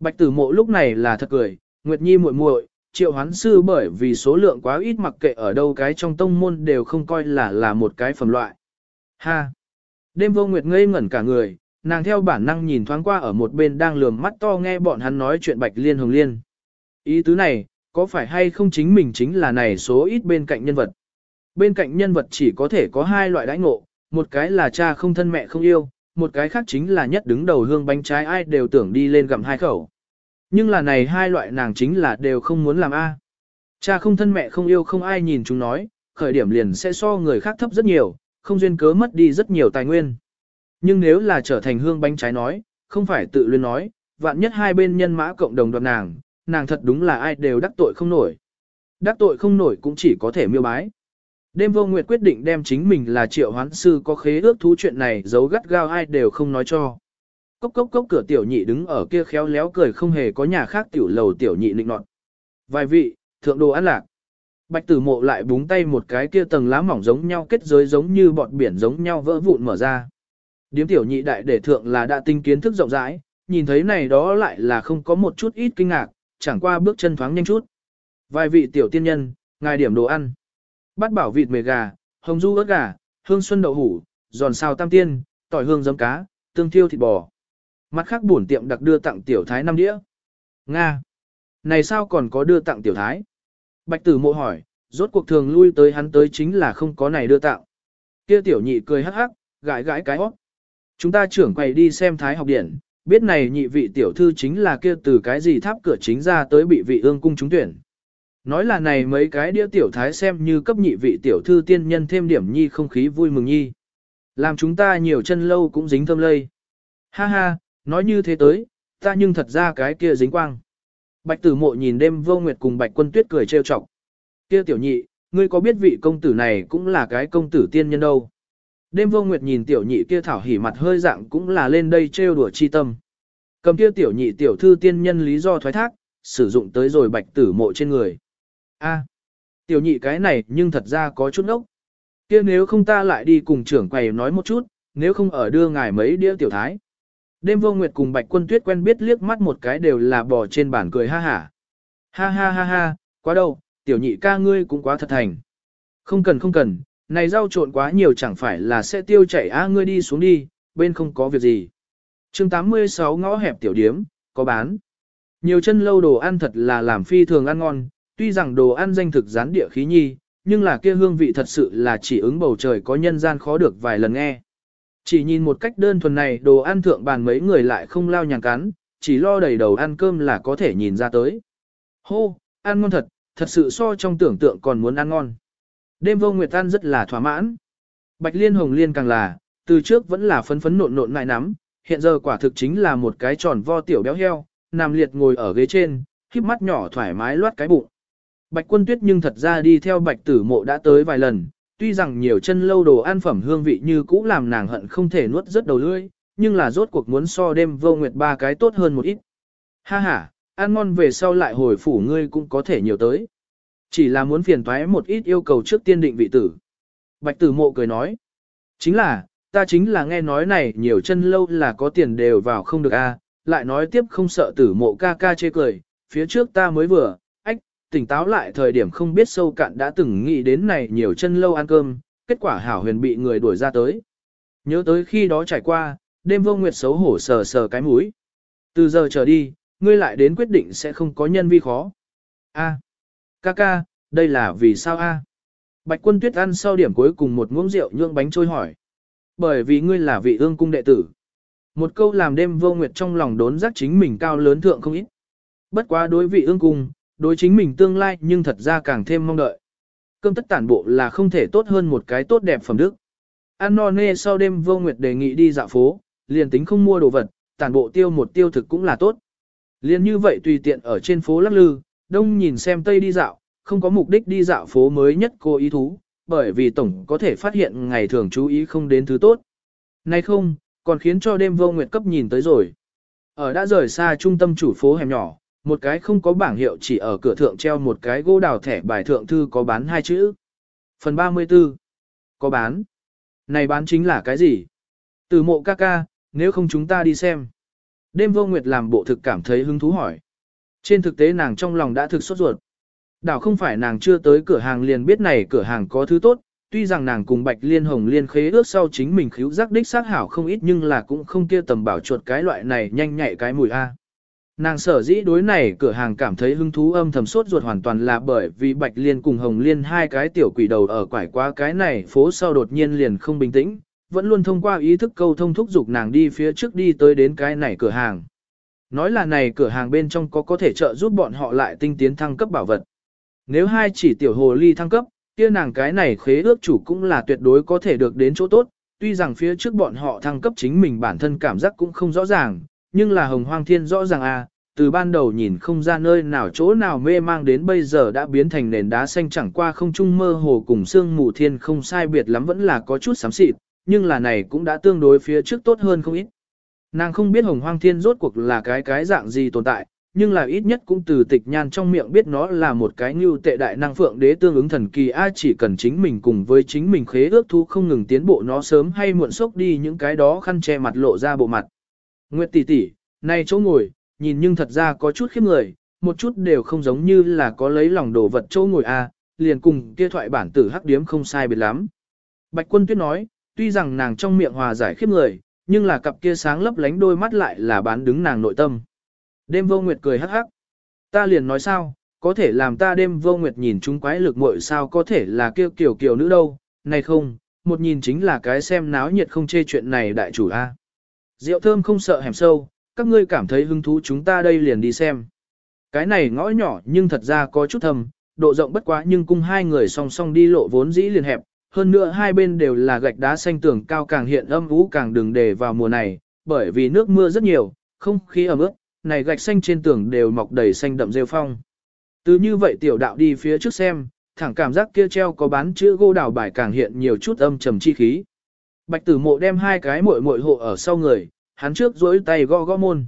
Bạch tử mộ lúc này là thật cười, Nguyệt Nhi muội muội, triệu hoán sư bởi vì số lượng quá ít mặc kệ ở đâu cái trong tông môn đều không coi là là một cái phẩm loại. Ha! Đêm vô Nguyệt ngây ngẩn cả người, nàng theo bản năng nhìn thoáng qua ở một bên đang lườm mắt to nghe bọn hắn nói chuyện Bạch Liên Hồng Liên. Ý tứ này, có phải hay không chính mình chính là này số ít bên cạnh nhân vật. Bên cạnh nhân vật chỉ có thể có hai loại đãi ngộ, một cái là cha không thân mẹ không yêu, một cái khác chính là nhất đứng đầu hương bánh trái ai đều tưởng đi lên gặm hai khẩu. Nhưng là này hai loại nàng chính là đều không muốn làm A. Cha không thân mẹ không yêu không ai nhìn chúng nói, khởi điểm liền sẽ so người khác thấp rất nhiều, không duyên cớ mất đi rất nhiều tài nguyên. Nhưng nếu là trở thành hương bánh trái nói, không phải tự luyên nói, vạn nhất hai bên nhân mã cộng đồng đoạt nàng, nàng thật đúng là ai đều đắc tội không nổi. Đắc tội không nổi cũng chỉ có thể miêu bái. Đêm vô nguyệt quyết định đem chính mình là triệu hoán sư có khế ước thú chuyện này giấu gắt gao ai đều không nói cho. Cốc cốc cốc cửa tiểu nhị đứng ở kia khéo léo cười không hề có nhà khác tiểu lầu tiểu nhị định nọt. Vài vị, thượng đồ ăn lạc. Bạch tử mộ lại búng tay một cái kia tầng lá mỏng giống nhau kết giới giống như bọt biển giống nhau vỡ vụn mở ra. Điếm tiểu nhị đại để thượng là đã tinh kiến thức rộng rãi, nhìn thấy này đó lại là không có một chút ít kinh ngạc, chẳng qua bước chân thoáng nhanh chút. Vài vị tiểu tiên nhân, ngài điểm đồ ăn. Bát bảo vịt mề gà, hồng du ớt gà, hương xuân đậu hủ, giòn xào tam tiên, tỏi hương giấm cá, tương thiêu thịt bò. Mặt khác bổn tiệm đặc đưa tặng tiểu thái năm đĩa. Nga. này sao còn có đưa tặng tiểu thái? Bạch tử mộ hỏi, rốt cuộc thường lui tới hắn tới chính là không có này đưa tặng. Kia tiểu nhị cười hắc hắc, gãi gãi cái hót. Chúng ta trưởng quầy đi xem thái học điển, biết này nhị vị tiểu thư chính là kia từ cái gì tháp cửa chính ra tới bị vị ương cung trúng tuyển. Nói là này mấy cái đĩa tiểu thái xem như cấp nhị vị tiểu thư tiên nhân thêm điểm nhi không khí vui mừng nhi. Làm chúng ta nhiều chân lâu cũng dính thơm lây. Ha ha, nói như thế tới, ta nhưng thật ra cái kia dính quang. Bạch tử mộ nhìn đêm vô nguyệt cùng bạch quân tuyết cười trêu chọc. Kia tiểu nhị, ngươi có biết vị công tử này cũng là cái công tử tiên nhân đâu. Đêm vô nguyệt nhìn tiểu nhị kia thảo hỉ mặt hơi dạng cũng là lên đây trêu đùa chi tâm. Cầm kia tiểu nhị tiểu thư tiên nhân lý do thoái thác, sử dụng tới rồi bạch tử mộ trên người. A, tiểu nhị cái này nhưng thật ra có chút ốc. Kia nếu không ta lại đi cùng trưởng quầy nói một chút, nếu không ở đưa ngài mấy đĩa tiểu thái. Đêm vô nguyệt cùng bạch quân tuyết quen biết liếc mắt một cái đều là bò trên bàn cười ha hả. Ha ha ha ha, quá đâu, tiểu nhị ca ngươi cũng quá thật thành. Không cần không cần, này rau trộn quá nhiều chẳng phải là sẽ tiêu chảy a ngươi đi xuống đi, bên không có việc gì. chương 86 ngõ hẹp tiểu điếm, có bán. Nhiều chân lâu đồ ăn thật là làm phi thường ăn ngon, tuy rằng đồ ăn danh thực gián địa khí nhi, nhưng là kia hương vị thật sự là chỉ ứng bầu trời có nhân gian khó được vài lần nghe. Chỉ nhìn một cách đơn thuần này đồ ăn thượng bàn mấy người lại không lao nhàng cắn, chỉ lo đầy đầu ăn cơm là có thể nhìn ra tới. Hô, ăn ngon thật, thật sự so trong tưởng tượng còn muốn ăn ngon. Đêm vô nguyệt ăn rất là thỏa mãn. Bạch liên hồng liên càng là, từ trước vẫn là phấn phấn nộn nộn ngại nắm, hiện giờ quả thực chính là một cái tròn vo tiểu béo heo, nằm liệt ngồi ở ghế trên, khiếp mắt nhỏ thoải mái loát cái bụng. Bạch quân tuyết nhưng thật ra đi theo bạch tử mộ đã tới vài lần, tuy rằng nhiều chân lâu đồ ăn phẩm hương vị như cũ làm nàng hận không thể nuốt rất đầu lưỡi, nhưng là rốt cuộc muốn so đêm vô nguyệt ba cái tốt hơn một ít. Ha ha, ăn ngon về sau lại hồi phủ ngươi cũng có thể nhiều tới. Chỉ là muốn phiền toái một ít yêu cầu trước tiên định vị tử. Bạch tử mộ cười nói. Chính là, ta chính là nghe nói này nhiều chân lâu là có tiền đều vào không được a lại nói tiếp không sợ tử mộ ca ca chê cười, phía trước ta mới vừa, tỉnh táo lại thời điểm không biết sâu cạn đã từng nghĩ đến này nhiều chân lâu ăn cơm, kết quả hảo huyền bị người đuổi ra tới. Nhớ tới khi đó trải qua, đêm vô nguyệt xấu hổ sờ sờ cái mũi. Từ giờ trở đi, ngươi lại đến quyết định sẽ không có nhân vi khó. A. Ca ca, đây là vì sao a? Bạch quân tuyết ăn sau điểm cuối cùng một muỗng rượu nhượng bánh trôi hỏi. Bởi vì ngươi là vị ương cung đệ tử. Một câu làm đêm vô nguyệt trong lòng đốn giác chính mình cao lớn thượng không ít. Bất quá đối vị ương cung, đối chính mình tương lai nhưng thật ra càng thêm mong đợi. Cơm tất tản bộ là không thể tốt hơn một cái tốt đẹp phẩm đức. An no nê sau đêm vô nguyệt đề nghị đi dạo phố, liền tính không mua đồ vật, tản bộ tiêu một tiêu thực cũng là tốt. Liền như vậy tùy tiện ở trên phố lắc lư, đông nhìn xem tây đi dạo, không có mục đích đi dạo phố mới nhất cô ý thú, bởi vì tổng có thể phát hiện ngày thường chú ý không đến thứ tốt. Nay không, còn khiến cho đêm vô nguyệt cấp nhìn tới rồi. Ở đã rời xa trung tâm chủ phố hẻm nhỏ, một cái không có bảng hiệu chỉ ở cửa thượng treo một cái gỗ đào thẻ bài thượng thư có bán hai chữ. Phần 34. Có bán. Này bán chính là cái gì? Từ mộ ca ca, nếu không chúng ta đi xem. Đêm vô nguyệt làm bộ thực cảm thấy hứng thú hỏi. Trên thực tế nàng trong lòng đã thực sốt ruột. Đảo không phải nàng chưa tới cửa hàng liền biết này cửa hàng có thứ tốt, tuy rằng nàng cùng Bạch Liên Hồng liên khế ước sau chính mình khíu giác đích xác hảo không ít nhưng là cũng không kia tầm bảo chuột cái loại này nhanh nhạy cái mùi A. Nàng sở dĩ đối này cửa hàng cảm thấy hứng thú âm thầm sốt ruột hoàn toàn là bởi vì Bạch Liên cùng Hồng Liên hai cái tiểu quỷ đầu ở quải qua cái này phố sau đột nhiên liền không bình tĩnh, vẫn luôn thông qua ý thức câu thông thúc giục nàng đi phía trước đi tới đến cái này cửa hàng. Nói là này cửa hàng bên trong có có thể trợ giúp bọn họ lại tinh tiến thăng cấp bảo vật. Nếu hai chỉ tiểu hồ ly thăng cấp, kia nàng cái này khế ước chủ cũng là tuyệt đối có thể được đến chỗ tốt, tuy rằng phía trước bọn họ thăng cấp chính mình bản thân cảm giác cũng không rõ ràng, nhưng là hồng hoang thiên rõ ràng à, từ ban đầu nhìn không ra nơi nào chỗ nào mê mang đến bây giờ đã biến thành nền đá xanh chẳng qua không trung mơ hồ cùng xương mù thiên không sai biệt lắm vẫn là có chút xám xịt, nhưng là này cũng đã tương đối phía trước tốt hơn không ít. Nàng không biết hồng hoang thiên rốt cuộc là cái cái dạng gì tồn tại, nhưng là ít nhất cũng từ tịch nhan trong miệng biết nó là một cái như tệ đại năng phượng đế tương ứng thần kỳ a chỉ cần chính mình cùng với chính mình khế ước thu không ngừng tiến bộ nó sớm hay muộn sốc đi những cái đó khăn che mặt lộ ra bộ mặt. Nguyệt tỷ tỷ, này chỗ ngồi, nhìn nhưng thật ra có chút khiếp người, một chút đều không giống như là có lấy lòng đồ vật chỗ ngồi a, liền cùng kia thoại bản tử hắc điếm không sai biệt lắm. Bạch Quân Tuyết nói, tuy rằng nàng trong miệng hòa giải khiếp người, nhưng là cặp kia sáng lấp lánh đôi mắt lại là bán đứng nàng nội tâm. Đêm vô nguyệt cười hắc hắc. Ta liền nói sao, có thể làm ta đêm vô nguyệt nhìn chúng quái lực muội sao có thể là kia kiểu kiểu nữ đâu, này không, một nhìn chính là cái xem náo nhiệt không chê chuyện này đại chủ a. Rượu thơm không sợ hẻm sâu, các ngươi cảm thấy hứng thú chúng ta đây liền đi xem. Cái này ngõ nhỏ nhưng thật ra có chút thầm, độ rộng bất quá nhưng cung hai người song song đi lộ vốn dĩ liền hẹp, hơn nữa hai bên đều là gạch đá xanh tường cao càng hiện âm ú càng đừng để vào mùa này, bởi vì nước mưa rất nhiều, không khí ẩm ướt, này gạch xanh trên tường đều mọc đầy xanh đậm rêu phong. Từ như vậy tiểu đạo đi phía trước xem, thẳng cảm giác kia treo có bán chữ gô đào bài càng hiện nhiều chút âm trầm chi khí. Bạch tử mộ đem hai cái muội muội hộ ở sau người, hắn trước dối tay gõ gõ môn.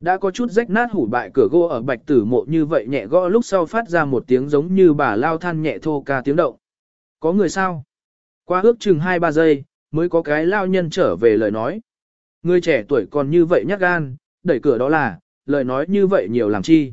Đã có chút rách nát hủ bại cửa gỗ ở bạch tử mộ như vậy nhẹ gõ lúc sau phát ra một tiếng giống như bà lao than nhẹ thô ca tiếng động. Có người sao? Qua ước chừng 2-3 giây, mới có cái lao nhân trở về lời nói. Người trẻ tuổi còn như vậy nhát gan, đẩy cửa đó là, lời nói như vậy nhiều làm chi.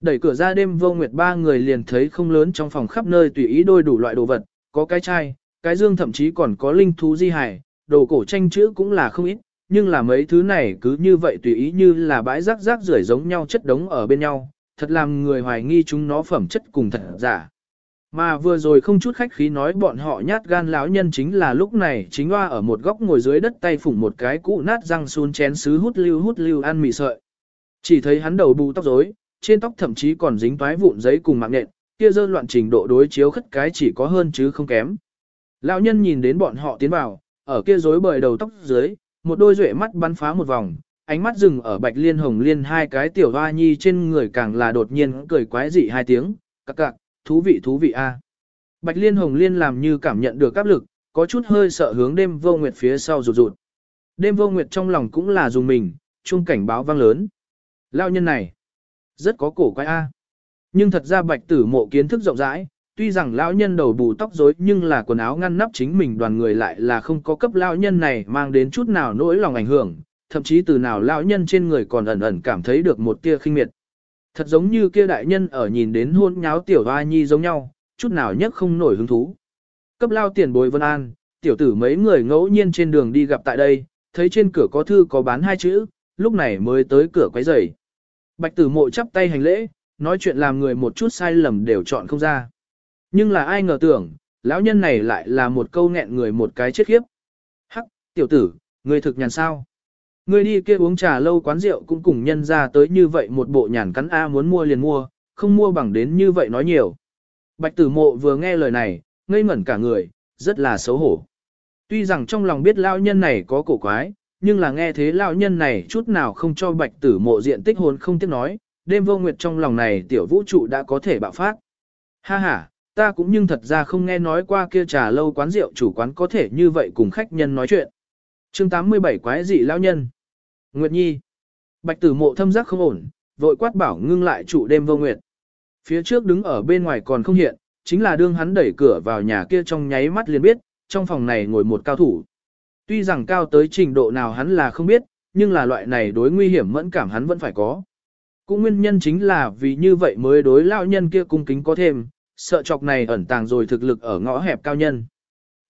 Đẩy cửa ra đêm vô nguyệt ba người liền thấy không lớn trong phòng khắp nơi tùy ý đôi đủ loại đồ vật, có cái chai, cái dương thậm chí còn có linh thú di hài, đồ cổ tranh chữ cũng là không ít, nhưng là mấy thứ này cứ như vậy tùy ý như là bãi rác rác rưởi giống nhau chất đống ở bên nhau, thật làm người hoài nghi chúng nó phẩm chất cùng thật giả. Mà vừa rồi không chút khách khí nói bọn họ nhát gan lão nhân chính là lúc này chính hoa ở một góc ngồi dưới đất tay phủng một cái cũ nát răng xun chén sứ hút lưu hút lưu ăn mì sợi. Chỉ thấy hắn đầu bù tóc rối, trên tóc thậm chí còn dính toái vụn giấy cùng mạng nhện, kia dơ loạn trình độ đối chiếu khất cái chỉ có hơn chứ không kém. Lão nhân nhìn đến bọn họ tiến vào, ở kia rối bời đầu tóc dưới, một đôi duệ mắt bắn phá một vòng, ánh mắt dừng ở bạch liên hồng liên hai cái tiểu hoa nhi trên người càng là đột nhiên cười quái dị hai tiếng, cặc cặc, thú vị thú vị a. Bạch liên hồng liên làm như cảm nhận được áp lực, có chút hơi sợ hướng đêm vô nguyệt phía sau rụt rụt. Đêm vô nguyệt trong lòng cũng là dùng mình, chung cảnh báo vang lớn. Lão nhân này, rất có cổ quái a. Nhưng thật ra bạch tử mộ kiến thức rộng rãi, tuy rằng lão nhân đầu bù tóc rối nhưng là quần áo ngăn nắp chính mình đoàn người lại là không có cấp lão nhân này mang đến chút nào nỗi lòng ảnh hưởng, thậm chí từ nào lão nhân trên người còn ẩn ẩn cảm thấy được một tia khinh miệt. Thật giống như kia đại nhân ở nhìn đến hôn nháo tiểu hoa nhi giống nhau, chút nào nhất không nổi hứng thú. Cấp lao tiền bối vân an, tiểu tử mấy người ngẫu nhiên trên đường đi gặp tại đây, thấy trên cửa có thư có bán hai chữ, lúc này mới tới cửa quấy rầy. Bạch tử mộ chắp tay hành lễ, nói chuyện làm người một chút sai lầm đều chọn không ra. Nhưng là ai ngờ tưởng, lão nhân này lại là một câu nghẹn người một cái chết khiếp. Hắc, tiểu tử, người thực nhàn sao? Người đi kia uống trà lâu quán rượu cũng cùng nhân ra tới như vậy một bộ nhàn cắn A muốn mua liền mua, không mua bằng đến như vậy nói nhiều. Bạch tử mộ vừa nghe lời này, ngây ngẩn cả người, rất là xấu hổ. Tuy rằng trong lòng biết lão nhân này có cổ quái, nhưng là nghe thế lão nhân này chút nào không cho bạch tử mộ diện tích hồn không tiếc nói, đêm vô nguyệt trong lòng này tiểu vũ trụ đã có thể bạo phát. Ha ha, ta cũng nhưng thật ra không nghe nói qua kia trà lâu quán rượu chủ quán có thể như vậy cùng khách nhân nói chuyện. chương 87 quái dị lão nhân. Nguyệt Nhi. Bạch tử mộ thâm giác không ổn, vội quát bảo ngưng lại trụ đêm vô nguyệt. Phía trước đứng ở bên ngoài còn không hiện, chính là đương hắn đẩy cửa vào nhà kia trong nháy mắt liền biết, trong phòng này ngồi một cao thủ. Tuy rằng cao tới trình độ nào hắn là không biết, nhưng là loại này đối nguy hiểm mẫn cảm hắn vẫn phải có. Cũng nguyên nhân chính là vì như vậy mới đối lão nhân kia cung kính có thêm, sợ chọc này ẩn tàng rồi thực lực ở ngõ hẹp cao nhân.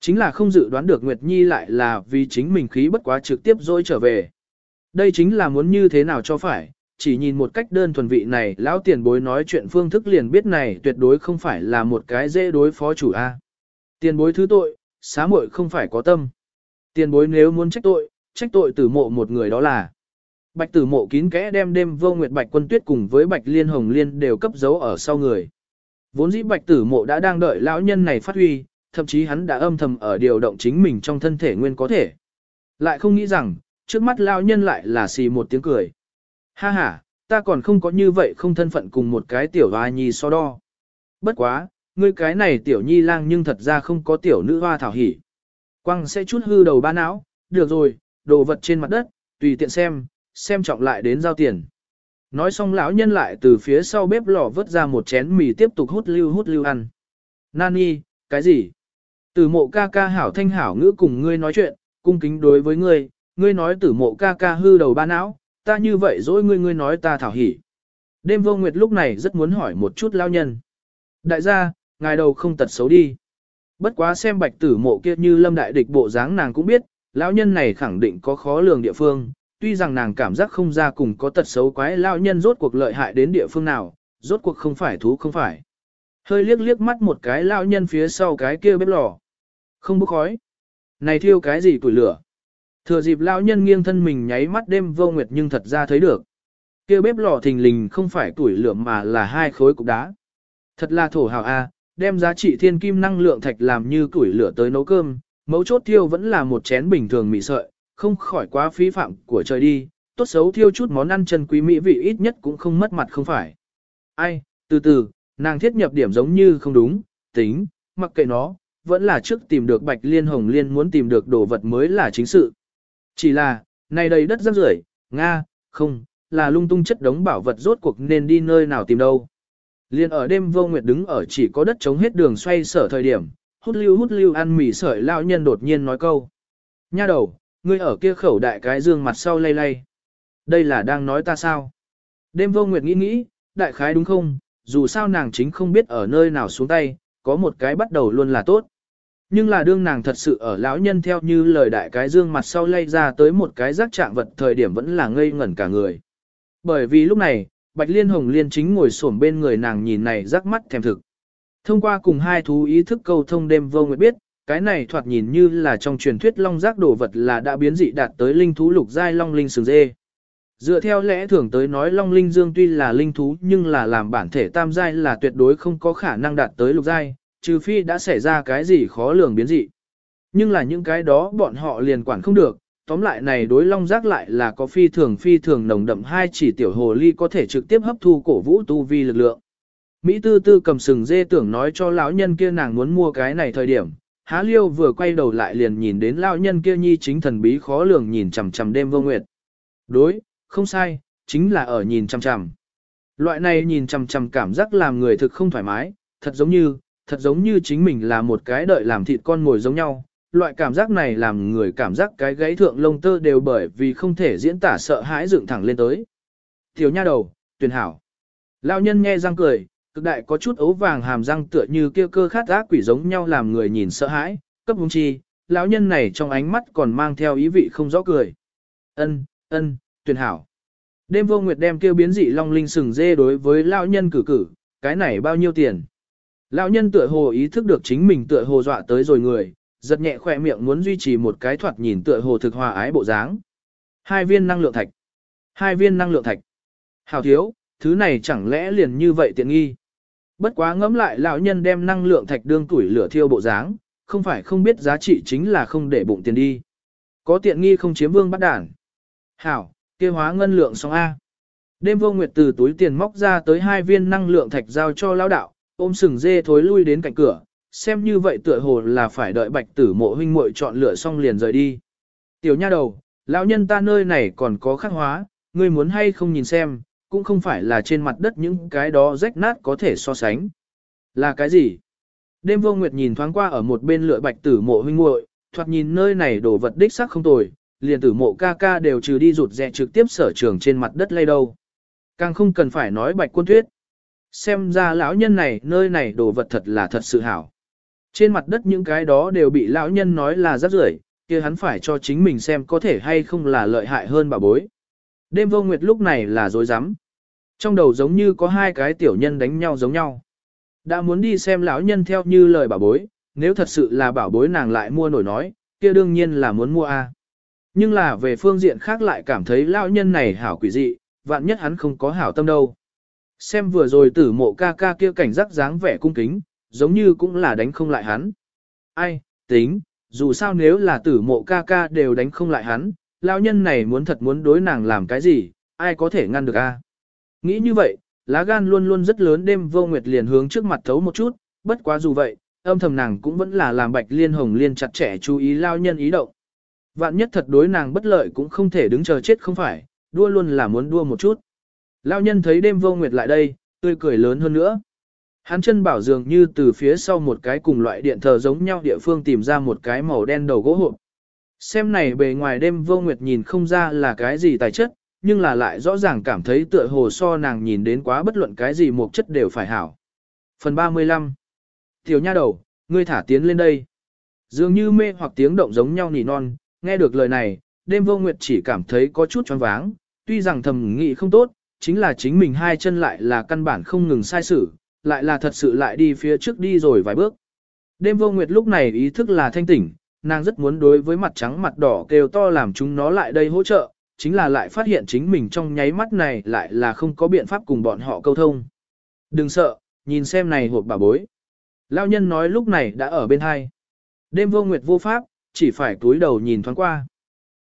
Chính là không dự đoán được Nguyệt Nhi lại là vì chính mình khí bất quá trực tiếp dối trở về. Đây chính là muốn như thế nào cho phải, chỉ nhìn một cách đơn thuần vị này lão tiền bối nói chuyện phương thức liền biết này tuyệt đối không phải là một cái dễ đối phó chủ A. Tiền bối thứ tội, xá muội không phải có tâm. Tiền bối nếu muốn trách tội, trách tội tử mộ một người đó là. Bạch tử mộ kín kẽ đem đêm vô nguyệt bạch quân tuyết cùng với bạch liên hồng liên đều cấp dấu ở sau người. Vốn dĩ bạch tử mộ đã đang đợi lão nhân này phát huy, thậm chí hắn đã âm thầm ở điều động chính mình trong thân thể nguyên có thể. Lại không nghĩ rằng, trước mắt lão nhân lại là xì một tiếng cười. Ha ha, ta còn không có như vậy không thân phận cùng một cái tiểu hoa nhi so đo. Bất quá, ngươi cái này tiểu nhi lang nhưng thật ra không có tiểu nữ hoa thảo hỉ. Quăng sẽ chút hư đầu ba não, được rồi, đồ vật trên mặt đất, tùy tiện xem, xem trọng lại đến giao tiền. Nói xong lão nhân lại từ phía sau bếp lò vớt ra một chén mì tiếp tục hút lưu hút lưu ăn. Nani, cái gì? Tử mộ ca ca hảo thanh hảo ngữ cùng ngươi nói chuyện, cung kính đối với ngươi, ngươi nói tử mộ ca ca hư đầu ba não, ta như vậy dỗi ngươi ngươi nói ta thảo hỉ. Đêm vô nguyệt lúc này rất muốn hỏi một chút lao nhân. Đại gia, ngài đầu không tật xấu đi. Bất quá xem bạch tử mộ kia như lâm đại địch bộ dáng nàng cũng biết, lão nhân này khẳng định có khó lường địa phương, tuy rằng nàng cảm giác không ra cùng có tật xấu quái lao nhân rốt cuộc lợi hại đến địa phương nào, rốt cuộc không phải thú không phải. Hơi liếc liếc mắt một cái lão nhân phía sau cái kia bếp lò. Không bốc khói. Này thiêu cái gì tuổi lửa. Thừa dịp lão nhân nghiêng thân mình nháy mắt đêm vô nguyệt nhưng thật ra thấy được. Kia bếp lò thình lình không phải tuổi lửa mà là hai khối cục đá. Thật là thổ hào a, đem giá trị thiên kim năng lượng thạch làm như tuổi lửa tới nấu cơm, mấu chốt thiêu vẫn là một chén bình thường mì sợi, không khỏi quá phí phạm của trời đi, tốt xấu thiêu chút món ăn chân quý mỹ vị ít nhất cũng không mất mặt không phải. Ai, từ từ, nàng thiết nhập điểm giống như không đúng, tính, mặc kệ nó, vẫn là trước tìm được bạch liên hồng liên muốn tìm được đồ vật mới là chính sự. Chỉ là, này đầy đất rác rưởi, Nga, không, là lung tung chất đống bảo vật rốt cuộc nên đi nơi nào tìm đâu. Liên ở đêm vô nguyệt đứng ở chỉ có đất chống hết đường xoay sở thời điểm, hút lưu hút lưu ăn mì sợi lão nhân đột nhiên nói câu. Nha đầu, ngươi ở kia khẩu đại cái dương mặt sau lay lay. Đây là đang nói ta sao? Đêm vô nguyệt nghĩ nghĩ, đại khái đúng không, dù sao nàng chính không biết ở nơi nào xuống tay, có một cái bắt đầu luôn là tốt. Nhưng là đương nàng thật sự ở lão nhân theo như lời đại cái dương mặt sau lay ra tới một cái rác trạng vật thời điểm vẫn là ngây ngẩn cả người. Bởi vì lúc này, Bạch Liên Hồng Liên chính ngồi xổm bên người nàng nhìn này rắc mắt thèm thực. Thông qua cùng hai thú ý thức câu thông đêm vô nguyệt biết, cái này thoạt nhìn như là trong truyền thuyết long giác đồ vật là đã biến dị đạt tới linh thú lục giai long linh sừng dê. Dựa theo lẽ thường tới nói long linh dương tuy là linh thú nhưng là làm bản thể tam giai là tuyệt đối không có khả năng đạt tới lục giai, trừ phi đã xảy ra cái gì khó lường biến dị. Nhưng là những cái đó bọn họ liền quản không được, tóm lại này đối long giác lại là có phi thường phi thường nồng đậm hai chỉ tiểu hồ ly có thể trực tiếp hấp thu cổ vũ tu vi lực lượng. Mỹ tư tư cầm sừng dê tưởng nói cho lão nhân kia nàng muốn mua cái này thời điểm, há liêu vừa quay đầu lại liền nhìn đến lão nhân kia nhi chính thần bí khó lường nhìn chằm chằm đêm vô nguyệt. Đối, không sai, chính là ở nhìn chằm chằm. Loại này nhìn chằm chằm cảm giác làm người thực không thoải mái, thật giống như, thật giống như chính mình là một cái đợi làm thịt con ngồi giống nhau. Loại cảm giác này làm người cảm giác cái gãy thượng lông tơ đều bởi vì không thể diễn tả sợ hãi dựng thẳng lên tới. Tiểu nha đầu, tuyển hảo. Lão nhân nghe răng cười, cực đại có chút ấu vàng hàm răng tựa như kia cơ khát ác quỷ giống nhau làm người nhìn sợ hãi, cấp hung chi, lão nhân này trong ánh mắt còn mang theo ý vị không rõ cười. Ân, ân, tuyển hảo. Đêm vô nguyệt đem kêu biến dị long linh sừng dê đối với lão nhân cử cử, cái này bao nhiêu tiền? Lão nhân tựa hồ ý thức được chính mình tựa hồ dọa tới rồi người, giật nhẹ khỏe miệng muốn duy trì một cái thoạt nhìn tựa hồ thực hòa ái bộ dáng. Hai viên năng lượng thạch. Hai viên năng lượng thạch. Hảo thiếu, thứ này chẳng lẽ liền như vậy tiện nghi. Bất quá ngẫm lại lão nhân đem năng lượng thạch đương tuổi lửa thiêu bộ dáng, không phải không biết giá trị chính là không để bụng tiền đi. Có tiện nghi không chiếm vương bắt đản. Hảo, kia hóa ngân lượng xong A. Đêm vô nguyệt từ túi tiền móc ra tới hai viên năng lượng thạch giao cho lão đạo, ôm sừng dê thối lui đến cạnh cửa, xem như vậy tựa hồ là phải đợi bạch tử mộ huynh muội chọn lựa xong liền rời đi. Tiểu nha đầu, lão nhân ta nơi này còn có khắc hóa, ngươi muốn hay không nhìn xem, cũng không phải là trên mặt đất những cái đó rách nát có thể so sánh. Là cái gì? Đêm vô nguyệt nhìn thoáng qua ở một bên lựa bạch tử mộ huynh muội, thoạt nhìn nơi này đồ vật đích sắc không tồi, liền tử mộ ca ca đều trừ đi rụt rẹ trực tiếp sở trường trên mặt đất lay đâu. Càng không cần phải nói bạch quân thuyết. Xem ra lão nhân này nơi này đồ vật thật là thật sự hảo. Trên mặt đất những cái đó đều bị lão nhân nói là rất rưởi, kia hắn phải cho chính mình xem có thể hay không là lợi hại hơn bà bối. Đêm vô nguyệt lúc này là dối rắm Trong đầu giống như có hai cái tiểu nhân đánh nhau giống nhau. Đã muốn đi xem lão nhân theo như lời bảo bối, nếu thật sự là bảo bối nàng lại mua nổi nói, kia đương nhiên là muốn mua A. Nhưng là về phương diện khác lại cảm thấy lão nhân này hảo quỷ dị, vạn nhất hắn không có hảo tâm đâu. Xem vừa rồi tử mộ ca ca kia cảnh giác dáng vẻ cung kính, giống như cũng là đánh không lại hắn. Ai, tính, dù sao nếu là tử mộ ca ca đều đánh không lại hắn, lão nhân này muốn thật muốn đối nàng làm cái gì, ai có thể ngăn được a? Nghĩ như vậy, lá gan luôn luôn rất lớn đêm vô nguyệt liền hướng trước mặt thấu một chút, bất quá dù vậy, âm thầm nàng cũng vẫn là làm bạch liên hồng liên chặt chẽ chú ý lao nhân ý động. Vạn nhất thật đối nàng bất lợi cũng không thể đứng chờ chết không phải, đua luôn là muốn đua một chút. Lao nhân thấy đêm vô nguyệt lại đây, tươi cười lớn hơn nữa. Hắn chân bảo dường như từ phía sau một cái cùng loại điện thờ giống nhau địa phương tìm ra một cái màu đen đầu gỗ hộp. Xem này bề ngoài đêm vô nguyệt nhìn không ra là cái gì tài chất, nhưng là lại rõ ràng cảm thấy tựa hồ so nàng nhìn đến quá bất luận cái gì một chất đều phải hảo. Phần 35 Tiểu nha đầu, ngươi thả tiến lên đây. Dường như mê hoặc tiếng động giống nhau nỉ non, nghe được lời này, đêm vô nguyệt chỉ cảm thấy có chút choáng váng, tuy rằng thầm nghĩ không tốt, chính là chính mình hai chân lại là căn bản không ngừng sai sử, lại là thật sự lại đi phía trước đi rồi vài bước. Đêm vô nguyệt lúc này ý thức là thanh tỉnh, nàng rất muốn đối với mặt trắng mặt đỏ kêu to làm chúng nó lại đây hỗ trợ, chính là lại phát hiện chính mình trong nháy mắt này lại là không có biện pháp cùng bọn họ câu thông. Đừng sợ, nhìn xem này hộp bà bối. Lao nhân nói lúc này đã ở bên hai. Đêm vô nguyệt vô pháp, chỉ phải túi đầu nhìn thoáng qua.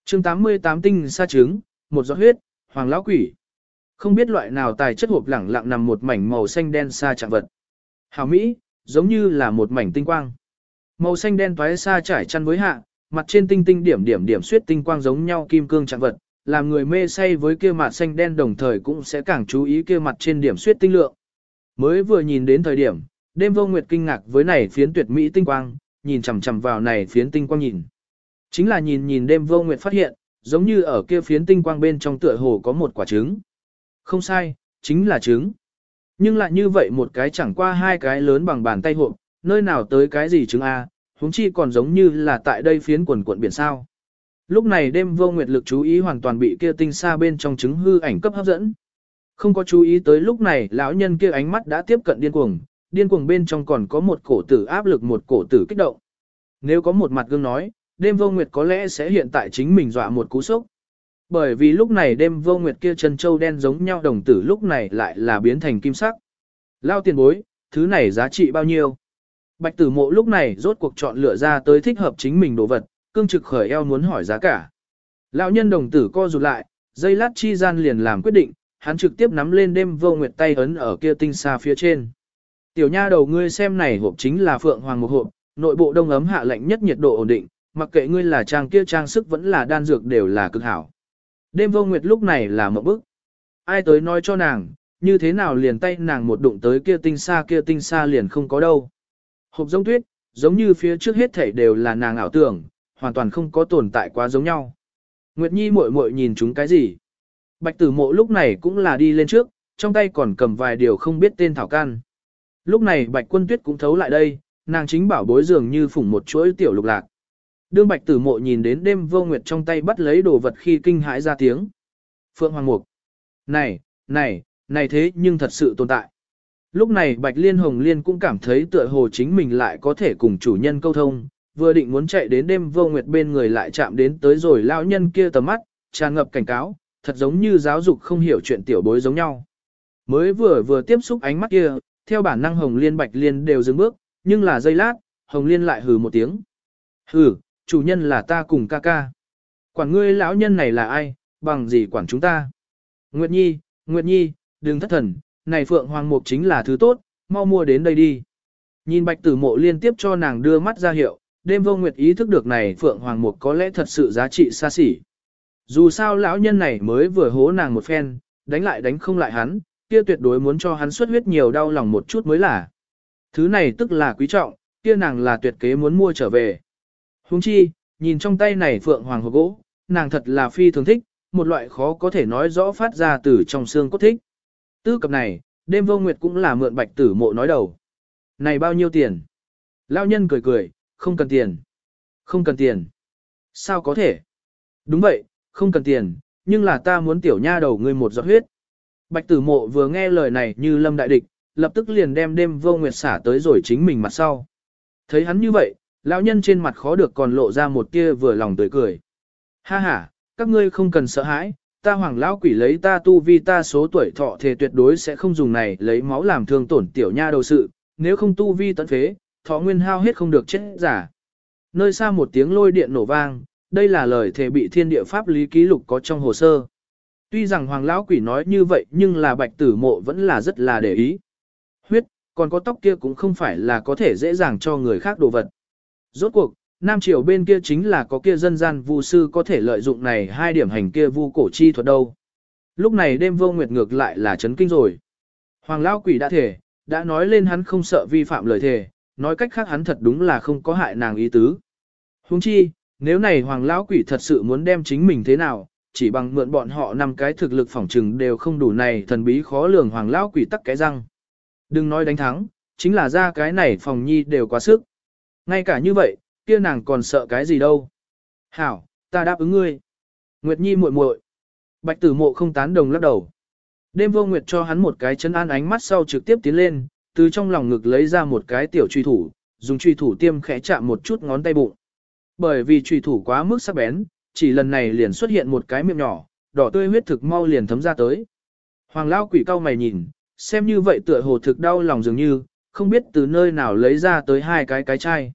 chương 88 tinh sa trứng, một giọt huyết, hoàng lão quỷ. Không biết loại nào tài chất hộp lẳng lặng nằm một mảnh màu xanh đen sa trạng vật. Hảo Mỹ, giống như là một mảnh tinh quang. Màu xanh đen toái xa trải chăn với hạ, mặt trên tinh tinh điểm điểm điểm suyết tinh quang giống nhau kim cương trạng vật, làm người mê say với kia mặt xanh đen đồng thời cũng sẽ càng chú ý kia mặt trên điểm suyết tinh lượng. Mới vừa nhìn đến thời điểm, đêm vô nguyệt kinh ngạc với này phiến tuyệt mỹ tinh quang, nhìn chằm chằm vào này phiến tinh quang nhìn. Chính là nhìn nhìn đêm vô nguyệt phát hiện, giống như ở kia phiến tinh quang bên trong tựa hồ có một quả trứng. Không sai, chính là trứng. Nhưng lại như vậy một cái chẳng qua hai cái lớn bằng bàn tay hộp, nơi nào tới cái gì trứng A, huống chi còn giống như là tại đây phiến quần cuộn biển sao. Lúc này đêm vô nguyệt lực chú ý hoàn toàn bị kia tinh xa bên trong trứng hư ảnh cấp hấp dẫn. Không có chú ý tới lúc này lão nhân kia ánh mắt đã tiếp cận điên cuồng, điên cuồng bên trong còn có một cổ tử áp lực một cổ tử kích động. Nếu có một mặt gương nói, đêm vô nguyệt có lẽ sẽ hiện tại chính mình dọa một cú sốc. Bởi vì lúc này đêm vô nguyệt kia chân châu đen giống nhau đồng tử lúc này lại là biến thành kim sắc. Lao tiền bối, thứ này giá trị bao nhiêu? Bạch tử mộ lúc này rốt cuộc chọn lựa ra tới thích hợp chính mình đồ vật, cương trực khởi eo muốn hỏi giá cả. Lão nhân đồng tử co rụt lại, dây lát chi gian liền làm quyết định, hắn trực tiếp nắm lên đêm vô nguyệt tay ấn ở kia tinh xa phía trên. Tiểu nha đầu ngươi xem này hộp chính là phượng hoàng một hộp, nội bộ đông ấm hạ lạnh nhất nhiệt độ ổn định, mặc kệ ngươi là trang kia trang sức vẫn là đan dược đều là cực hảo. Đêm vô nguyệt lúc này là một bức. Ai tới nói cho nàng, như thế nào liền tay nàng một đụng tới kia tinh xa kia tinh xa liền không có đâu. Hộp giống tuyết, giống như phía trước hết thảy đều là nàng ảo tưởng, hoàn toàn không có tồn tại quá giống nhau. Nguyệt Nhi muội muội nhìn chúng cái gì? Bạch tử mộ lúc này cũng là đi lên trước, trong tay còn cầm vài điều không biết tên thảo can. Lúc này bạch quân tuyết cũng thấu lại đây, nàng chính bảo bối dường như phủng một chuỗi tiểu lục lạc. Đương bạch tử mộ nhìn đến đêm vô nguyệt trong tay bắt lấy đồ vật khi kinh hãi ra tiếng. Phượng Hoàng Mục. Này, này, này thế nhưng thật sự tồn tại. Lúc này Bạch Liên Hồng Liên cũng cảm thấy tựa hồ chính mình lại có thể cùng chủ nhân câu thông, vừa định muốn chạy đến đêm vô nguyệt bên người lại chạm đến tới rồi lão nhân kia tầm mắt, tràn ngập cảnh cáo, thật giống như giáo dục không hiểu chuyện tiểu bối giống nhau. Mới vừa vừa tiếp xúc ánh mắt kia, theo bản năng Hồng Liên Bạch Liên đều dừng bước, nhưng là giây lát, Hồng Liên lại hừ một tiếng. Hừ, chủ nhân là ta cùng ca ca. Quản ngươi lão nhân này là ai, bằng gì quản chúng ta? Nguyệt Nhi, Nguyệt Nhi, đừng thất thần, này Phượng Hoàng Mục chính là thứ tốt, mau mua đến đây đi. Nhìn Bạch Tử Mộ liên tiếp cho nàng đưa mắt ra hiệu, đêm vô nguyệt ý thức được này Phượng Hoàng Mục có lẽ thật sự giá trị xa xỉ. Dù sao lão nhân này mới vừa hố nàng một phen, đánh lại đánh không lại hắn, kia tuyệt đối muốn cho hắn xuất huyết nhiều đau lòng một chút mới là. Thứ này tức là quý trọng, kia nàng là tuyệt kế muốn mua trở về. Huống chi, nhìn trong tay này Phượng Hoàng hộp gỗ, nàng thật là phi thường thích, một loại khó có thể nói rõ phát ra từ trong xương cốt thích. Tư cập này, đêm vô nguyệt cũng là mượn bạch tử mộ nói đầu. Này bao nhiêu tiền? Lao nhân cười cười, không cần tiền. Không cần tiền. Sao có thể? Đúng vậy, không cần tiền, nhưng là ta muốn tiểu nha đầu ngươi một giọt huyết. Bạch tử mộ vừa nghe lời này như lâm đại địch, lập tức liền đem đêm vô nguyệt xả tới rồi chính mình mặt sau. Thấy hắn như vậy, lão nhân trên mặt khó được còn lộ ra một tia vừa lòng tươi cười. Ha ha, các ngươi không cần sợ hãi, ta hoàng lão quỷ lấy ta tu vi ta số tuổi thọ thể tuyệt đối sẽ không dùng này lấy máu làm thương tổn tiểu nha đầu sự, nếu không tu vi tận phế, thọ nguyên hao hết không được chết giả. Nơi xa một tiếng lôi điện nổ vang, đây là lời thề bị thiên địa pháp lý ký lục có trong hồ sơ. Tuy rằng hoàng lão quỷ nói như vậy nhưng là bạch tử mộ vẫn là rất là để ý. Huyết, còn có tóc kia cũng không phải là có thể dễ dàng cho người khác đồ vật. Rốt cuộc, Nam Triều bên kia chính là có kia dân gian vu sư có thể lợi dụng này hai điểm hành kia vu cổ chi thuật đâu. Lúc này đêm vô nguyệt ngược lại là chấn kinh rồi. Hoàng lão quỷ đã thể, đã nói lên hắn không sợ vi phạm lời thề, nói cách khác hắn thật đúng là không có hại nàng ý tứ. Huống chi, nếu này hoàng lão quỷ thật sự muốn đem chính mình thế nào, chỉ bằng mượn bọn họ năm cái thực lực phỏng trừng đều không đủ này thần bí khó lường hoàng lão quỷ tắc cái răng. Đừng nói đánh thắng, chính là ra cái này phòng nhi đều quá sức. Ngay cả như vậy, kia nàng còn sợ cái gì đâu. Hảo, ta đáp ứng ngươi. Nguyệt Nhi muội muội. Bạch tử mộ không tán đồng lắc đầu. Đêm vô nguyệt cho hắn một cái chân an ánh mắt sau trực tiếp tiến lên, từ trong lòng ngực lấy ra một cái tiểu truy thủ, dùng truy thủ tiêm khẽ chạm một chút ngón tay bụng. Bởi vì truy thủ quá mức sắc bén, chỉ lần này liền xuất hiện một cái miệng nhỏ, đỏ tươi huyết thực mau liền thấm ra tới. Hoàng lao quỷ cao mày nhìn, xem như vậy tựa hồ thực đau lòng dường như, không biết từ nơi nào lấy ra tới hai cái cái chai.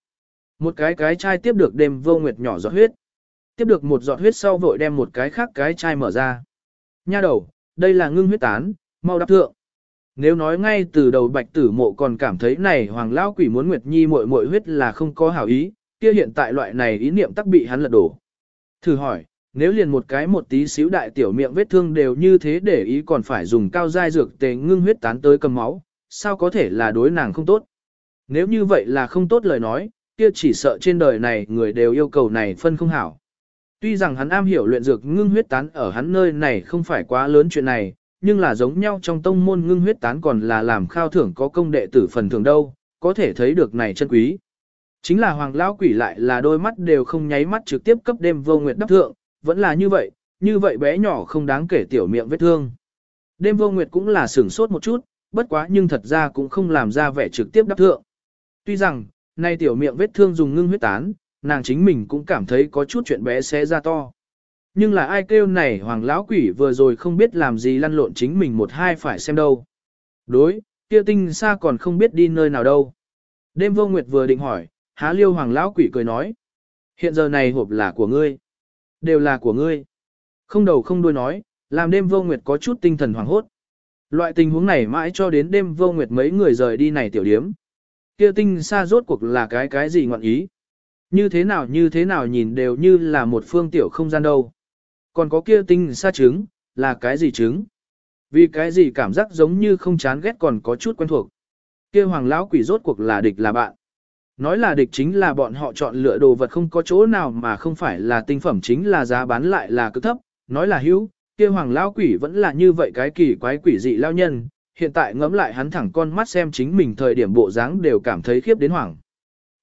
Một cái cái chai tiếp được đêm vô nguyệt nhỏ giọt huyết. Tiếp được một giọt huyết sau vội đem một cái khác cái chai mở ra. Nha đầu, đây là ngưng huyết tán, mau đắp thượng. Nếu nói ngay từ đầu bạch tử mộ còn cảm thấy này hoàng lão quỷ muốn nguyệt nhi muội muội huyết là không có hảo ý, kia hiện tại loại này ý niệm tắc bị hắn lật đổ. Thử hỏi, nếu liền một cái một tí xíu đại tiểu miệng vết thương đều như thế để ý còn phải dùng cao giai dược tề ngưng huyết tán tới cầm máu, sao có thể là đối nàng không tốt? Nếu như vậy là không tốt lời nói, kia chỉ sợ trên đời này người đều yêu cầu này phân không hảo. Tuy rằng hắn am hiểu luyện dược ngưng huyết tán ở hắn nơi này không phải quá lớn chuyện này, nhưng là giống nhau trong tông môn ngưng huyết tán còn là làm khao thưởng có công đệ tử phần thưởng đâu, có thể thấy được này chân quý. Chính là hoàng lão quỷ lại là đôi mắt đều không nháy mắt trực tiếp cấp đêm vô nguyệt đắp thượng, vẫn là như vậy, như vậy bé nhỏ không đáng kể tiểu miệng vết thương. Đêm vô nguyệt cũng là sửng sốt một chút, bất quá nhưng thật ra cũng không làm ra vẻ trực tiếp đắp thượng. Tuy rằng, nay tiểu miệng vết thương dùng ngưng huyết tán, nàng chính mình cũng cảm thấy có chút chuyện bé xé ra to. Nhưng là ai kêu này hoàng lão quỷ vừa rồi không biết làm gì lăn lộn chính mình một hai phải xem đâu. Đối, kia tinh xa còn không biết đi nơi nào đâu. Đêm vô nguyệt vừa định hỏi, há liêu hoàng lão quỷ cười nói. Hiện giờ này hộp là của ngươi. Đều là của ngươi. Không đầu không đuôi nói, làm đêm vô nguyệt có chút tinh thần hoàng hốt. Loại tình huống này mãi cho đến đêm vô nguyệt mấy người rời đi này tiểu điếm. Kia tinh xa rốt cuộc là cái cái gì ngọn ý. Như thế nào như thế nào nhìn đều như là một phương tiểu không gian đâu. Còn có kia tinh xa trứng, là cái gì trứng? Vì cái gì cảm giác giống như không chán ghét còn có chút quen thuộc. Kia hoàng lão quỷ rốt cuộc là địch là bạn. Nói là địch chính là bọn họ chọn lựa đồ vật không có chỗ nào mà không phải là tinh phẩm chính là giá bán lại là cực thấp. Nói là hữu, kia hoàng lão quỷ vẫn là như vậy cái kỳ quái quỷ dị lao nhân. Hiện tại ngẫm lại hắn thẳng con mắt xem chính mình thời điểm bộ dáng đều cảm thấy khiếp đến hoảng.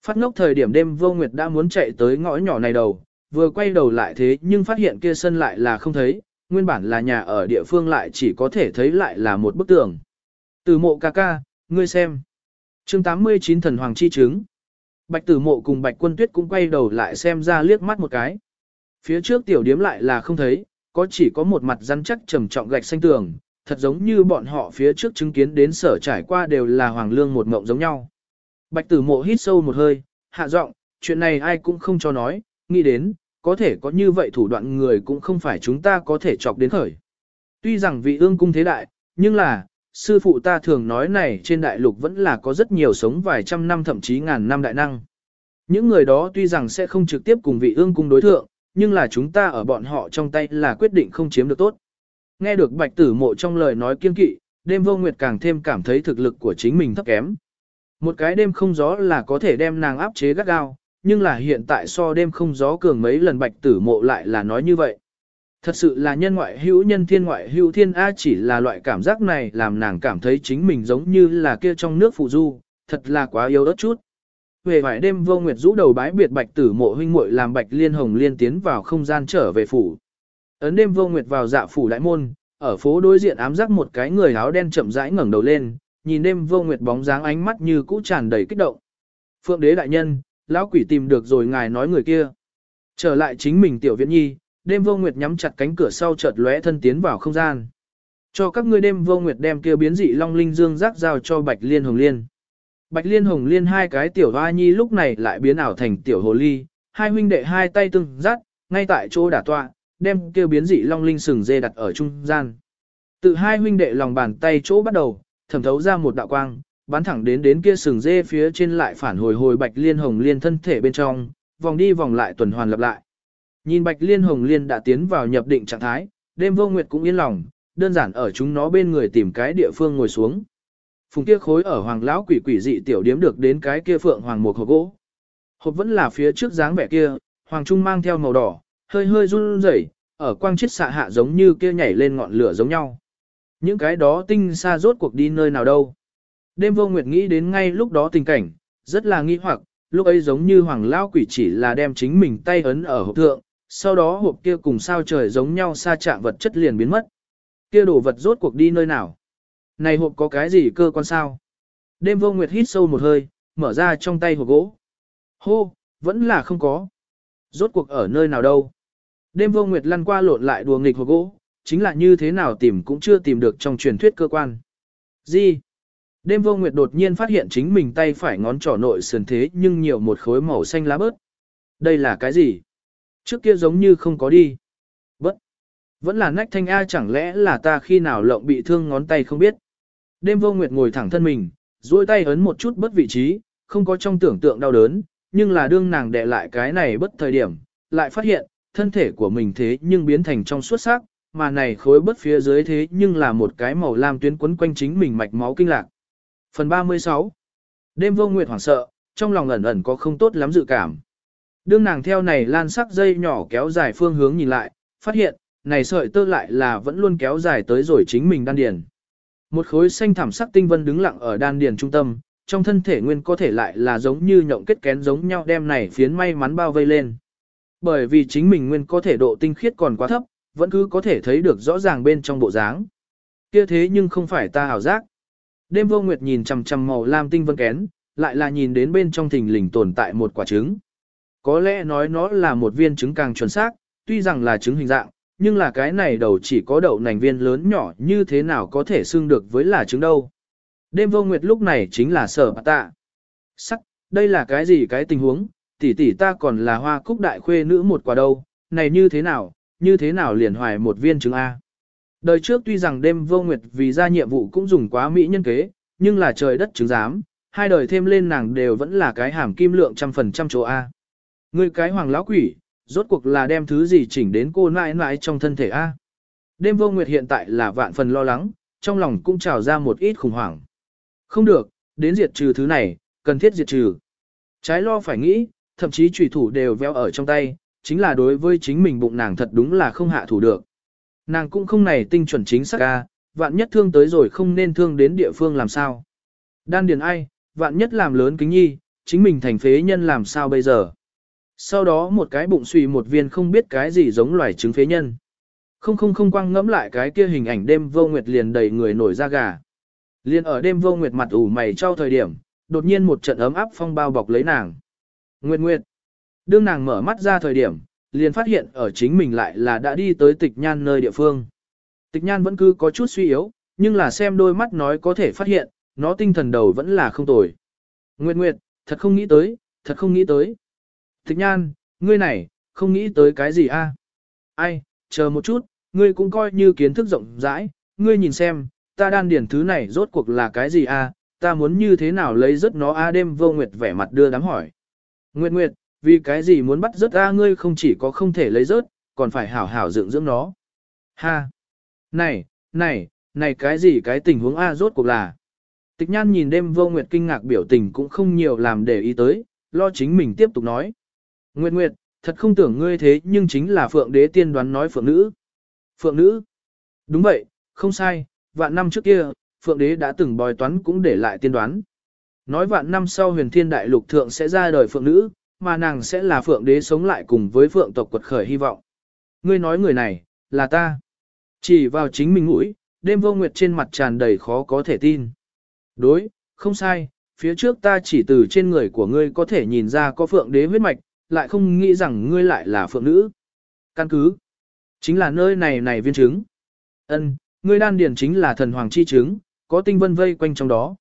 Phát ngốc thời điểm đêm vô nguyệt đã muốn chạy tới ngõ nhỏ này đầu, vừa quay đầu lại thế nhưng phát hiện kia sân lại là không thấy, nguyên bản là nhà ở địa phương lại chỉ có thể thấy lại là một bức tường. Từ mộ ca ca, ngươi xem. chương 89 thần hoàng chi chứng. Bạch tử mộ cùng bạch quân tuyết cũng quay đầu lại xem ra liếc mắt một cái. Phía trước tiểu điếm lại là không thấy, có chỉ có một mặt rắn chắc trầm trọng gạch xanh tường, thật giống như bọn họ phía trước chứng kiến đến sở trải qua đều là hoàng lương một mộng giống nhau. Bạch tử mộ hít sâu một hơi, hạ giọng, chuyện này ai cũng không cho nói, nghĩ đến, có thể có như vậy thủ đoạn người cũng không phải chúng ta có thể chọc đến khởi. Tuy rằng vị ương cung thế đại, nhưng là, sư phụ ta thường nói này trên đại lục vẫn là có rất nhiều sống vài trăm năm thậm chí ngàn năm đại năng. Những người đó tuy rằng sẽ không trực tiếp cùng vị ương cung đối thượng, nhưng là chúng ta ở bọn họ trong tay là quyết định không chiếm được tốt. Nghe được bạch tử mộ trong lời nói kiên kỵ, đêm vô nguyệt càng thêm cảm thấy thực lực của chính mình thấp kém. Một cái đêm không gió là có thể đem nàng áp chế gắt gao, nhưng là hiện tại so đêm không gió cường mấy lần bạch tử mộ lại là nói như vậy. Thật sự là nhân ngoại hữu nhân thiên ngoại hữu thiên A chỉ là loại cảm giác này làm nàng cảm thấy chính mình giống như là kia trong nước phụ du, thật là quá yếu ớt chút. Về vài đêm vô nguyệt rũ đầu bái biệt bạch tử mộ huynh muội làm bạch liên hồng liên tiến vào không gian trở về phủ. Ấn đêm vô nguyệt vào dạ phủ đại môn, ở phố đối diện ám giác một cái người áo đen chậm rãi ngẩng đầu lên, nhìn đêm vô nguyệt bóng dáng ánh mắt như cũ tràn đầy kích động. Phượng đế đại nhân, lão quỷ tìm được rồi ngài nói người kia. Trở lại chính mình tiểu viện nhi, đêm vô nguyệt nhắm chặt cánh cửa sau chợt lóe thân tiến vào không gian. Cho các ngươi đêm vô nguyệt đem kia biến dị long linh dương rác giao cho Bạch Liên Hồng Liên. Bạch Liên Hồng Liên hai cái tiểu hoa nhi lúc này lại biến ảo thành tiểu hồ ly, hai huynh đệ hai tay tương dắt, ngay tại chỗ đả tọa, đem kêu biến dị long linh sừng dê đặt ở trung gian. Từ hai huynh đệ lòng bàn tay chỗ bắt đầu, thẩm thấu ra một đạo quang, bắn thẳng đến đến kia sừng dê phía trên lại phản hồi hồi bạch liên hồng liên thân thể bên trong, vòng đi vòng lại tuần hoàn lặp lại. Nhìn bạch liên hồng liên đã tiến vào nhập định trạng thái, đêm vô nguyệt cũng yên lòng, đơn giản ở chúng nó bên người tìm cái địa phương ngồi xuống. Phùng kia khối ở hoàng lão quỷ quỷ dị tiểu điếm được đến cái kia phượng hoàng một hộp gỗ. Hộp vẫn là phía trước dáng vẻ kia, hoàng trung mang theo màu đỏ, hơi hơi run rẩy, ở quang chiết xạ hạ giống như kia nhảy lên ngọn lửa giống nhau. Những cái đó tinh xa rốt cuộc đi nơi nào đâu. Đêm vô nguyệt nghĩ đến ngay lúc đó tình cảnh, rất là nghi hoặc, lúc ấy giống như hoàng lao quỷ chỉ là đem chính mình tay ấn ở hộp thượng, sau đó hộp kia cùng sao trời giống nhau xa chạm vật chất liền biến mất. Kia đồ vật rốt cuộc đi nơi nào? Này hộp có cái gì cơ quan sao? Đêm vô nguyệt hít sâu một hơi, mở ra trong tay hộp gỗ. Hô, vẫn là không có. Rốt cuộc ở nơi nào đâu? Đêm vô nguyệt lăn qua lộn lại đùa nghịch hộp gỗ, chính là như thế nào tìm cũng chưa tìm được trong truyền thuyết cơ quan. Gì? Đêm vô nguyệt đột nhiên phát hiện chính mình tay phải ngón trỏ nội sườn thế nhưng nhiều một khối màu xanh lá bớt. Đây là cái gì? Trước kia giống như không có đi. Bớt. Vẫn là nách thanh A chẳng lẽ là ta khi nào lộng bị thương ngón tay không biết. Đêm vô nguyệt ngồi thẳng thân mình, duỗi tay ấn một chút bất vị trí, không có trong tưởng tượng đau đớn, nhưng là đương nàng đè lại cái này bất thời điểm, lại phát hiện, thân thể của mình thế nhưng biến thành trong suốt sắc, mà này khối bất phía dưới thế nhưng là một cái màu lam tuyến quấn quanh chính mình mạch máu kinh lạc. Phần 36 Đêm vô nguyệt hoảng sợ, trong lòng ẩn ẩn có không tốt lắm dự cảm. Đương nàng theo này lan sắc dây nhỏ kéo dài phương hướng nhìn lại, phát hiện, này sợi tơ lại là vẫn luôn kéo dài tới rồi chính mình đan điền. Một khối xanh thảm sắc tinh vân đứng lặng ở đan điền trung tâm, trong thân thể nguyên có thể lại là giống như nhộng kết kén giống nhau đem này phiến may mắn bao vây lên. Bởi vì chính mình nguyên có thể độ tinh khiết còn quá thấp, vẫn cứ có thể thấy được rõ ràng bên trong bộ dáng. Kia thế nhưng không phải ta hảo giác. Đêm vô nguyệt nhìn chằm chằm màu lam tinh vân kén, lại là nhìn đến bên trong thình lình tồn tại một quả trứng. Có lẽ nói nó là một viên trứng càng chuẩn xác, tuy rằng là trứng hình dạng, nhưng là cái này đầu chỉ có đậu nành viên lớn nhỏ như thế nào có thể xưng được với là trứng đâu. Đêm vô nguyệt lúc này chính là sở bà tạ. Sắc, đây là cái gì cái tình huống, tỷ tỷ ta còn là hoa cúc đại khuê nữ một quả đâu, này như thế nào, như thế nào liền hoài một viên trứng A. Đời trước tuy rằng đêm vô nguyệt vì ra nhiệm vụ cũng dùng quá mỹ nhân kế, nhưng là trời đất chứng giám, hai đời thêm lên nàng đều vẫn là cái hàm kim lượng trăm phần trăm chỗ A. Người cái hoàng lão quỷ, rốt cuộc là đem thứ gì chỉnh đến cô nãi nãi trong thân thể A. Đêm vô nguyệt hiện tại là vạn phần lo lắng, trong lòng cũng trào ra một ít khủng hoảng. Không được, đến diệt trừ thứ này, cần thiết diệt trừ. Trái lo phải nghĩ, thậm chí trùy thủ đều véo ở trong tay, chính là đối với chính mình bụng nàng thật đúng là không hạ thủ được. Nàng cũng không này tinh chuẩn chính xác ca, vạn nhất thương tới rồi không nên thương đến địa phương làm sao. Đan điền ai, vạn nhất làm lớn kính nhi, chính mình thành phế nhân làm sao bây giờ. Sau đó một cái bụng suy một viên không biết cái gì giống loài trứng phế nhân. Không không không quăng ngẫm lại cái kia hình ảnh đêm vô nguyệt liền đầy người nổi da gà. Liên ở đêm vô nguyệt mặt ủ mày trao thời điểm, đột nhiên một trận ấm áp phong bao bọc lấy nàng. Nguyệt Nguyệt. Đương nàng mở mắt ra thời điểm, liền phát hiện ở chính mình lại là đã đi tới tịch nhan nơi địa phương. Tịch nhan vẫn cứ có chút suy yếu, nhưng là xem đôi mắt nói có thể phát hiện, nó tinh thần đầu vẫn là không tồi. Nguyệt Nguyệt, thật không nghĩ tới, thật không nghĩ tới. Tịch nhan, ngươi này, không nghĩ tới cái gì a? Ai, chờ một chút, ngươi cũng coi như kiến thức rộng rãi, ngươi nhìn xem, ta đan điển thứ này rốt cuộc là cái gì a? ta muốn như thế nào lấy rất nó a đêm vô nguyệt vẻ mặt đưa đám hỏi. Nguyệt Nguyệt, vì cái gì muốn bắt rớt ra ngươi không chỉ có không thể lấy rớt, còn phải hảo hảo dưỡng dưỡng nó. Ha! Này, này, này cái gì cái tình huống a rốt cuộc là. Tịch nhan nhìn đêm vô nguyệt kinh ngạc biểu tình cũng không nhiều làm để ý tới, lo chính mình tiếp tục nói. Nguyệt Nguyệt, thật không tưởng ngươi thế nhưng chính là phượng đế tiên đoán nói phượng nữ. Phượng nữ? Đúng vậy, không sai, vạn năm trước kia, phượng đế đã từng bòi toán cũng để lại tiên đoán. Nói vạn năm sau huyền thiên đại lục thượng sẽ ra đời phượng nữ, mà nàng sẽ là phượng đế sống lại cùng với phượng tộc quật khởi hy vọng. Ngươi nói người này, là ta. Chỉ vào chính mình mũi, đêm vô nguyệt trên mặt tràn đầy khó có thể tin. Đối, không sai, phía trước ta chỉ từ trên người của ngươi có thể nhìn ra có phượng đế huyết mạch, lại không nghĩ rằng ngươi lại là phượng nữ. Căn cứ, chính là nơi này này viên chứng. Ân, ngươi đan điển chính là thần hoàng chi chứng, có tinh vân vây quanh trong đó.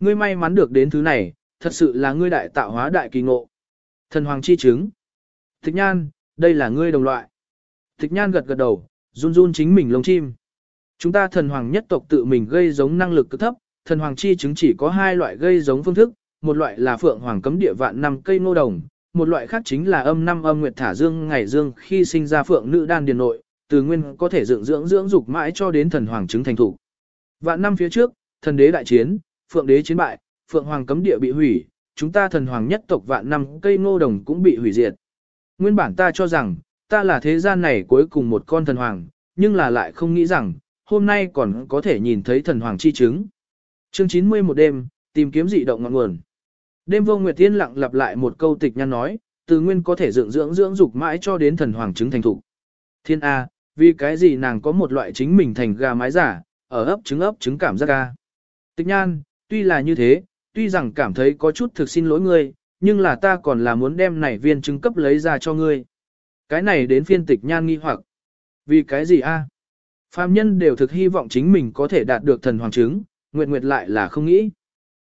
Ngươi may mắn được đến thứ này, thật sự là ngươi đại tạo hóa đại kỳ ngộ. Thần hoàng chi chứng, Thích nhan, đây là ngươi đồng loại. Thích nhan gật gật đầu, run run chính mình lông chim. Chúng ta thần hoàng nhất tộc tự mình gây giống năng lực cực thấp, thần hoàng chi chứng chỉ có hai loại gây giống phương thức, một loại là phượng hoàng cấm địa vạn năm cây ngô đồng, một loại khác chính là âm năm âm nguyệt thả dương ngày dương khi sinh ra phượng nữ đan điền nội, từ nguyên có thể dưỡng dưỡng dưỡng dục mãi cho đến thần hoàng chứng thành thủ. Vạn năm phía trước, thần đế đại chiến, phượng đế chiến bại, phượng hoàng cấm địa bị hủy, chúng ta thần hoàng nhất tộc vạn năm cây ngô đồng cũng bị hủy diệt. Nguyên bản ta cho rằng, ta là thế gian này cuối cùng một con thần hoàng, nhưng là lại không nghĩ rằng, hôm nay còn có thể nhìn thấy thần hoàng chi chứng. Chương 90 một đêm, tìm kiếm dị động ngọn nguồn. Đêm vô nguyệt tiên lặng lặp lại một câu tịch nhăn nói, từ nguyên có thể dưỡng dưỡng dưỡng dục mãi cho đến thần hoàng chứng thành thủ. Thiên A, Vì cái gì nàng có một loại chính mình thành gà mái giả, ở ấp trứng ấp trứng cảm giác ca. Tịch nhan, tuy là như thế, tuy rằng cảm thấy có chút thực xin lỗi ngươi, nhưng là ta còn là muốn đem này viên chứng cấp lấy ra cho ngươi. Cái này đến phiên tịch nhan nghi hoặc. Vì cái gì a? Phạm nhân đều thực hy vọng chính mình có thể đạt được thần hoàng chứng, nguyệt nguyệt lại là không nghĩ.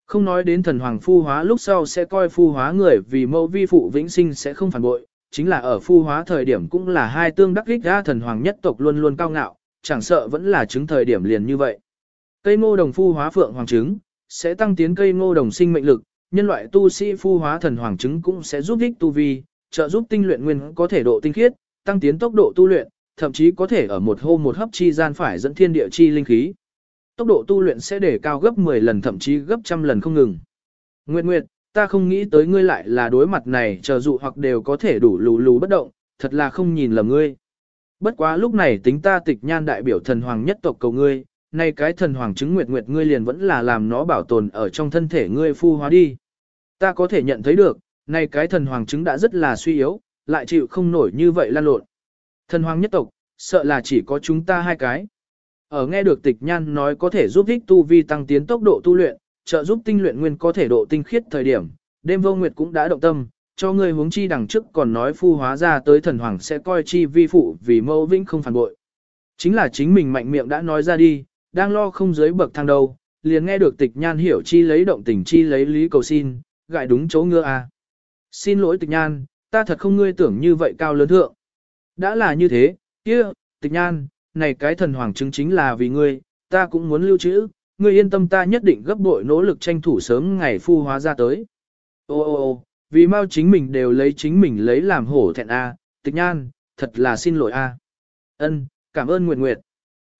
Không nói đến thần hoàng phu hóa lúc sau sẽ coi phu hóa người vì mẫu vi phụ vĩnh sinh sẽ không phản bội, chính là ở phu hóa thời điểm cũng là hai tương đắc ích ra thần hoàng nhất tộc luôn luôn cao ngạo, chẳng sợ vẫn là chứng thời điểm liền như vậy. Cây ngô đồng phu hóa phượng hoàng chứng sẽ tăng tiến cây ngô đồng sinh mệnh lực, nhân loại tu sĩ phu hóa thần hoàng chứng cũng sẽ giúp ích tu vi, trợ giúp tinh luyện nguyên có thể độ tinh khiết, tăng tiến tốc độ tu luyện, thậm chí có thể ở một hô một hấp chi gian phải dẫn thiên địa chi linh khí. Tốc độ tu luyện sẽ để cao gấp 10 lần thậm chí gấp trăm lần không ngừng. Nguyệt Nguyệt, ta không nghĩ tới ngươi lại là đối mặt này chờ dụ hoặc đều có thể đủ lù lù bất động, thật là không nhìn lầm ngươi. Bất quá lúc này tính ta tịch nhan đại biểu thần hoàng nhất tộc cầu ngươi, nay cái thần hoàng chứng nguyệt nguyệt ngươi liền vẫn là làm nó bảo tồn ở trong thân thể ngươi phu hóa đi. Ta có thể nhận thấy được, nay cái thần hoàng chứng đã rất là suy yếu, lại chịu không nổi như vậy lan lộn. Thần hoàng nhất tộc, sợ là chỉ có chúng ta hai cái. Ở nghe được tịch nhan nói có thể giúp thích tu vi tăng tiến tốc độ tu luyện, trợ giúp tinh luyện nguyên có thể độ tinh khiết thời điểm, đêm vô nguyệt cũng đã động tâm, cho người huống chi đằng trước còn nói phu hóa ra tới thần hoàng sẽ coi chi vi phụ vì mâu vĩnh không phản bội. Chính là chính mình mạnh miệng đã nói ra đi, đang lo không dưới bậc thang đâu, liền nghe được tịch nhan hiểu chi lấy động tình chi lấy lý cầu xin, gại đúng chỗ ngựa à. Xin lỗi tịch nhan, ta thật không ngươi tưởng như vậy cao lớn thượng. Đã là như thế, kia, tịch nhan, này cái thần hoàng chứng chính là vì ngươi, ta cũng muốn lưu trữ, ngươi yên tâm ta nhất định gấp bội nỗ lực tranh thủ sớm ngày phu hóa ra tới. Ô ô ô, vì mau chính mình đều lấy chính mình lấy làm hổ thẹn a, tịch nhan, thật là xin lỗi a. Ân, cảm ơn Nguyệt Nguyệt.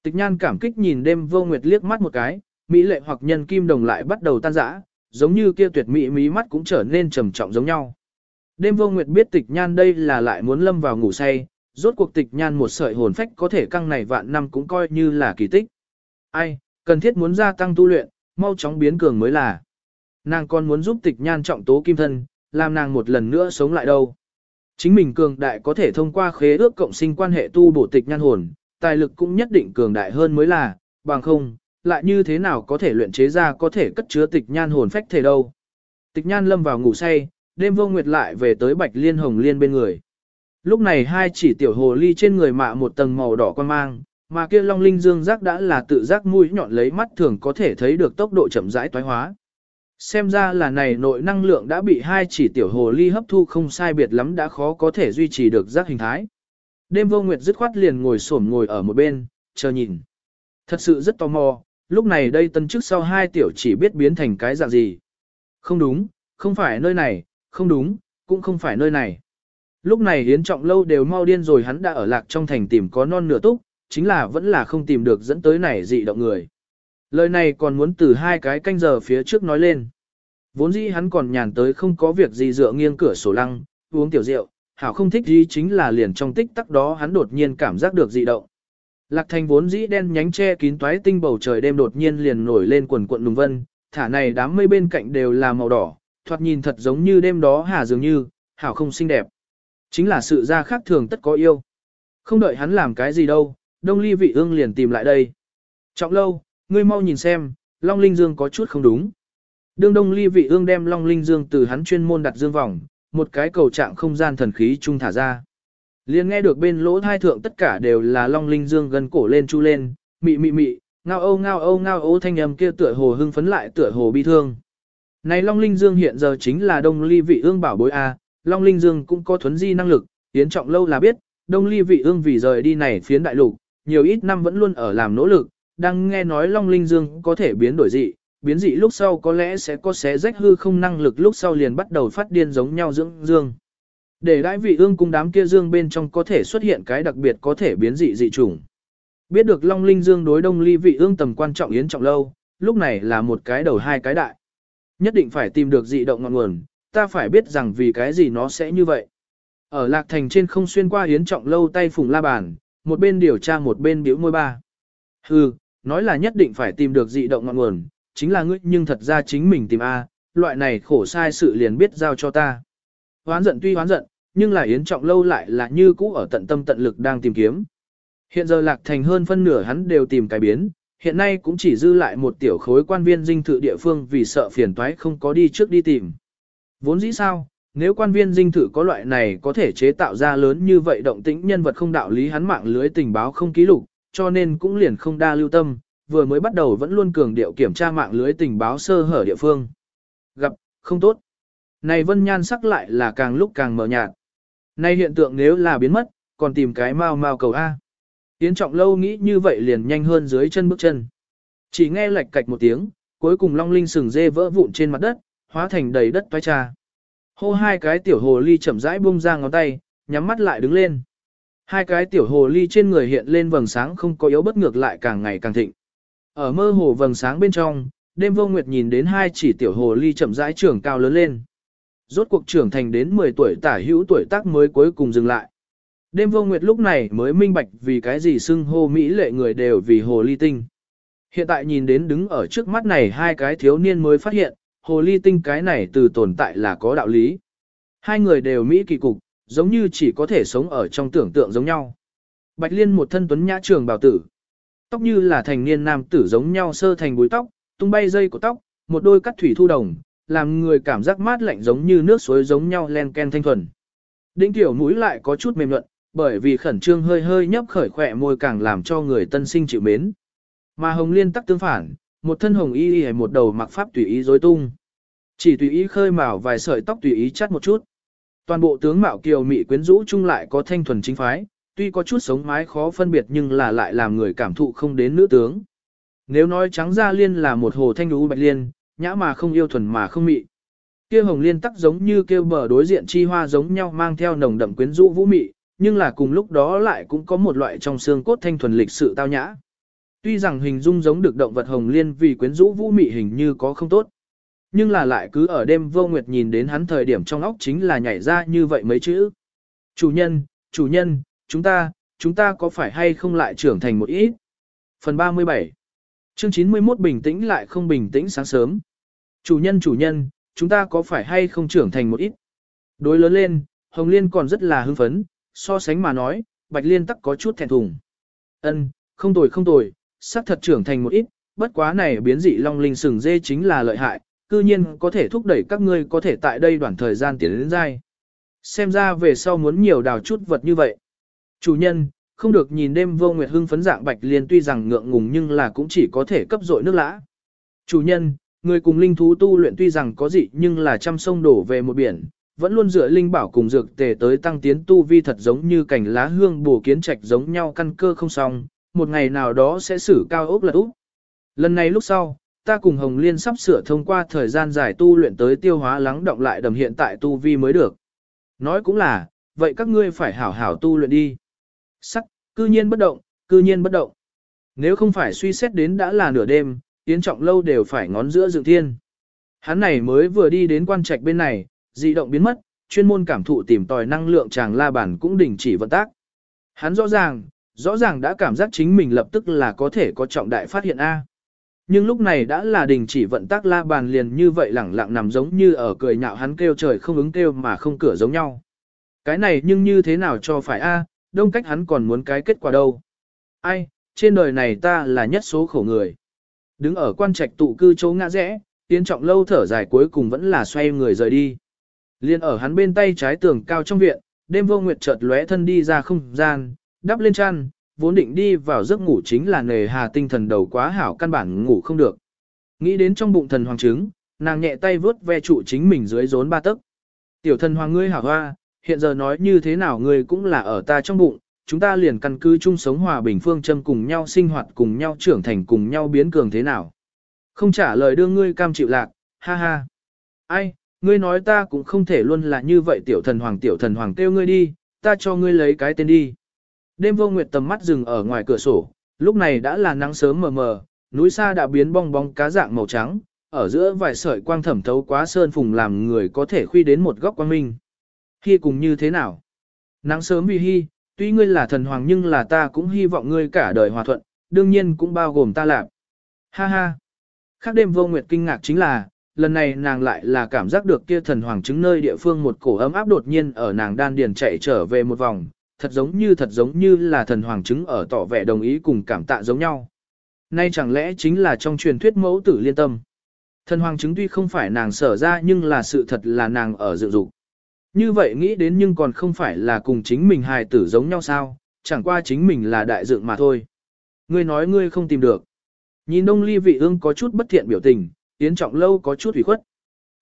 Tịch nhan cảm kích nhìn đêm vô Nguyệt liếc mắt một cái, mỹ lệ hoặc nhân kim đồng lại bắt đầu tan rã, giống như kia tuyệt mỹ mí mắt cũng trở nên trầm trọng giống nhau. Đêm vô Nguyệt biết tịch nhan đây là lại muốn lâm vào ngủ say, rốt cuộc tịch nhan một sợi hồn phách có thể căng này vạn năm cũng coi như là kỳ tích. Ai, cần thiết muốn gia tăng tu luyện, mau chóng biến cường mới là. Nàng còn muốn giúp tịch nhan trọng tố kim thân, làm nàng một lần nữa sống lại đâu. Chính mình cường đại có thể thông qua khế ước cộng sinh quan hệ tu bổ tịch nhan hồn, tài lực cũng nhất định cường đại hơn mới là, bằng không, lại như thế nào có thể luyện chế ra có thể cất chứa tịch nhan hồn phách thể đâu. Tịch nhan lâm vào ngủ say, đêm vô nguyệt lại về tới bạch liên hồng liên bên người. Lúc này hai chỉ tiểu hồ ly trên người mạ một tầng màu đỏ quan mang, mà kia long linh dương giác đã là tự giác mũi nhọn lấy mắt thường có thể thấy được tốc độ chậm rãi toái hóa. Xem ra là này nội năng lượng đã bị hai chỉ tiểu hồ ly hấp thu không sai biệt lắm đã khó có thể duy trì được giác hình thái. Đêm vô nguyệt dứt khoát liền ngồi xổm ngồi ở một bên, chờ nhìn. Thật sự rất tò mò, lúc này đây tân chức sau hai tiểu chỉ biết biến thành cái dạng gì. Không đúng, không phải nơi này, không đúng, cũng không phải nơi này. Lúc này hiến trọng lâu đều mau điên rồi hắn đã ở lạc trong thành tìm có non nửa túc, chính là vẫn là không tìm được dẫn tới này dị động người. Lời này còn muốn từ hai cái canh giờ phía trước nói lên. Vốn dĩ hắn còn nhàn tới không có việc gì dựa nghiêng cửa sổ lăng, uống tiểu rượu, hảo không thích gì chính là liền trong tích tắc đó hắn đột nhiên cảm giác được dị động. Lạc thành vốn dĩ đen nhánh che kín toái tinh bầu trời đêm đột nhiên liền nổi lên quần quận lùng vân, thả này đám mây bên cạnh đều là màu đỏ, thoạt nhìn thật giống như đêm đó hà dường như, hảo không xinh đẹp. Chính là sự ra khác thường tất có yêu. Không đợi hắn làm cái gì đâu, đông ly vị ương liền tìm lại đây. Trọng lâu, ngươi mau nhìn xem, Long Linh Dương có chút không đúng. Đương đông ly vị ương đem Long Linh Dương từ hắn chuyên môn đặt dương vòng, một cái cầu trạng không gian thần khí trung thả ra. liền nghe được bên lỗ thai thượng tất cả đều là Long Linh Dương gần cổ lên chu lên, mị mị mị, ngao âu ngao âu ngao âu thanh âm kia tựa hồ hưng phấn lại tựa hồ bi thương. Này Long Linh Dương hiện giờ chính là đông ly vị ương bảo bối A, Long Linh Dương cũng có thuấn di năng lực, tiến trọng lâu là biết, đông ly vị ương vì rời đi này phiến đại lục, nhiều ít năm vẫn luôn ở làm nỗ lực, đang nghe nói Long Linh Dương có thể biến đổi dị, biến dị lúc sau có lẽ sẽ có xé rách hư không năng lực lúc sau liền bắt đầu phát điên giống nhau dưỡng dương. Để đại vị ương cung đám kia dương bên trong có thể xuất hiện cái đặc biệt có thể biến dị dị chủng. Biết được Long Linh Dương đối đông ly vị ương tầm quan trọng yến trọng lâu, lúc này là một cái đầu hai cái đại. Nhất định phải tìm được dị động ngọn nguồn, ta phải biết rằng vì cái gì nó sẽ như vậy. Ở lạc thành trên không xuyên qua yến trọng lâu tay phùng la bàn, một bên điều tra một bên biểu môi ba. Hừ, nói là nhất định phải tìm được dị động ngọn nguồn, chính là ngươi nhưng thật ra chính mình tìm A, loại này khổ sai sự liền biết giao cho ta. Hoán giận tuy hoán giận, nhưng là yến trọng lâu lại là như cũ ở tận tâm tận lực đang tìm kiếm. Hiện giờ lạc thành hơn phân nửa hắn đều tìm cái biến, hiện nay cũng chỉ dư lại một tiểu khối quan viên dinh thự địa phương vì sợ phiền toái không có đi trước đi tìm. Vốn dĩ sao, nếu quan viên dinh thự có loại này có thể chế tạo ra lớn như vậy động tĩnh nhân vật không đạo lý hắn mạng lưới tình báo không ký lục, cho nên cũng liền không đa lưu tâm, vừa mới bắt đầu vẫn luôn cường điệu kiểm tra mạng lưới tình báo sơ hở địa phương. Gặp, không tốt. Này vân nhan sắc lại là càng lúc càng mờ nhạt. Này hiện tượng nếu là biến mất, còn tìm cái mau mau cầu A. Tiến trọng lâu nghĩ như vậy liền nhanh hơn dưới chân bước chân. Chỉ nghe lạch cạch một tiếng, cuối cùng long linh sừng dê vỡ vụn trên mặt đất, hóa thành đầy đất toái trà. Hô hai cái tiểu hồ ly chậm rãi buông ra ngón tay, nhắm mắt lại đứng lên. Hai cái tiểu hồ ly trên người hiện lên vầng sáng không có yếu bất ngược lại càng ngày càng thịnh. Ở mơ hồ vầng sáng bên trong, đêm vô nguyệt nhìn đến hai chỉ tiểu hồ ly chậm rãi trưởng cao lớn lên. Rốt cuộc trưởng thành đến 10 tuổi tả hữu tuổi tác mới cuối cùng dừng lại. Đêm vô nguyệt lúc này mới minh bạch vì cái gì xưng hô Mỹ lệ người đều vì hồ ly tinh. Hiện tại nhìn đến đứng ở trước mắt này hai cái thiếu niên mới phát hiện, hồ ly tinh cái này từ tồn tại là có đạo lý. Hai người đều Mỹ kỳ cục, giống như chỉ có thể sống ở trong tưởng tượng giống nhau. Bạch Liên một thân tuấn nhã trường bào tử. Tóc như là thành niên nam tử giống nhau sơ thành búi tóc, tung bay dây của tóc, một đôi cắt thủy thu đồng, làm người cảm giác mát lạnh giống như nước suối giống nhau len ken thanh thuần. Đỉnh tiểu mũi lại có chút mềm nhuận, bởi vì khẩn trương hơi hơi nhấp khởi khỏe môi càng làm cho người tân sinh chịu mến. Mà Hồng Liên tắc tương phản, một thân hồng y y một đầu mặc pháp tùy ý rối tung. Chỉ tùy ý khơi mào vài sợi tóc tùy ý chắt một chút. Toàn bộ tướng mạo kiều mị quyến rũ chung lại có thanh thuần chính phái, tuy có chút sống mái khó phân biệt nhưng là lại làm người cảm thụ không đến nữ tướng. Nếu nói trắng ra liên là một hồ thanh đú bạch liên, nhã mà không yêu thuần mà không mị. Kia hồng liên tắc giống như kêu bờ đối diện chi hoa giống nhau mang theo nồng đậm quyến rũ vũ mị, nhưng là cùng lúc đó lại cũng có một loại trong xương cốt thanh thuần lịch sự tao nhã. Tuy rằng hình dung giống được động vật hồng liên vì quyến rũ vũ mị hình như có không tốt. Nhưng là lại cứ ở đêm vô nguyệt nhìn đến hắn thời điểm trong óc chính là nhảy ra như vậy mấy chữ. Chủ nhân, chủ nhân, chúng ta, chúng ta có phải hay không lại trưởng thành một ít? Phần 37 Chương 91 bình tĩnh lại không bình tĩnh sáng sớm. Chủ nhân chủ nhân, chúng ta có phải hay không trưởng thành một ít? Đối lớn lên, Hồng Liên còn rất là hưng phấn, so sánh mà nói, Bạch Liên tắc có chút thẹn thùng. Ân, không tồi không tồi, sắc thật trưởng thành một ít, bất quá này biến dị long linh sừng dê chính là lợi hại, cư nhiên có thể thúc đẩy các ngươi có thể tại đây đoạn thời gian tiến đến dai. Xem ra về sau muốn nhiều đào chút vật như vậy. Chủ nhân, không được nhìn đêm vô nguyệt hưng phấn dạng bạch liên tuy rằng ngượng ngùng nhưng là cũng chỉ có thể cấp dội nước lã. Chủ nhân, người cùng linh thú tu luyện tuy rằng có dị nhưng là trăm sông đổ về một biển, vẫn luôn dựa linh bảo cùng dược tề tới tăng tiến tu vi thật giống như cảnh lá hương bổ kiến trạch giống nhau căn cơ không xong, một ngày nào đó sẽ xử cao ốc lật úp. Lần này lúc sau, ta cùng Hồng Liên sắp sửa thông qua thời gian dài tu luyện tới tiêu hóa lắng động lại đầm hiện tại tu vi mới được. Nói cũng là, vậy các ngươi phải hảo hảo tu luyện đi. Sắc, cư nhiên bất động, cư nhiên bất động. Nếu không phải suy xét đến đã là nửa đêm, tiến trọng lâu đều phải ngón giữa dựng thiên. Hắn này mới vừa đi đến quan trạch bên này, dị động biến mất, chuyên môn cảm thụ tìm tòi năng lượng chàng la bản cũng đình chỉ vận tác. Hắn rõ ràng, rõ ràng đã cảm giác chính mình lập tức là có thể có trọng đại phát hiện A. Nhưng lúc này đã là đình chỉ vận tác la bàn liền như vậy lẳng lặng nằm giống như ở cười nhạo hắn kêu trời không ứng kêu mà không cửa giống nhau. Cái này nhưng như thế nào cho phải A, đông cách hắn còn muốn cái kết quả đâu. Ai, trên đời này ta là nhất số khổ người. Đứng ở quan trạch tụ cư chỗ ngã rẽ, tiến trọng lâu thở dài cuối cùng vẫn là xoay người rời đi. Liên ở hắn bên tay trái tường cao trong viện, đêm vô nguyệt chợt lóe thân đi ra không gian, đắp lên chăn, vốn định đi vào giấc ngủ chính là nề hà tinh thần đầu quá hảo căn bản ngủ không được. Nghĩ đến trong bụng thần hoàng trứng, nàng nhẹ tay vớt ve trụ chính mình dưới rốn ba tấc. Tiểu thần hoàng ngươi hảo hoa, hiện giờ nói như thế nào ngươi cũng là ở ta trong bụng, chúng ta liền căn cứ chung sống hòa bình phương châm cùng nhau sinh hoạt cùng nhau trưởng thành cùng nhau biến cường thế nào. Không trả lời đưa ngươi cam chịu lạc, ha ha. Ai, ngươi nói ta cũng không thể luôn là như vậy tiểu thần hoàng tiểu thần hoàng kêu ngươi đi, ta cho ngươi lấy cái tên đi. Đêm vô nguyệt tầm mắt dừng ở ngoài cửa sổ, lúc này đã là nắng sớm mờ mờ, núi xa đã biến bong bóng cá dạng màu trắng, ở giữa vài sợi quang thẩm thấu quá sơn phùng làm người có thể khuy đến một góc quang minh. Hy cùng như thế nào? Nắng sớm vì hi, tuy ngươi là thần hoàng nhưng là ta cũng hy vọng ngươi cả đời hòa thuận, đương nhiên cũng bao gồm ta lạc. Ha ha! Khác đêm vô nguyệt kinh ngạc chính là, lần này nàng lại là cảm giác được kia thần hoàng chứng nơi địa phương một cổ ấm áp đột nhiên ở nàng đan điền chạy trở về một vòng, thật giống như thật giống như là thần hoàng chứng ở tỏ vẻ đồng ý cùng cảm tạ giống nhau. Nay chẳng lẽ chính là trong truyền thuyết mẫu tử liên tâm. Thần hoàng chứng tuy không phải nàng sở ra nhưng là sự thật là nàng ở dự dục. Như vậy nghĩ đến nhưng còn không phải là cùng chính mình hài tử giống nhau sao, chẳng qua chính mình là đại dựng mà thôi. Ngươi nói ngươi không tìm được. Nhìn đông ly vị ương có chút bất thiện biểu tình, Yến Trọng Lâu có chút ủy khuất.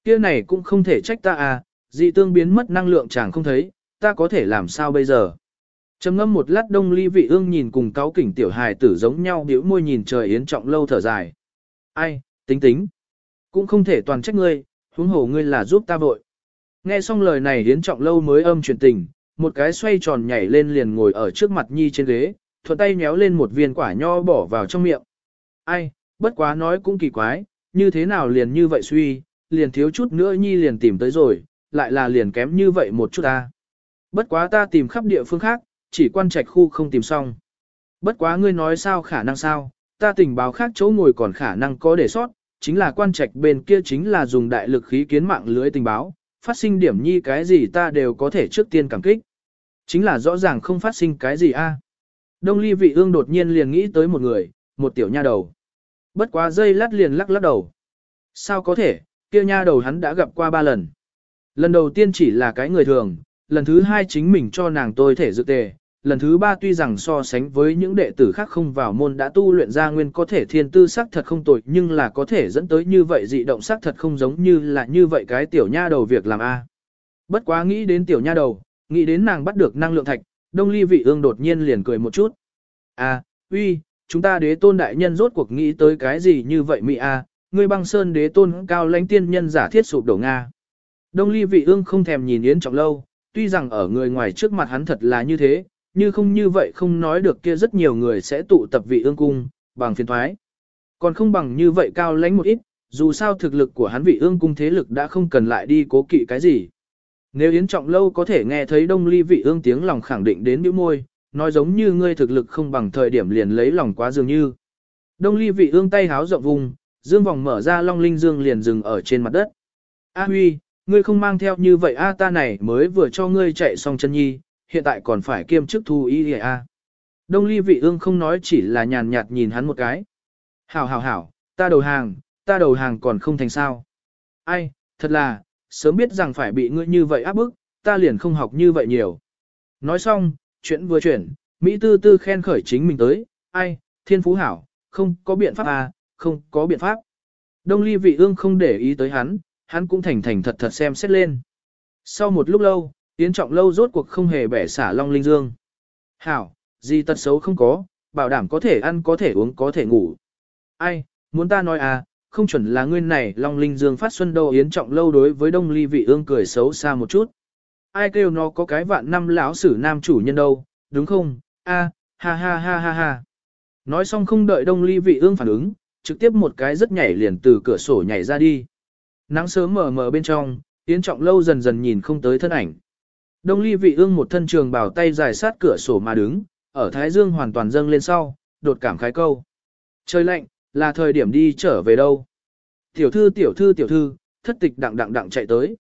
Kia này cũng không thể trách ta à, dị tương biến mất năng lượng chẳng không thấy, ta có thể làm sao bây giờ. Trầm ngâm một lát đông ly vị ương nhìn cùng cáo kỉnh tiểu hài tử giống nhau biểu môi nhìn trời Yến Trọng Lâu thở dài. Ai, tính tính. Cũng không thể toàn trách ngươi, huống hồ ngươi là giúp ta vội. Nghe xong lời này Yến Trọng Lâu mới âm truyền tình, một cái xoay tròn nhảy lên liền ngồi ở trước mặt Nhi trên ghế, thuận tay nhéo lên một viên quả nho bỏ vào trong miệng. Ai, bất quá nói cũng kỳ quái, như thế nào liền như vậy suy, liền thiếu chút nữa Nhi liền tìm tới rồi, lại là liền kém như vậy một chút ta. Bất quá ta tìm khắp địa phương khác, chỉ quan trạch khu không tìm xong. Bất quá ngươi nói sao khả năng sao, ta tình báo khác chỗ ngồi còn khả năng có để sót, chính là quan trạch bên kia chính là dùng đại lực khí kiến mạng lưới tình báo, phát sinh điểm nhi cái gì ta đều có thể trước tiên cảm kích. Chính là rõ ràng không phát sinh cái gì a. Đông ly vị ương đột nhiên liền nghĩ tới một người, một tiểu nha đầu. Bất quá dây lát liền lắc lắc đầu. Sao có thể, kia nha đầu hắn đã gặp qua ba lần. Lần đầu tiên chỉ là cái người thường, lần thứ hai chính mình cho nàng tôi thể dự tề, lần thứ ba tuy rằng so sánh với những đệ tử khác không vào môn đã tu luyện ra nguyên có thể thiên tư sắc thật không tồi nhưng là có thể dẫn tới như vậy dị động sắc thật không giống như là như vậy cái tiểu nha đầu việc làm A. Bất quá nghĩ đến tiểu nha đầu, nghĩ đến nàng bắt được năng lượng thạch, đông ly vị ương đột nhiên liền cười một chút. À, uy, chúng ta đế tôn đại nhân rốt cuộc nghĩ tới cái gì như vậy mỹ A, ngươi băng sơn đế tôn cao lãnh tiên nhân giả thiết sụp đổ Nga. Đông ly vị ương không thèm nhìn Yến Trọng Lâu, tuy rằng ở người ngoài trước mặt hắn thật là như thế, như không như vậy không nói được kia rất nhiều người sẽ tụ tập vị ương cung, bằng phiền thoái. Còn không bằng như vậy cao lãnh một ít, dù sao thực lực của hắn vị ương cung thế lực đã không cần lại đi cố kỵ cái gì. Nếu Yến Trọng Lâu có thể nghe thấy đông ly vị ương tiếng lòng khẳng định đến biểu môi, nói giống như ngươi thực lực không bằng thời điểm liền lấy lòng quá dường như. Đông ly vị ương tay háo rộng vùng, dương vòng mở ra long linh dương liền dừng ở trên mặt đất. A huy, ngươi không mang theo như vậy a ta này mới vừa cho ngươi chạy xong chân nhi, hiện tại còn phải kiêm chức thu y a. Đông ly vị ương không nói chỉ là nhàn nhạt nhìn hắn một cái. Hảo hảo hảo, ta đầu hàng, ta đầu hàng còn không thành sao. Ai, thật là, sớm biết rằng phải bị ngươi như vậy áp bức, ta liền không học như vậy nhiều. Nói xong, chuyện vừa chuyển, Mỹ tư tư khen khởi chính mình tới, ai, thiên phú hảo, không có biện pháp à, không có biện pháp. Đông ly vị ương không để ý tới hắn, hắn cũng thành thành thật thật xem xét lên. Sau một lúc lâu, Yến Trọng Lâu rốt cuộc không hề bẻ xả Long Linh Dương. Hảo, gì tật xấu không có, bảo đảm có thể ăn có thể uống có thể ngủ. Ai, muốn ta nói à, không chuẩn là nguyên này Long Linh Dương phát xuân đâu Yến Trọng Lâu đối với Đông Ly Vị Ương cười xấu xa một chút. Ai kêu nó có cái vạn năm lão sử nam chủ nhân đâu, đúng không? A, ha ha ha ha ha. Nói xong không đợi Đông Ly Vị Ương phản ứng, trực tiếp một cái rất nhảy liền từ cửa sổ nhảy ra đi. Nắng sớm mờ mờ bên trong, Yến Trọng Lâu dần dần nhìn không tới thân ảnh. Đông ly vị ương một thân trường bảo tay dài sát cửa sổ mà đứng, ở Thái Dương hoàn toàn dâng lên sau, đột cảm khái câu. Trời lạnh, là thời điểm đi trở về đâu. Tiểu thư tiểu thư tiểu thư, thất tịch đặng đặng đặng chạy tới.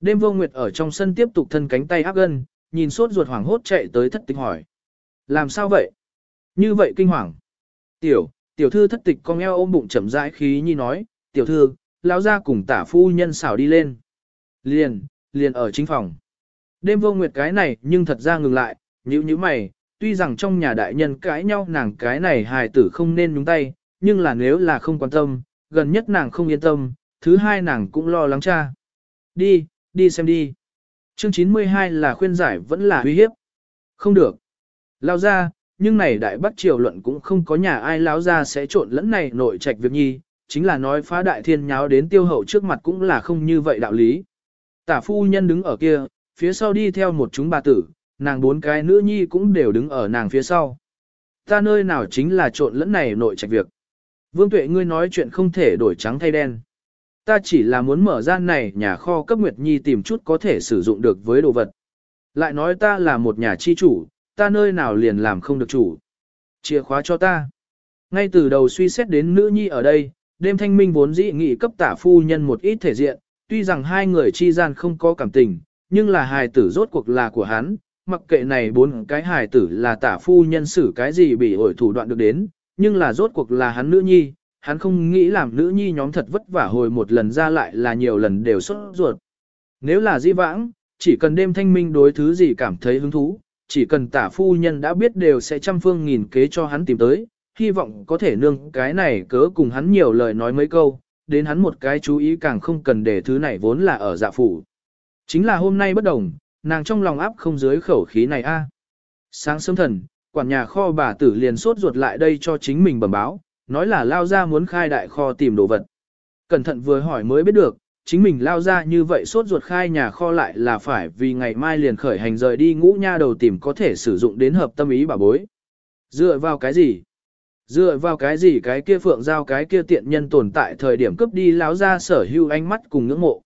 Đêm vô nguyệt ở trong sân tiếp tục thân cánh tay áp gân, nhìn sốt ruột hoảng hốt chạy tới thất tịch hỏi. Làm sao vậy? Như vậy kinh hoàng. Tiểu, tiểu thư thất tịch con eo ôm bụng chậm rãi khí nhi nói, tiểu thư, lão ra cùng tả phu nhân xảo đi lên. Liền, liền ở chính phòng. Đêm vô nguyệt cái này nhưng thật ra ngừng lại, nhíu nhíu mày, tuy rằng trong nhà đại nhân cãi nhau nàng cái này hài tử không nên nhúng tay, nhưng là nếu là không quan tâm, gần nhất nàng không yên tâm, thứ hai nàng cũng lo lắng cha. Đi, đi xem đi. Chương 92 là khuyên giải vẫn là uy hiếp. Không được. Lao ra, nhưng này đại bắt triều luận cũng không có nhà ai lao ra sẽ trộn lẫn này nội trạch việc nhi, chính là nói phá đại thiên nháo đến tiêu hậu trước mặt cũng là không như vậy đạo lý. Tả phu nhân đứng ở kia, phía sau đi theo một chúng bà tử, nàng bốn cái nữ nhi cũng đều đứng ở nàng phía sau. Ta nơi nào chính là trộn lẫn này nội trạch việc. Vương tuệ ngươi nói chuyện không thể đổi trắng thay đen. Ta chỉ là muốn mở ra này nhà kho cấp Nguyệt Nhi tìm chút có thể sử dụng được với đồ vật. Lại nói ta là một nhà chi chủ, ta nơi nào liền làm không được chủ. Chìa khóa cho ta. Ngay từ đầu suy xét đến nữ nhi ở đây, đêm thanh minh vốn dĩ nghị cấp tả phu nhân một ít thể diện, tuy rằng hai người chi gian không có cảm tình, nhưng là hài tử rốt cuộc là của hắn, mặc kệ này bốn cái hài tử là tả phu nhân xử cái gì bị ổi thủ đoạn được đến, nhưng là rốt cuộc là hắn nữ nhi, hắn không nghĩ làm nữ nhi nhóm thật vất vả hồi một lần ra lại là nhiều lần đều xuất ruột. Nếu là di vãng, chỉ cần đêm thanh minh đối thứ gì cảm thấy hứng thú, chỉ cần tả phu nhân đã biết đều sẽ trăm phương nghìn kế cho hắn tìm tới, hy vọng có thể nương cái này cớ cùng hắn nhiều lời nói mấy câu, đến hắn một cái chú ý càng không cần để thứ này vốn là ở dạ phủ. Chính là hôm nay bất đồng, nàng trong lòng áp không dưới khẩu khí này a. Sáng sớm thần, quản nhà kho bà tử liền sốt ruột lại đây cho chính mình bẩm báo, nói là lao ra muốn khai đại kho tìm đồ vật. Cẩn thận vừa hỏi mới biết được, chính mình lao ra như vậy sốt ruột khai nhà kho lại là phải vì ngày mai liền khởi hành rời đi ngũ nha đầu tìm có thể sử dụng đến hợp tâm ý bà bối. Dựa vào cái gì? Dựa vào cái gì cái kia phượng giao cái kia tiện nhân tồn tại thời điểm cướp đi lão ra sở hưu ánh mắt cùng ngưỡng mộ.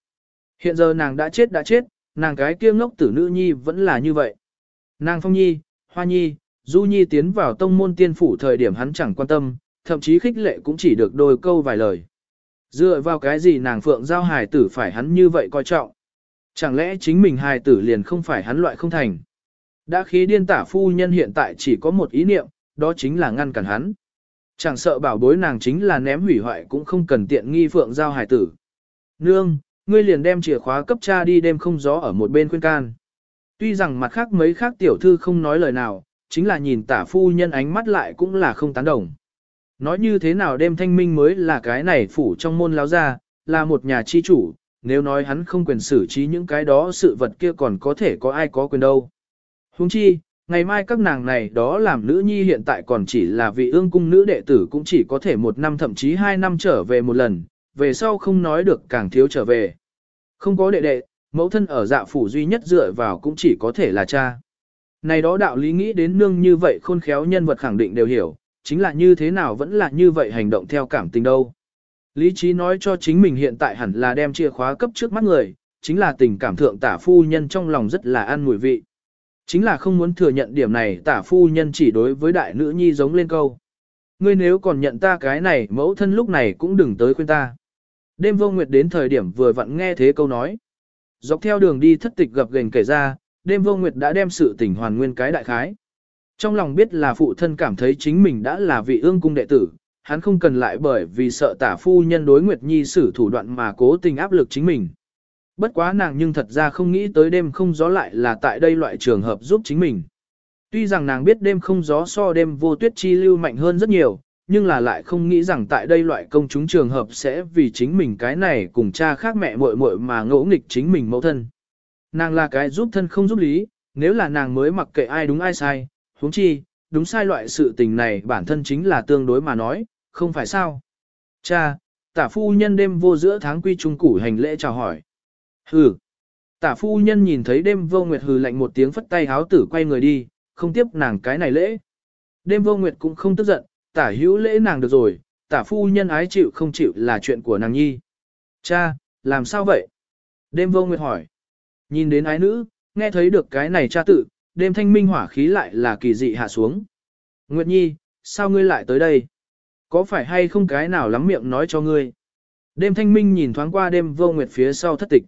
Hiện giờ nàng đã chết đã chết, nàng cái kia ngốc tử nữ nhi vẫn là như vậy. Nàng phong nhi, hoa nhi, du nhi tiến vào tông môn tiên phủ thời điểm hắn chẳng quan tâm, thậm chí khích lệ cũng chỉ được đôi câu vài lời. Dựa vào cái gì nàng phượng giao hài tử phải hắn như vậy coi trọng. Chẳng lẽ chính mình hài tử liền không phải hắn loại không thành. Đã khí điên tả phu nhân hiện tại chỉ có một ý niệm, đó chính là ngăn cản hắn. Chẳng sợ bảo bối nàng chính là ném hủy hoại cũng không cần tiện nghi phượng giao hài tử. Nương, ngươi liền đem chìa khóa cấp cha đi đêm không gió ở một bên khuyên can. Tuy rằng mặt khác mấy khác tiểu thư không nói lời nào, chính là nhìn tả phu nhân ánh mắt lại cũng là không tán đồng. Nói như thế nào đêm thanh minh mới là cái này phủ trong môn láo ra, là một nhà chi chủ, nếu nói hắn không quyền xử trí những cái đó sự vật kia còn có thể có ai có quyền đâu. Huống chi, ngày mai các nàng này đó làm nữ nhi hiện tại còn chỉ là vị ương cung nữ đệ tử cũng chỉ có thể một năm thậm chí hai năm trở về một lần, về sau không nói được càng thiếu trở về. Không có đệ đệ, mẫu thân ở dạ phủ duy nhất dựa vào cũng chỉ có thể là cha. Này đó đạo lý nghĩ đến nương như vậy khôn khéo nhân vật khẳng định đều hiểu, chính là như thế nào vẫn là như vậy hành động theo cảm tình đâu. Lý trí nói cho chính mình hiện tại hẳn là đem chìa khóa cấp trước mắt người, chính là tình cảm thượng tả phu nhân trong lòng rất là ăn mùi vị. Chính là không muốn thừa nhận điểm này tả phu nhân chỉ đối với đại nữ nhi giống lên câu. Ngươi nếu còn nhận ta cái này mẫu thân lúc này cũng đừng tới khuyên ta. Đêm vô nguyệt đến thời điểm vừa vặn nghe thế câu nói. Dọc theo đường đi thất tịch gặp gành kể ra, đêm vô nguyệt đã đem sự tình hoàn nguyên cái đại khái. Trong lòng biết là phụ thân cảm thấy chính mình đã là vị ương cung đệ tử, hắn không cần lại bởi vì sợ tả phu nhân đối Nguyệt Nhi sử thủ đoạn mà cố tình áp lực chính mình. Bất quá nàng nhưng thật ra không nghĩ tới đêm không gió lại là tại đây loại trường hợp giúp chính mình. Tuy rằng nàng biết đêm không gió so đêm vô tuyết chi lưu mạnh hơn rất nhiều, nhưng là lại không nghĩ rằng tại đây loại công chúng trường hợp sẽ vì chính mình cái này cùng cha khác mẹ muội muội mà ngỗ nghịch chính mình mẫu thân. Nàng là cái giúp thân không giúp lý, nếu là nàng mới mặc kệ ai đúng ai sai, huống chi, đúng sai loại sự tình này bản thân chính là tương đối mà nói, không phải sao. Cha, tả phu nhân đêm vô giữa tháng quy trung củ hành lễ chào hỏi. Hừ. Tả phu nhân nhìn thấy đêm vô nguyệt hừ lạnh một tiếng phất tay háo tử quay người đi, không tiếp nàng cái này lễ. Đêm vô nguyệt cũng không tức giận, tả hữu lễ nàng được rồi, tả phu nhân ái chịu không chịu là chuyện của nàng nhi. Cha, làm sao vậy? Đêm vô nguyệt hỏi. Nhìn đến ái nữ, nghe thấy được cái này cha tự, đêm thanh minh hỏa khí lại là kỳ dị hạ xuống. Nguyệt nhi, sao ngươi lại tới đây? Có phải hay không cái nào lắm miệng nói cho ngươi? Đêm thanh minh nhìn thoáng qua đêm vô nguyệt phía sau thất tịch.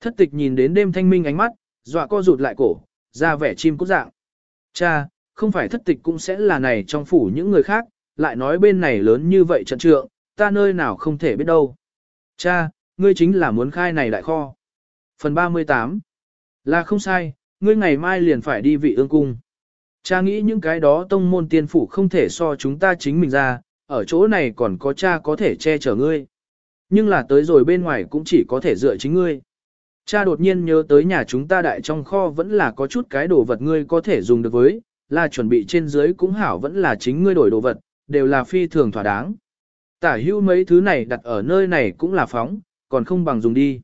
Thất tịch nhìn đến đêm thanh minh ánh mắt, dọa co rụt lại cổ, ra vẻ chim cút dạng. Cha, không phải thất tịch cũng sẽ là này trong phủ những người khác, lại nói bên này lớn như vậy trận trượng, ta nơi nào không thể biết đâu. Cha, ngươi chính là muốn khai này đại kho. Phần 38 Là không sai, ngươi ngày mai liền phải đi vị ương cung. Cha nghĩ những cái đó tông môn tiên phủ không thể so chúng ta chính mình ra, ở chỗ này còn có cha có thể che chở ngươi. Nhưng là tới rồi bên ngoài cũng chỉ có thể dựa chính ngươi. Cha đột nhiên nhớ tới nhà chúng ta đại trong kho vẫn là có chút cái đồ vật ngươi có thể dùng được với, là chuẩn bị trên dưới cũng hảo vẫn là chính ngươi đổi đồ vật, đều là phi thường thỏa đáng. Tả hưu mấy thứ này đặt ở nơi này cũng là phóng, còn không bằng dùng đi.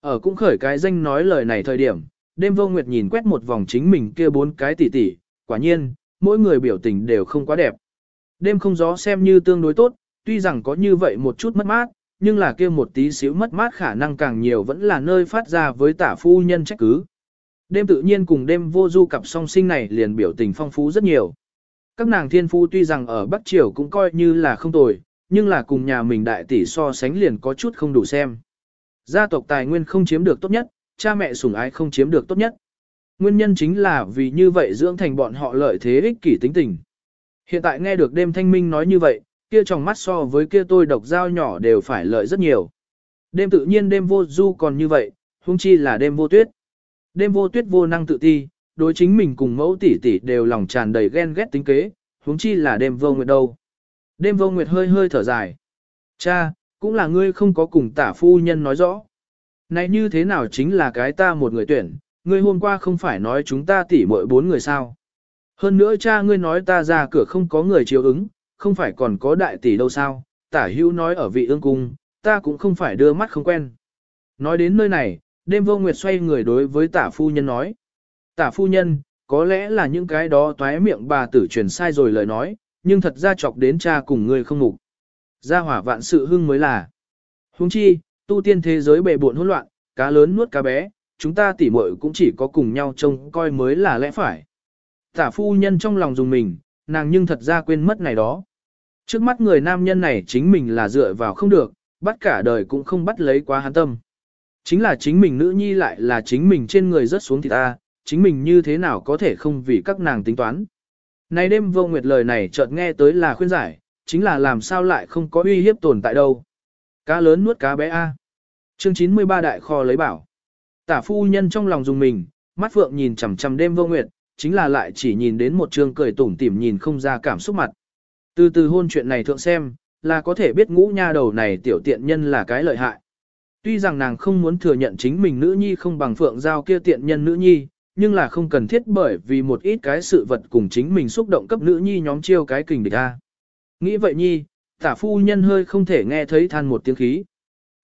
Ở cũng khởi cái danh nói lời này thời điểm, đêm vô nguyệt nhìn quét một vòng chính mình kia bốn cái tỉ tỉ, quả nhiên, mỗi người biểu tình đều không quá đẹp. Đêm không gió xem như tương đối tốt, tuy rằng có như vậy một chút mất mát, nhưng là kia một tí xíu mất mát khả năng càng nhiều vẫn là nơi phát ra với tả phu nhân trách cứ. Đêm tự nhiên cùng đêm vô du cặp song sinh này liền biểu tình phong phú rất nhiều. Các nàng thiên phu tuy rằng ở Bắc Triều cũng coi như là không tồi, nhưng là cùng nhà mình đại tỷ so sánh liền có chút không đủ xem. Gia tộc tài nguyên không chiếm được tốt nhất, cha mẹ sủng ái không chiếm được tốt nhất. Nguyên nhân chính là vì như vậy dưỡng thành bọn họ lợi thế ích kỷ tính tình. Hiện tại nghe được đêm thanh minh nói như vậy, kia trong mắt so với kia tôi độc dao nhỏ đều phải lợi rất nhiều. Đêm tự nhiên đêm vô du còn như vậy, huống chi là đêm vô tuyết. Đêm vô tuyết vô năng tự ti, đối chính mình cùng mẫu tỷ tỷ đều lòng tràn đầy ghen ghét tính kế, huống chi là đêm vô nguyệt đâu. Đêm vô nguyệt hơi hơi thở dài. Cha, cũng là ngươi không có cùng tả phu nhân nói rõ. Này như thế nào chính là cái ta một người tuyển, ngươi hôm qua không phải nói chúng ta tỉ mỗi bốn người sao. Hơn nữa cha ngươi nói ta ra cửa không có người chiếu ứng, không phải còn có đại tỷ đâu sao, tả hữu nói ở vị ương cung, ta cũng không phải đưa mắt không quen. Nói đến nơi này, đêm vô nguyệt xoay người đối với tả phu nhân nói. Tả phu nhân, có lẽ là những cái đó toái miệng bà tử truyền sai rồi lời nói, nhưng thật ra chọc đến cha cùng người không mục. Gia hỏa vạn sự hưng mới là. Huống chi, tu tiên thế giới bề bộn hỗn loạn, cá lớn nuốt cá bé, chúng ta tỉ muội cũng chỉ có cùng nhau trông coi mới là lẽ phải. Tả phu nhân trong lòng dùng mình, nàng nhưng thật ra quên mất này đó. Trước mắt người nam nhân này chính mình là dựa vào không được, bắt cả đời cũng không bắt lấy quá hắn tâm. Chính là chính mình nữ nhi lại là chính mình trên người rớt xuống thì ta, chính mình như thế nào có thể không vì các nàng tính toán. nay đêm vô nguyệt lời này chợt nghe tới là khuyên giải, chính là làm sao lại không có uy hiếp tồn tại đâu. Cá lớn nuốt cá bé A. Chương 93 đại kho lấy bảo. Tả phu nhân trong lòng dùng mình, mắt phượng nhìn chằm chằm đêm vô nguyệt, chính là lại chỉ nhìn đến một trường cười tủm tỉm nhìn không ra cảm xúc mặt. Từ từ hôn chuyện này thượng xem, là có thể biết ngũ nha đầu này tiểu tiện nhân là cái lợi hại. Tuy rằng nàng không muốn thừa nhận chính mình nữ nhi không bằng phượng giao kia tiện nhân nữ nhi, nhưng là không cần thiết bởi vì một ít cái sự vật cùng chính mình xúc động cấp nữ nhi nhóm chiêu cái kình địch a. Nghĩ vậy nhi, tả phu nhân hơi không thể nghe thấy than một tiếng khí.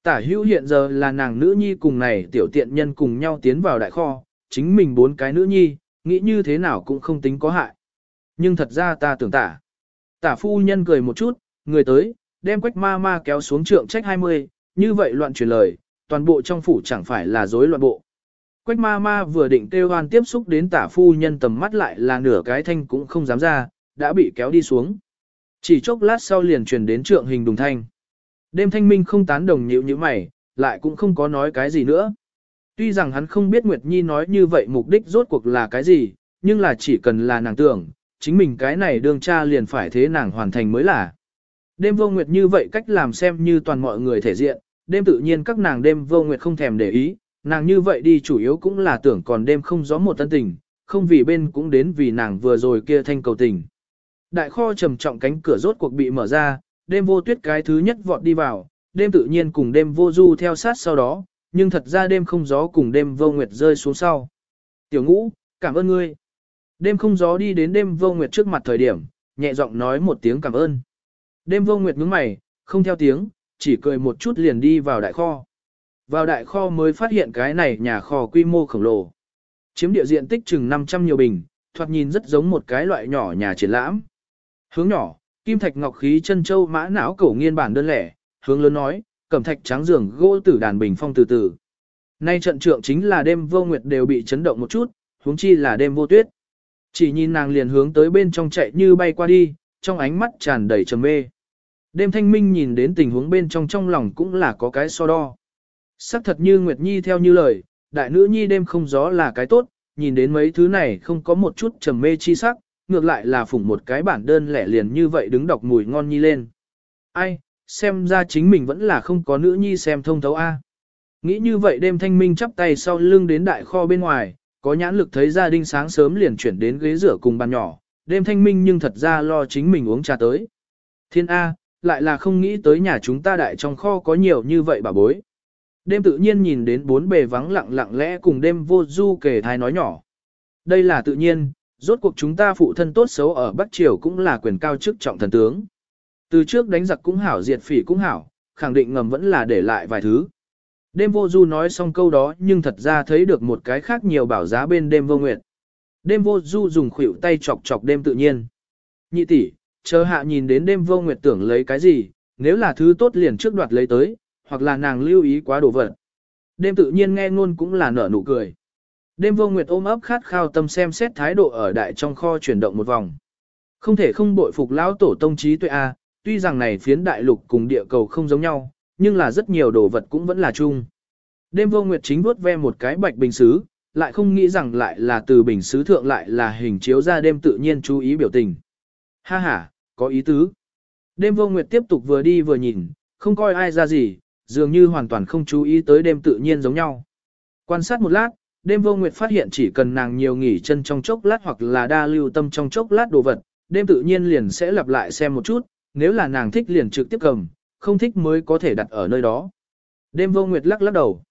Tả hữu hiện giờ là nàng nữ nhi cùng này tiểu tiện nhân cùng nhau tiến vào đại kho, chính mình bốn cái nữ nhi, nghĩ như thế nào cũng không tính có hại. Nhưng thật ra ta tưởng tả. Tả phu nhân cười một chút, người tới, đem quách ma ma kéo xuống trượng trách 20, như vậy loạn truyền lời, toàn bộ trong phủ chẳng phải là rối loạn bộ. Quách ma ma vừa định kêu hoan tiếp xúc đến tả phu nhân tầm mắt lại là nửa cái thanh cũng không dám ra, đã bị kéo đi xuống. Chỉ chốc lát sau liền truyền đến trượng hình đùng thanh. Đêm thanh minh không tán đồng nhịu như mày, lại cũng không có nói cái gì nữa. Tuy rằng hắn không biết Nguyệt Nhi nói như vậy mục đích rốt cuộc là cái gì, nhưng là chỉ cần là nàng tưởng, chính mình cái này đương cha liền phải thế nàng hoàn thành mới là. Đêm vô nguyệt như vậy cách làm xem như toàn mọi người thể diện, đêm tự nhiên các nàng đêm vô nguyệt không thèm để ý, nàng như vậy đi chủ yếu cũng là tưởng còn đêm không gió một tân tình, không vì bên cũng đến vì nàng vừa rồi kia thanh cầu tình. Đại kho trầm trọng cánh cửa rốt cuộc bị mở ra, đêm vô tuyết cái thứ nhất vọt đi vào, đêm tự nhiên cùng đêm vô du theo sát sau đó, nhưng thật ra đêm không gió cùng đêm vô nguyệt rơi xuống sau. Tiểu ngũ, cảm ơn ngươi. Đêm không gió đi đến đêm vô nguyệt trước mặt thời điểm, nhẹ giọng nói một tiếng cảm ơn. Đêm vô nguyệt nhướng mày, không theo tiếng, chỉ cười một chút liền đi vào đại kho. Vào đại kho mới phát hiện cái này nhà kho quy mô khổng lồ. Chiếm địa diện tích chừng 500 nhiều bình, thoạt nhìn rất giống một cái loại nhỏ nhà triển lãm. Hướng nhỏ, kim thạch ngọc khí chân châu mã não cổ nghiên bản đơn lẻ, hướng lớn nói, cẩm thạch trắng giường gỗ tử đàn bình phong từ từ. Nay trận trượng chính là đêm vô nguyệt đều bị chấn động một chút, huống chi là đêm vô tuyết. Chỉ nhìn nàng liền hướng tới bên trong chạy như bay qua đi, trong ánh mắt tràn đầy trầm mê. Đêm thanh minh nhìn đến tình huống bên trong trong lòng cũng là có cái so đo. Sắc thật như Nguyệt Nhi theo như lời, đại nữ nhi đêm không gió là cái tốt, nhìn đến mấy thứ này không có một chút trầm mê chi sắc, ngược lại là phủng một cái bản đơn lẻ liền như vậy đứng đọc mùi ngon nhi lên. Ai, xem ra chính mình vẫn là không có nữ nhi xem thông thấu A. À. Nghĩ như vậy đêm thanh minh chắp tay sau lưng đến đại kho bên ngoài, có nhãn lực thấy gia đình sáng sớm liền chuyển đến ghế rửa cùng bàn nhỏ, đêm thanh minh nhưng thật ra lo chính mình uống trà tới. Thiên A, lại là không nghĩ tới nhà chúng ta đại trong kho có nhiều như vậy bà bối. Đêm tự nhiên nhìn đến bốn bề vắng lặng lặng lẽ cùng đêm vô du kể thai nói nhỏ. Đây là tự nhiên, rốt cuộc chúng ta phụ thân tốt xấu ở Bắc Triều cũng là quyền cao chức trọng thần tướng. Từ trước đánh giặc cũng hảo diệt phỉ cũng hảo, khẳng định ngầm vẫn là để lại vài thứ. Đêm vô du nói xong câu đó nhưng thật ra thấy được một cái khác nhiều bảo giá bên đêm vô nguyệt. Đêm vô du dùng khuỷu tay chọc chọc đêm tự nhiên. Nhị tỷ, chờ hạ nhìn đến đêm vô nguyệt tưởng lấy cái gì, nếu là thứ tốt liền trước đoạt lấy tới, hoặc là nàng lưu ý quá đồ vật. Đêm tự nhiên nghe ngôn cũng là nở nụ cười. Đêm vô nguyệt ôm ấp khát khao tâm xem xét thái độ ở đại trong kho chuyển động một vòng. Không thể không bội phục lão tổ tông trí tuệ A, tuy rằng này phiến đại lục cùng địa cầu không giống nhau, nhưng là rất nhiều đồ vật cũng vẫn là chung. Đêm vô nguyệt chính vuốt ve một cái bạch bình sứ lại không nghĩ rằng lại là từ bình sứ thượng lại là hình chiếu ra đêm tự nhiên chú ý biểu tình. Ha ha, có ý tứ. Đêm vô nguyệt tiếp tục vừa đi vừa nhìn, không coi ai ra gì, dường như hoàn toàn không chú ý tới đêm tự nhiên giống nhau. Quan sát một lát, đêm vô nguyệt phát hiện chỉ cần nàng nhiều nghỉ chân trong chốc lát hoặc là đa lưu tâm trong chốc lát đồ vật, đêm tự nhiên liền sẽ lặp lại xem một chút, nếu là nàng thích liền trực tiếp cầm, không thích mới có thể đặt ở nơi đó. Đêm vô nguyệt lắc lắc đầu.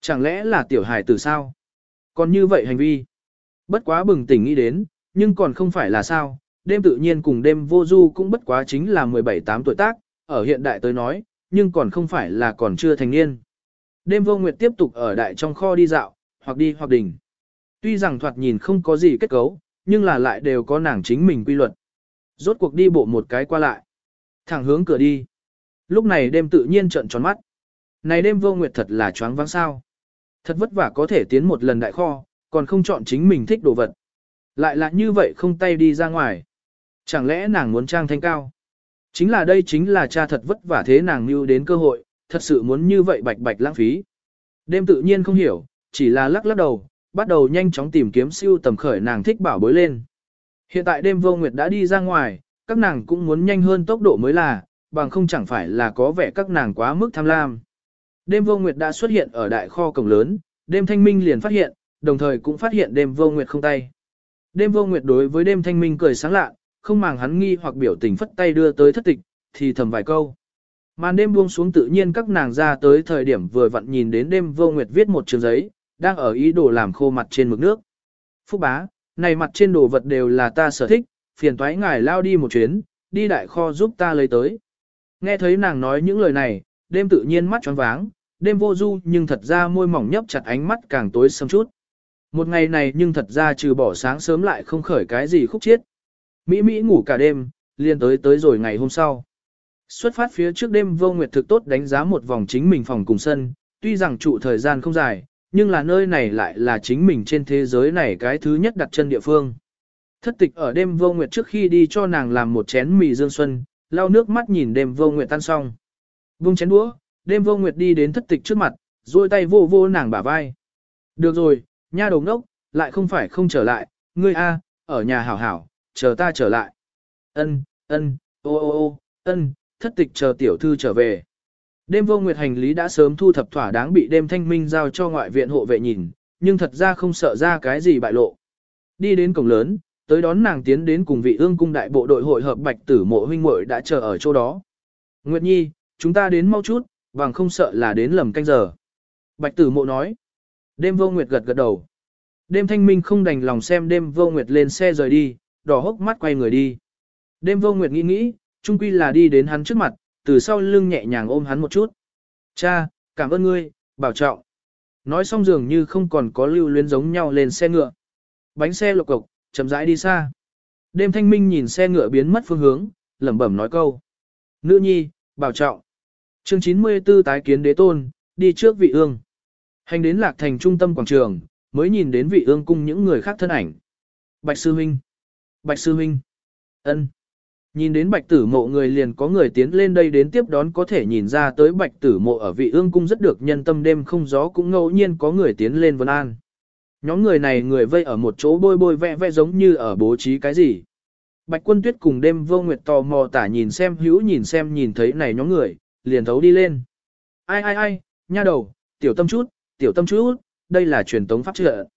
Chẳng lẽ là tiểu hài tử sao? Còn như vậy hành vi. Bất quá bừng tỉnh nghĩ đến, nhưng còn không phải là sao. Đêm tự nhiên cùng đêm vô du cũng bất quá chính là 17-8 tuổi tác, ở hiện đại tới nói, nhưng còn không phải là còn chưa thành niên. Đêm vô nguyệt tiếp tục ở đại trong kho đi dạo, hoặc đi hoặc đỉnh. Tuy rằng thoạt nhìn không có gì kết cấu, nhưng là lại đều có nàng chính mình quy luật. Rốt cuộc đi bộ một cái qua lại. Thẳng hướng cửa đi. Lúc này đêm tự nhiên trợn tròn mắt. Này đêm vô nguyệt thật là choáng váng sao. Thật vất vả có thể tiến một lần đại kho, còn không chọn chính mình thích đồ vật. Lại là như vậy không tay đi ra ngoài. Chẳng lẽ nàng muốn trang thanh cao? Chính là đây chính là cha thật vất vả thế nàng mưu đến cơ hội, thật sự muốn như vậy bạch bạch lãng phí. Đêm tự nhiên không hiểu, chỉ là lắc lắc đầu, bắt đầu nhanh chóng tìm kiếm siêu tầm khởi nàng thích bảo bối lên. Hiện tại đêm vô nguyệt đã đi ra ngoài, các nàng cũng muốn nhanh hơn tốc độ mới là, bằng không chẳng phải là có vẻ các nàng quá mức tham lam. Đêm vô nguyệt đã xuất hiện ở đại kho cổng lớn, đêm thanh minh liền phát hiện, đồng thời cũng phát hiện đêm vô nguyệt không tay. Đêm vô nguyệt đối với đêm thanh minh cười sáng lạ, không màng hắn nghi hoặc biểu tình phất tay đưa tới thất tịch, thì thầm vài câu. Màn đêm buông xuống tự nhiên các nàng ra tới thời điểm vừa vặn nhìn đến đêm vô nguyệt viết một trường giấy, đang ở ý đồ làm khô mặt trên mực nước. Phúc bá, này mặt trên đồ vật đều là ta sở thích, phiền toái ngài lao đi một chuyến, đi đại kho giúp ta lấy tới. Nghe thấy nàng nói những lời này, đêm tự nhiên mắt tròn váng, đêm vô du nhưng thật ra môi mỏng nhấp chặt ánh mắt càng tối sầm chút. Một ngày này nhưng thật ra trừ bỏ sáng sớm lại không khởi cái gì khúc chiết. Mỹ Mỹ ngủ cả đêm, liền tới tới rồi ngày hôm sau. Xuất phát phía trước đêm vô nguyệt thực tốt đánh giá một vòng chính mình phòng cùng sân, tuy rằng trụ thời gian không dài, nhưng là nơi này lại là chính mình trên thế giới này cái thứ nhất đặt chân địa phương. Thất tịch ở đêm vô nguyệt trước khi đi cho nàng làm một chén mì dương xuân, lau nước mắt nhìn đêm vô nguyệt tan xong. Vung chén đũa, đêm vô nguyệt đi đến thất tịch trước mặt, duỗi tay vô vô nàng bả vai. Được rồi, nha đầu ngốc, lại không phải không trở lại, ngươi a, ở nhà hảo hảo, chờ ta trở lại. Ân, ân, ô ô ô, ân, thất tịch chờ tiểu thư trở về. Đêm vô nguyệt hành lý đã sớm thu thập thỏa đáng bị đêm thanh minh giao cho ngoại viện hộ vệ nhìn, nhưng thật ra không sợ ra cái gì bại lộ. Đi đến cổng lớn, tới đón nàng tiến đến cùng vị ương cung đại bộ đội hội hợp bạch tử mộ huynh muội đã chờ ở chỗ đó. Nguyệt Nhi, chúng ta đến mau chút, vàng không sợ là đến lầm canh giờ. Bạch tử mộ nói. Đêm vô nguyệt gật gật đầu. Đêm thanh minh không đành lòng xem đêm vô nguyệt lên xe rời đi, đỏ hốc mắt quay người đi. Đêm vô nguyệt nghĩ nghĩ, trung quy là đi đến hắn trước mặt, từ sau lưng nhẹ nhàng ôm hắn một chút. Cha, cảm ơn ngươi, bảo trọng. Nói xong dường như không còn có lưu luyến giống nhau lên xe ngựa. Bánh xe lộc cộc, chậm rãi đi xa. Đêm thanh minh nhìn xe ngựa biến mất phương hướng, lẩm bẩm nói câu. Nữ nhi, bảo trọng. Chương 94 tái kiến đế tôn, đi trước vị ương. Hành đến lạc thành trung tâm quảng trường, mới nhìn đến vị ương cung những người khác thân ảnh. Bạch sư huynh. Bạch sư Minh, ân. Nhìn đến bạch tử mộ người liền có người tiến lên đây đến tiếp đón có thể nhìn ra tới bạch tử mộ ở vị ương cung rất được nhân tâm đêm không gió cũng ngẫu nhiên có người tiến lên vân an. Nhóm người này người vây ở một chỗ bôi bôi vẽ vẽ giống như ở bố trí cái gì. Bạch quân tuyết cùng đêm vô nguyệt tò mò tả nhìn xem hữu nhìn xem nhìn thấy này nhóm người, liền thấu đi lên. Ai ai ai, nha đầu, tiểu tâm chút, tiểu tâm chút, đây là truyền tống pháp trợ.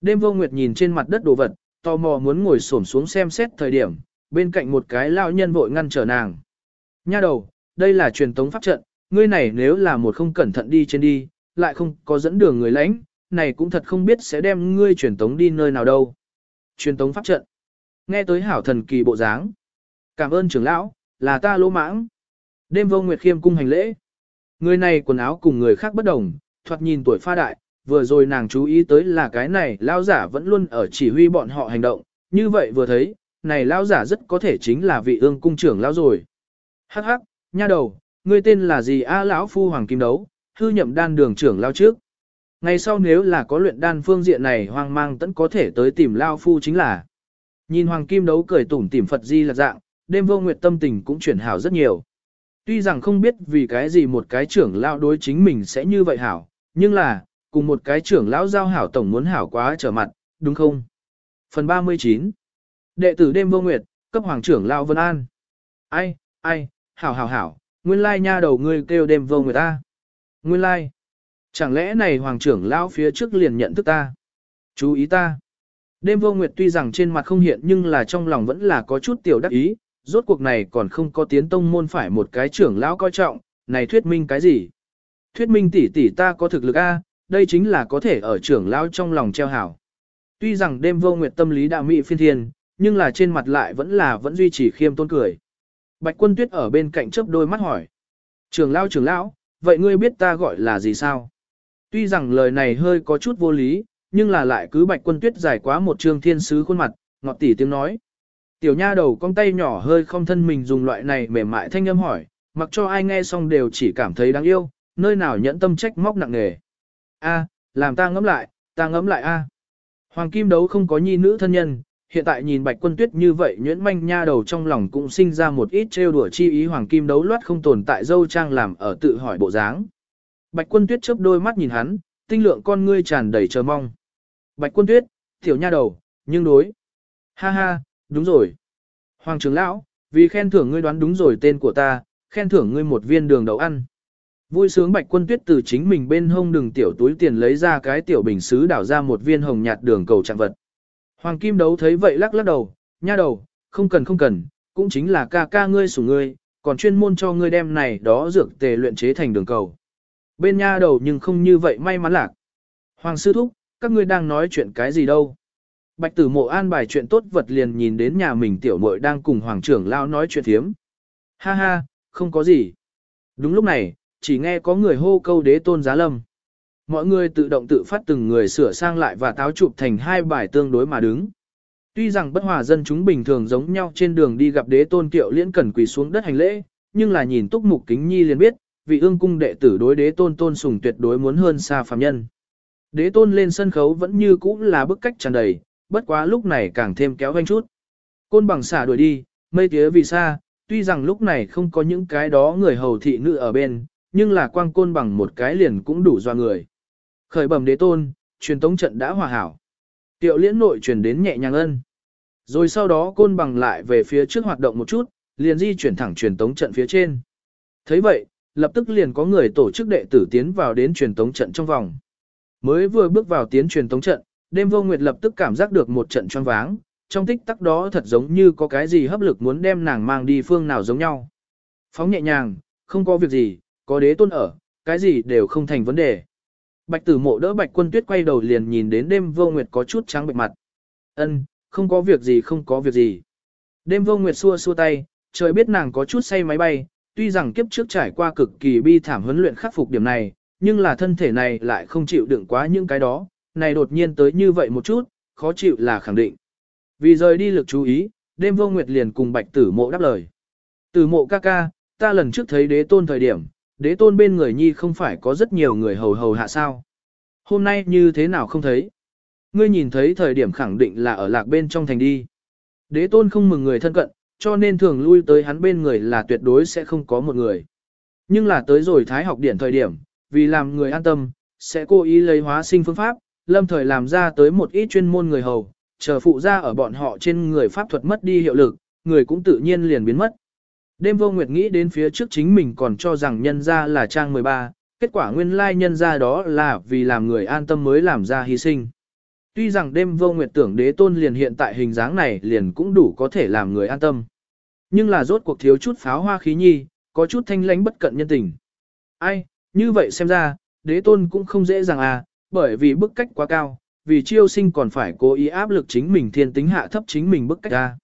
Đêm vô nguyệt nhìn trên mặt đất đồ vật, tò mò muốn ngồi xổm xuống xem xét thời điểm, bên cạnh một cái lao nhân vội ngăn trở nàng. Nha đầu, đây là truyền tống pháp trận, ngươi này nếu là một không cẩn thận đi trên đi, lại không có dẫn đường người lãnh, này cũng thật không biết sẽ đem ngươi truyền tống đi nơi nào đâu. Truyền tống pháp trận. Nghe tới hảo thần kỳ bộ dáng. Cảm ơn trưởng lão, là ta lỗ mãng. Đêm vô nguyệt khiêm cung hành lễ. Người này quần áo cùng người khác bất đồng, thoạt nhìn tuổi pha đại, vừa rồi nàng chú ý tới là cái này lao giả vẫn luôn ở chỉ huy bọn họ hành động, như vậy vừa thấy, này lao giả rất có thể chính là vị ương cung trưởng lao rồi. Hắc hắc, nha đầu, ngươi tên là gì a lão phu hoàng kim đấu, hư nhậm đan đường trưởng lao trước. Ngày sau nếu là có luyện đan phương diện này hoang mang tẫn có thể tới tìm lao phu chính là. Nhìn hoàng kim đấu cười tủm tỉm Phật di là dạng, đêm vô nguyệt tâm tình cũng chuyển hảo rất nhiều. Tuy rằng không biết vì cái gì một cái trưởng lao đối chính mình sẽ như vậy hảo, nhưng là, cùng một cái trưởng lão giao hảo tổng muốn hảo quá trở mặt, đúng không? Phần 39 Đệ tử đêm vô nguyệt, cấp hoàng trưởng lão Vân An. Ai, ai, hảo hảo hảo, nguyên lai nha đầu ngươi kêu đêm vô nguyệt ta. Nguyên lai, chẳng lẽ này hoàng trưởng lão phía trước liền nhận thức ta? Chú ý ta. Đêm vô nguyệt tuy rằng trên mặt không hiện nhưng là trong lòng vẫn là có chút tiểu đắc ý, rốt cuộc này còn không có tiến tông môn phải một cái trưởng lão coi trọng, này thuyết minh cái gì? Thuyết minh tỷ tỷ ta có thực lực A, đây chính là có thể ở trưởng lão trong lòng treo hảo. Tuy rằng đêm vô nguyệt tâm lý đã mị phiên thiên, nhưng là trên mặt lại vẫn là vẫn duy trì khiêm tôn cười. Bạch quân tuyết ở bên cạnh chớp đôi mắt hỏi. Trưởng lão trưởng lão, vậy ngươi biết ta gọi là gì sao? Tuy rằng lời này hơi có chút vô lý, nhưng là lại cứ bạch quân tuyết giải quá một trường thiên sứ khuôn mặt, ngọt tỉ tiếng nói. Tiểu nha đầu con tay nhỏ hơi không thân mình dùng loại này mềm mại thanh âm hỏi, mặc cho ai nghe xong đều chỉ cảm thấy đáng yêu, nơi nào nhẫn tâm trách móc nặng nề. A, làm ta ngẫm lại, ta ngẫm lại a. Hoàng kim đấu không có nhi nữ thân nhân, hiện tại nhìn bạch quân tuyết như vậy nhuyễn manh nha đầu trong lòng cũng sinh ra một ít trêu đùa chi ý hoàng kim đấu loát không tồn tại dâu trang làm ở tự hỏi bộ dáng. Bạch quân tuyết chớp đôi mắt nhìn hắn, tinh lượng con ngươi tràn đầy chờ mong. Bạch quân tuyết, tiểu nha đầu, nhưng đối. Ha ha, đúng rồi. Hoàng trưởng lão, vì khen thưởng ngươi đoán đúng rồi tên của ta, khen thưởng ngươi một viên đường đậu ăn. Vui sướng bạch quân tuyết từ chính mình bên hông đường tiểu túi tiền lấy ra cái tiểu bình xứ đảo ra một viên hồng nhạt đường cầu trạng vật. Hoàng kim đấu thấy vậy lắc lắc đầu, nha đầu, không cần không cần, cũng chính là ca ca ngươi sủng ngươi, còn chuyên môn cho ngươi đem này đó dược tề luyện chế thành đường cầu. Bên nha đầu nhưng không như vậy may mắn lạc. Hoàng sư thúc, các ngươi đang nói chuyện cái gì đâu? Bạch tử mộ an bài chuyện tốt vật liền nhìn đến nhà mình tiểu muội đang cùng hoàng trưởng lao nói chuyện thiếm. Ha ha, không có gì. Đúng lúc này, chỉ nghe có người hô câu đế tôn giá lâm. Mọi người tự động tự phát từng người sửa sang lại và táo chụp thành hai bài tương đối mà đứng. Tuy rằng bất hòa dân chúng bình thường giống nhau trên đường đi gặp đế tôn kiệu liễn cần quỳ xuống đất hành lễ, nhưng là nhìn túc mục kính nhi liền biết, vị ương cung đệ tử đối đế tôn tôn sùng tuyệt đối muốn hơn xa phàm nhân. Đế tôn lên sân khấu vẫn như cũ là bức cách tràn đầy, bất quá lúc này càng thêm kéo vanh chút. Côn bằng xả đuổi đi, mây tía vì xa, tuy rằng lúc này không có những cái đó người hầu thị nữ ở bên, nhưng là quang côn bằng một cái liền cũng đủ doa người. Khởi bẩm đế tôn, truyền tống trận đã hòa hảo. Tiệu liễn nội truyền đến nhẹ nhàng ân. Rồi sau đó côn bằng lại về phía trước hoạt động một chút, liền di chuyển thẳng truyền tống trận phía trên. thấy vậy, lập tức liền có người tổ chức đệ tử tiến vào đến truyền tống trận trong vòng. Mới vừa bước vào tiến truyền tống trận, đêm vô nguyệt lập tức cảm giác được một trận choáng váng, trong tích tắc đó thật giống như có cái gì hấp lực muốn đem nàng mang đi phương nào giống nhau. Phóng nhẹ nhàng, không có việc gì, có đế tôn ở, cái gì đều không thành vấn đề. Bạch tử mộ đỡ bạch quân tuyết quay đầu liền nhìn đến đêm vô nguyệt có chút trắng bệnh mặt. ân không có việc gì không có việc gì. Đêm vô nguyệt xua xua tay, trời biết nàng có chút say máy bay, tuy rằng kiếp trước trải qua cực kỳ bi thảm huấn luyện khắc phục điểm này, nhưng là thân thể này lại không chịu đựng quá những cái đó, này đột nhiên tới như vậy một chút, khó chịu là khẳng định. Vì rời đi lực chú ý, đêm vô nguyệt liền cùng bạch tử mộ đáp lời. Tử mộ ca ca, ta lần trước thấy đế tôn thời điểm, đế tôn bên người nhi không phải có rất nhiều người hầu hầu hạ sao. Hôm nay như thế nào không thấy? Ngươi nhìn thấy thời điểm khẳng định là ở lạc bên trong thành đi. Đế tôn không mừng người thân cận, cho nên thường lui tới hắn bên người là tuyệt đối sẽ không có một người. Nhưng là tới rồi thái học điển thời điểm, vì làm người an tâm, sẽ cố ý lấy hóa sinh phương pháp, lâm thời làm ra tới một ít chuyên môn người hầu, chờ phụ ra ở bọn họ trên người pháp thuật mất đi hiệu lực, người cũng tự nhiên liền biến mất. Đêm vô nguyệt nghĩ đến phía trước chính mình còn cho rằng nhân ra là trang 13, kết quả nguyên lai nhân ra đó là vì làm người an tâm mới làm ra hy sinh. Tuy rằng đêm vô nguyệt tưởng đế tôn liền hiện tại hình dáng này liền cũng đủ có thể làm người an tâm. Nhưng là rốt cuộc thiếu chút pháo hoa khí nhi, có chút thanh lánh bất cận nhân tình. Ai, như vậy xem ra, đế tôn cũng không dễ dàng à, bởi vì bức cách quá cao, vì chiêu sinh còn phải cố ý áp lực chính mình thiên tính hạ thấp chính mình bức cách ra.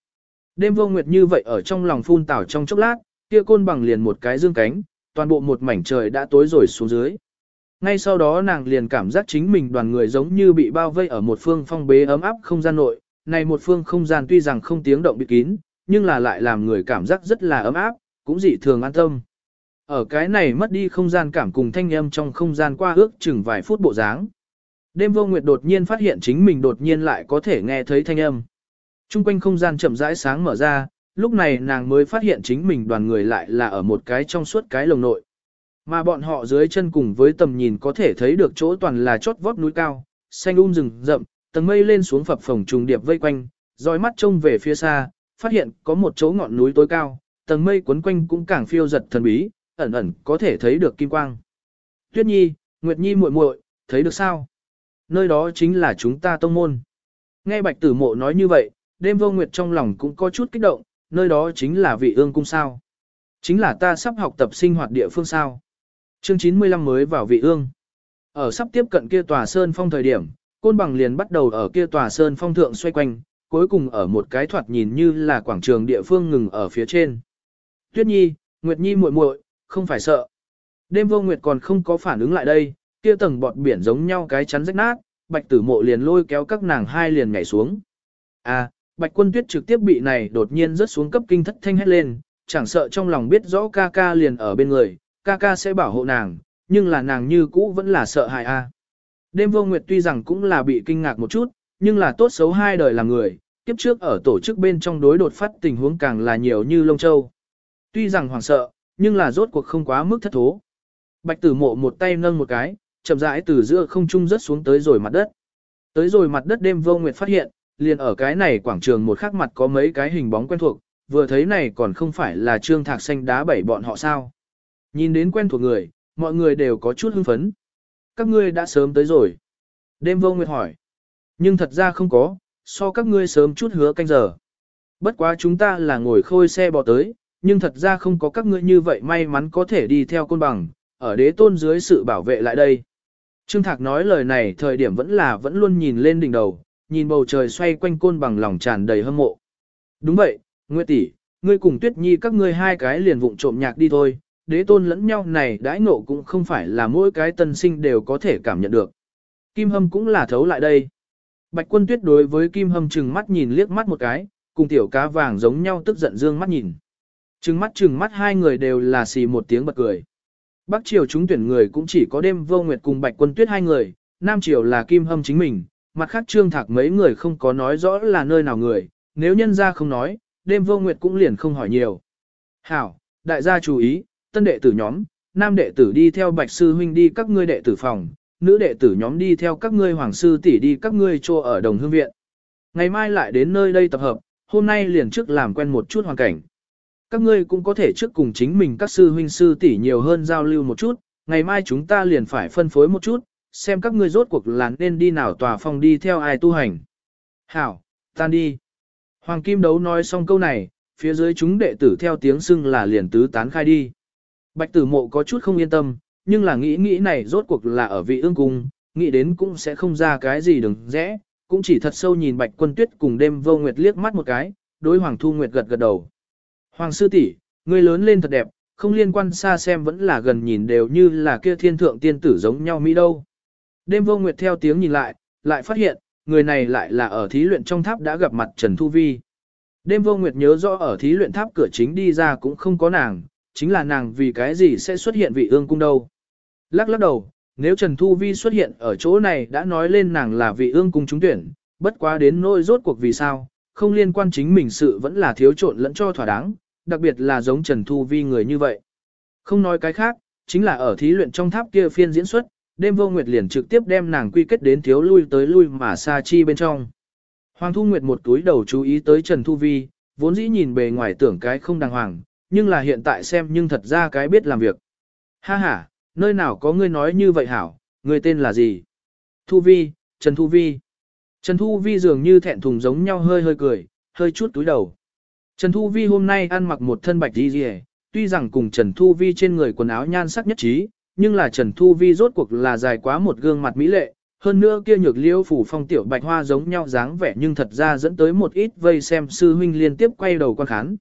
Đêm vô nguyệt như vậy ở trong lòng phun tảo trong chốc lát, kia côn bằng liền một cái dương cánh, toàn bộ một mảnh trời đã tối rồi xuống dưới. Ngay sau đó nàng liền cảm giác chính mình đoàn người giống như bị bao vây ở một phương phong bế ấm áp không gian nội, này một phương không gian tuy rằng không tiếng động bị kín, nhưng là lại làm người cảm giác rất là ấm áp, cũng dị thường an tâm. Ở cái này mất đi không gian cảm cùng thanh âm trong không gian qua ước chừng vài phút bộ dáng. Đêm vô nguyệt đột nhiên phát hiện chính mình đột nhiên lại có thể nghe thấy thanh âm. Trung quanh không gian chậm rãi sáng mở ra, lúc này nàng mới phát hiện chính mình đoàn người lại là ở một cái trong suốt cái lồng nội. Mà bọn họ dưới chân cùng với tầm nhìn có thể thấy được chỗ toàn là chót vót núi cao, xanh um rừng rậm, tầng mây lên xuống phập phồng trùng điệp vây quanh, dõi mắt trông về phía xa, phát hiện có một chỗ ngọn núi tối cao, tầng mây cuốn quanh cũng càng phiêu giật thần bí, ẩn ẩn có thể thấy được kim quang. Tuyết Nhi, Nguyệt Nhi muội muội, thấy được sao? Nơi đó chính là chúng ta tông môn. Nghe Bạch Tử Mộ nói như vậy, đêm vô nguyệt trong lòng cũng có chút kích động, nơi đó chính là vị ương cung sao. Chính là ta sắp học tập sinh hoạt địa phương sao. Chương 95 mới vào vị ương. Ở sắp tiếp cận kia tòa sơn phong thời điểm, côn bằng liền bắt đầu ở kia tòa sơn phong thượng xoay quanh, cuối cùng ở một cái thoạt nhìn như là quảng trường địa phương ngừng ở phía trên. Tuyết Nhi, Nguyệt Nhi muội muội, không phải sợ. Đêm vô nguyệt còn không có phản ứng lại đây, kia tầng bọt biển giống nhau cái chắn rách nát, bạch tử mộ liền lôi kéo các nàng hai liền nhảy xuống. À, bạch quân tuyết trực tiếp bị này đột nhiên rớt xuống cấp kinh thất thanh hét lên, chẳng sợ trong lòng biết rõ ca ca liền ở bên người, ca ca sẽ bảo hộ nàng, nhưng là nàng như cũ vẫn là sợ hại a. Đêm vô nguyệt tuy rằng cũng là bị kinh ngạc một chút, nhưng là tốt xấu hai đời là người, kiếp trước ở tổ chức bên trong đối đột phát tình huống càng là nhiều như lông châu. Tuy rằng hoảng sợ, nhưng là rốt cuộc không quá mức thất thố. Bạch tử mộ một tay nâng một cái, chậm rãi từ giữa không trung rớt xuống tới rồi mặt đất. Tới rồi mặt đất đêm vô nguyệt phát hiện, liền ở cái này quảng trường một khắc mặt có mấy cái hình bóng quen thuộc, vừa thấy này còn không phải là trương thạc xanh đá bảy bọn họ sao. Nhìn đến quen thuộc người, mọi người đều có chút hưng phấn. Các ngươi đã sớm tới rồi. Đêm vô nguyệt hỏi. Nhưng thật ra không có, so các ngươi sớm chút hứa canh giờ. Bất quá chúng ta là ngồi khôi xe bò tới, nhưng thật ra không có các ngươi như vậy may mắn có thể đi theo côn bằng, ở đế tôn dưới sự bảo vệ lại đây. Trương Thạc nói lời này thời điểm vẫn là vẫn luôn nhìn lên đỉnh đầu, nhìn bầu trời xoay quanh côn bằng lòng tràn đầy hâm mộ. Đúng vậy, Nguyệt tỷ, ngươi cùng Tuyết Nhi các ngươi hai cái liền vụng trộm nhạc đi thôi, đế tôn lẫn nhau này đãi ngộ cũng không phải là mỗi cái tân sinh đều có thể cảm nhận được. Kim Hâm cũng là thấu lại đây. Bạch quân tuyết đối với Kim Hâm chừng mắt nhìn liếc mắt một cái, cùng tiểu cá vàng giống nhau tức giận dương mắt nhìn. Trừng mắt trừng mắt hai người đều là xì một tiếng bật cười. Bắc Triều chúng tuyển người cũng chỉ có đêm vô nguyệt cùng Bạch quân tuyết hai người, Nam Triều là Kim Hâm chính mình, mặt khác trương thạc mấy người không có nói rõ là nơi nào người, nếu nhân ra không nói, đêm vô nguyệt cũng liền không hỏi nhiều. Hảo, đại gia chú ý, tân đệ tử nhóm, nam đệ tử đi theo bạch sư huynh đi các ngươi đệ tử phòng, nữ đệ tử nhóm đi theo các ngươi hoàng sư tỷ đi các ngươi chỗ ở đồng hương viện. Ngày mai lại đến nơi đây tập hợp, hôm nay liền trước làm quen một chút hoàn cảnh. Các ngươi cũng có thể trước cùng chính mình các sư huynh sư tỷ nhiều hơn giao lưu một chút, ngày mai chúng ta liền phải phân phối một chút, xem các ngươi rốt cuộc là nên đi nào tòa phòng đi theo ai tu hành. Hảo, tan đi. Hoàng Kim Đấu nói xong câu này, phía dưới chúng đệ tử theo tiếng xưng là liền tứ tán khai đi. Bạch tử mộ có chút không yên tâm, nhưng là nghĩ nghĩ này rốt cuộc là ở vị ương cung, nghĩ đến cũng sẽ không ra cái gì đừng rẽ, cũng chỉ thật sâu nhìn bạch quân tuyết cùng đêm vô nguyệt liếc mắt một cái, đối hoàng thu nguyệt gật gật đầu. Hoàng sư tỷ, ngươi lớn lên thật đẹp, không liên quan xa xem vẫn là gần nhìn đều như là kia thiên thượng tiên tử giống nhau mỹ đâu. Đêm vô nguyệt theo tiếng nhìn lại, lại phát hiện, người này lại là ở thí luyện trong tháp đã gặp mặt Trần Thu Vi. Đêm vô nguyệt nhớ rõ ở thí luyện tháp cửa chính đi ra cũng không có nàng, chính là nàng vì cái gì sẽ xuất hiện vị ương cung đâu. Lắc lắc đầu, nếu Trần Thu Vi xuất hiện ở chỗ này đã nói lên nàng là vị ương cung trúng tuyển, bất quá đến nỗi rốt cuộc vì sao, không liên quan chính mình sự vẫn là thiếu trộn lẫn cho thỏa đáng, đặc biệt là giống Trần Thu Vi người như vậy. Không nói cái khác, chính là ở thí luyện trong tháp kia phiên diễn xuất, đêm vô nguyệt liền trực tiếp đem nàng quy kết đến thiếu lui tới lui mà xa chi bên trong. Hoàng Thu Nguyệt một túi đầu chú ý tới Trần Thu Vi, vốn dĩ nhìn bề ngoài tưởng cái không đàng hoàng, nhưng là hiện tại xem nhưng thật ra cái biết làm việc. Ha ha, nơi nào có ngươi nói như vậy hảo, ngươi tên là gì? Thu Vi, Trần Thu Vi. Trần Thu Vi dường như thẹn thùng giống nhau hơi hơi cười, hơi chút túi đầu. Trần Thu Vi hôm nay ăn mặc một thân bạch đi rìa, tuy rằng cùng Trần Thu Vi trên người quần áo nhan sắc nhất trí, nhưng là Trần Thu Vi rốt cuộc là dài quá một gương mặt mỹ lệ, hơn nữa kia nhược liễu phủ phong tiểu bạch hoa giống nhau dáng vẻ nhưng thật ra dẫn tới một ít vây xem sư huynh liên tiếp quay đầu quan khán.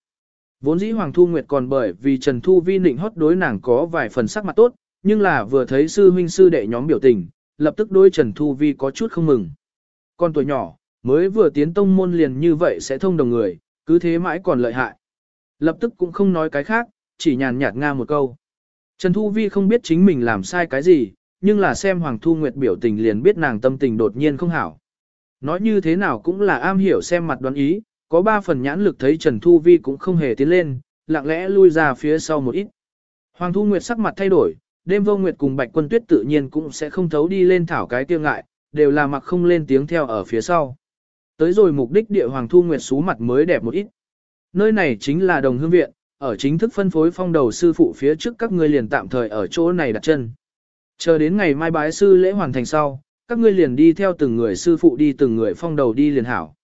Vốn dĩ Hoàng Thu Nguyệt còn bởi vì Trần Thu Vi nịnh hót đối nàng có vài phần sắc mặt tốt, nhưng là vừa thấy sư huynh sư đệ nhóm biểu tình, lập tức đối Trần Thu Vi có chút không mừng. Con tuổi nhỏ, mới vừa tiến tông môn liền như vậy sẽ thông đồng người, cứ thế mãi còn lợi hại. Lập tức cũng không nói cái khác, chỉ nhàn nhạt nga một câu. Trần Thu Vi không biết chính mình làm sai cái gì, nhưng là xem Hoàng Thu Nguyệt biểu tình liền biết nàng tâm tình đột nhiên không hảo. Nói như thế nào cũng là am hiểu xem mặt đoán ý, có ba phần nhãn lực thấy Trần Thu Vi cũng không hề tiến lên, lặng lẽ lui ra phía sau một ít. Hoàng Thu Nguyệt sắc mặt thay đổi, đêm vô nguyệt cùng bạch quân tuyết tự nhiên cũng sẽ không thấu đi lên thảo cái tiêu ngại, đều là mặc không lên tiếng theo ở phía sau. Tới rồi mục đích địa hoàng thu nguyệt xú mặt mới đẹp một ít. Nơi này chính là đồng hương viện, ở chính thức phân phối phong đầu sư phụ phía trước các ngươi liền tạm thời ở chỗ này đặt chân. Chờ đến ngày mai bái sư lễ hoàn thành sau, các ngươi liền đi theo từng người sư phụ đi từng người phong đầu đi liền hảo.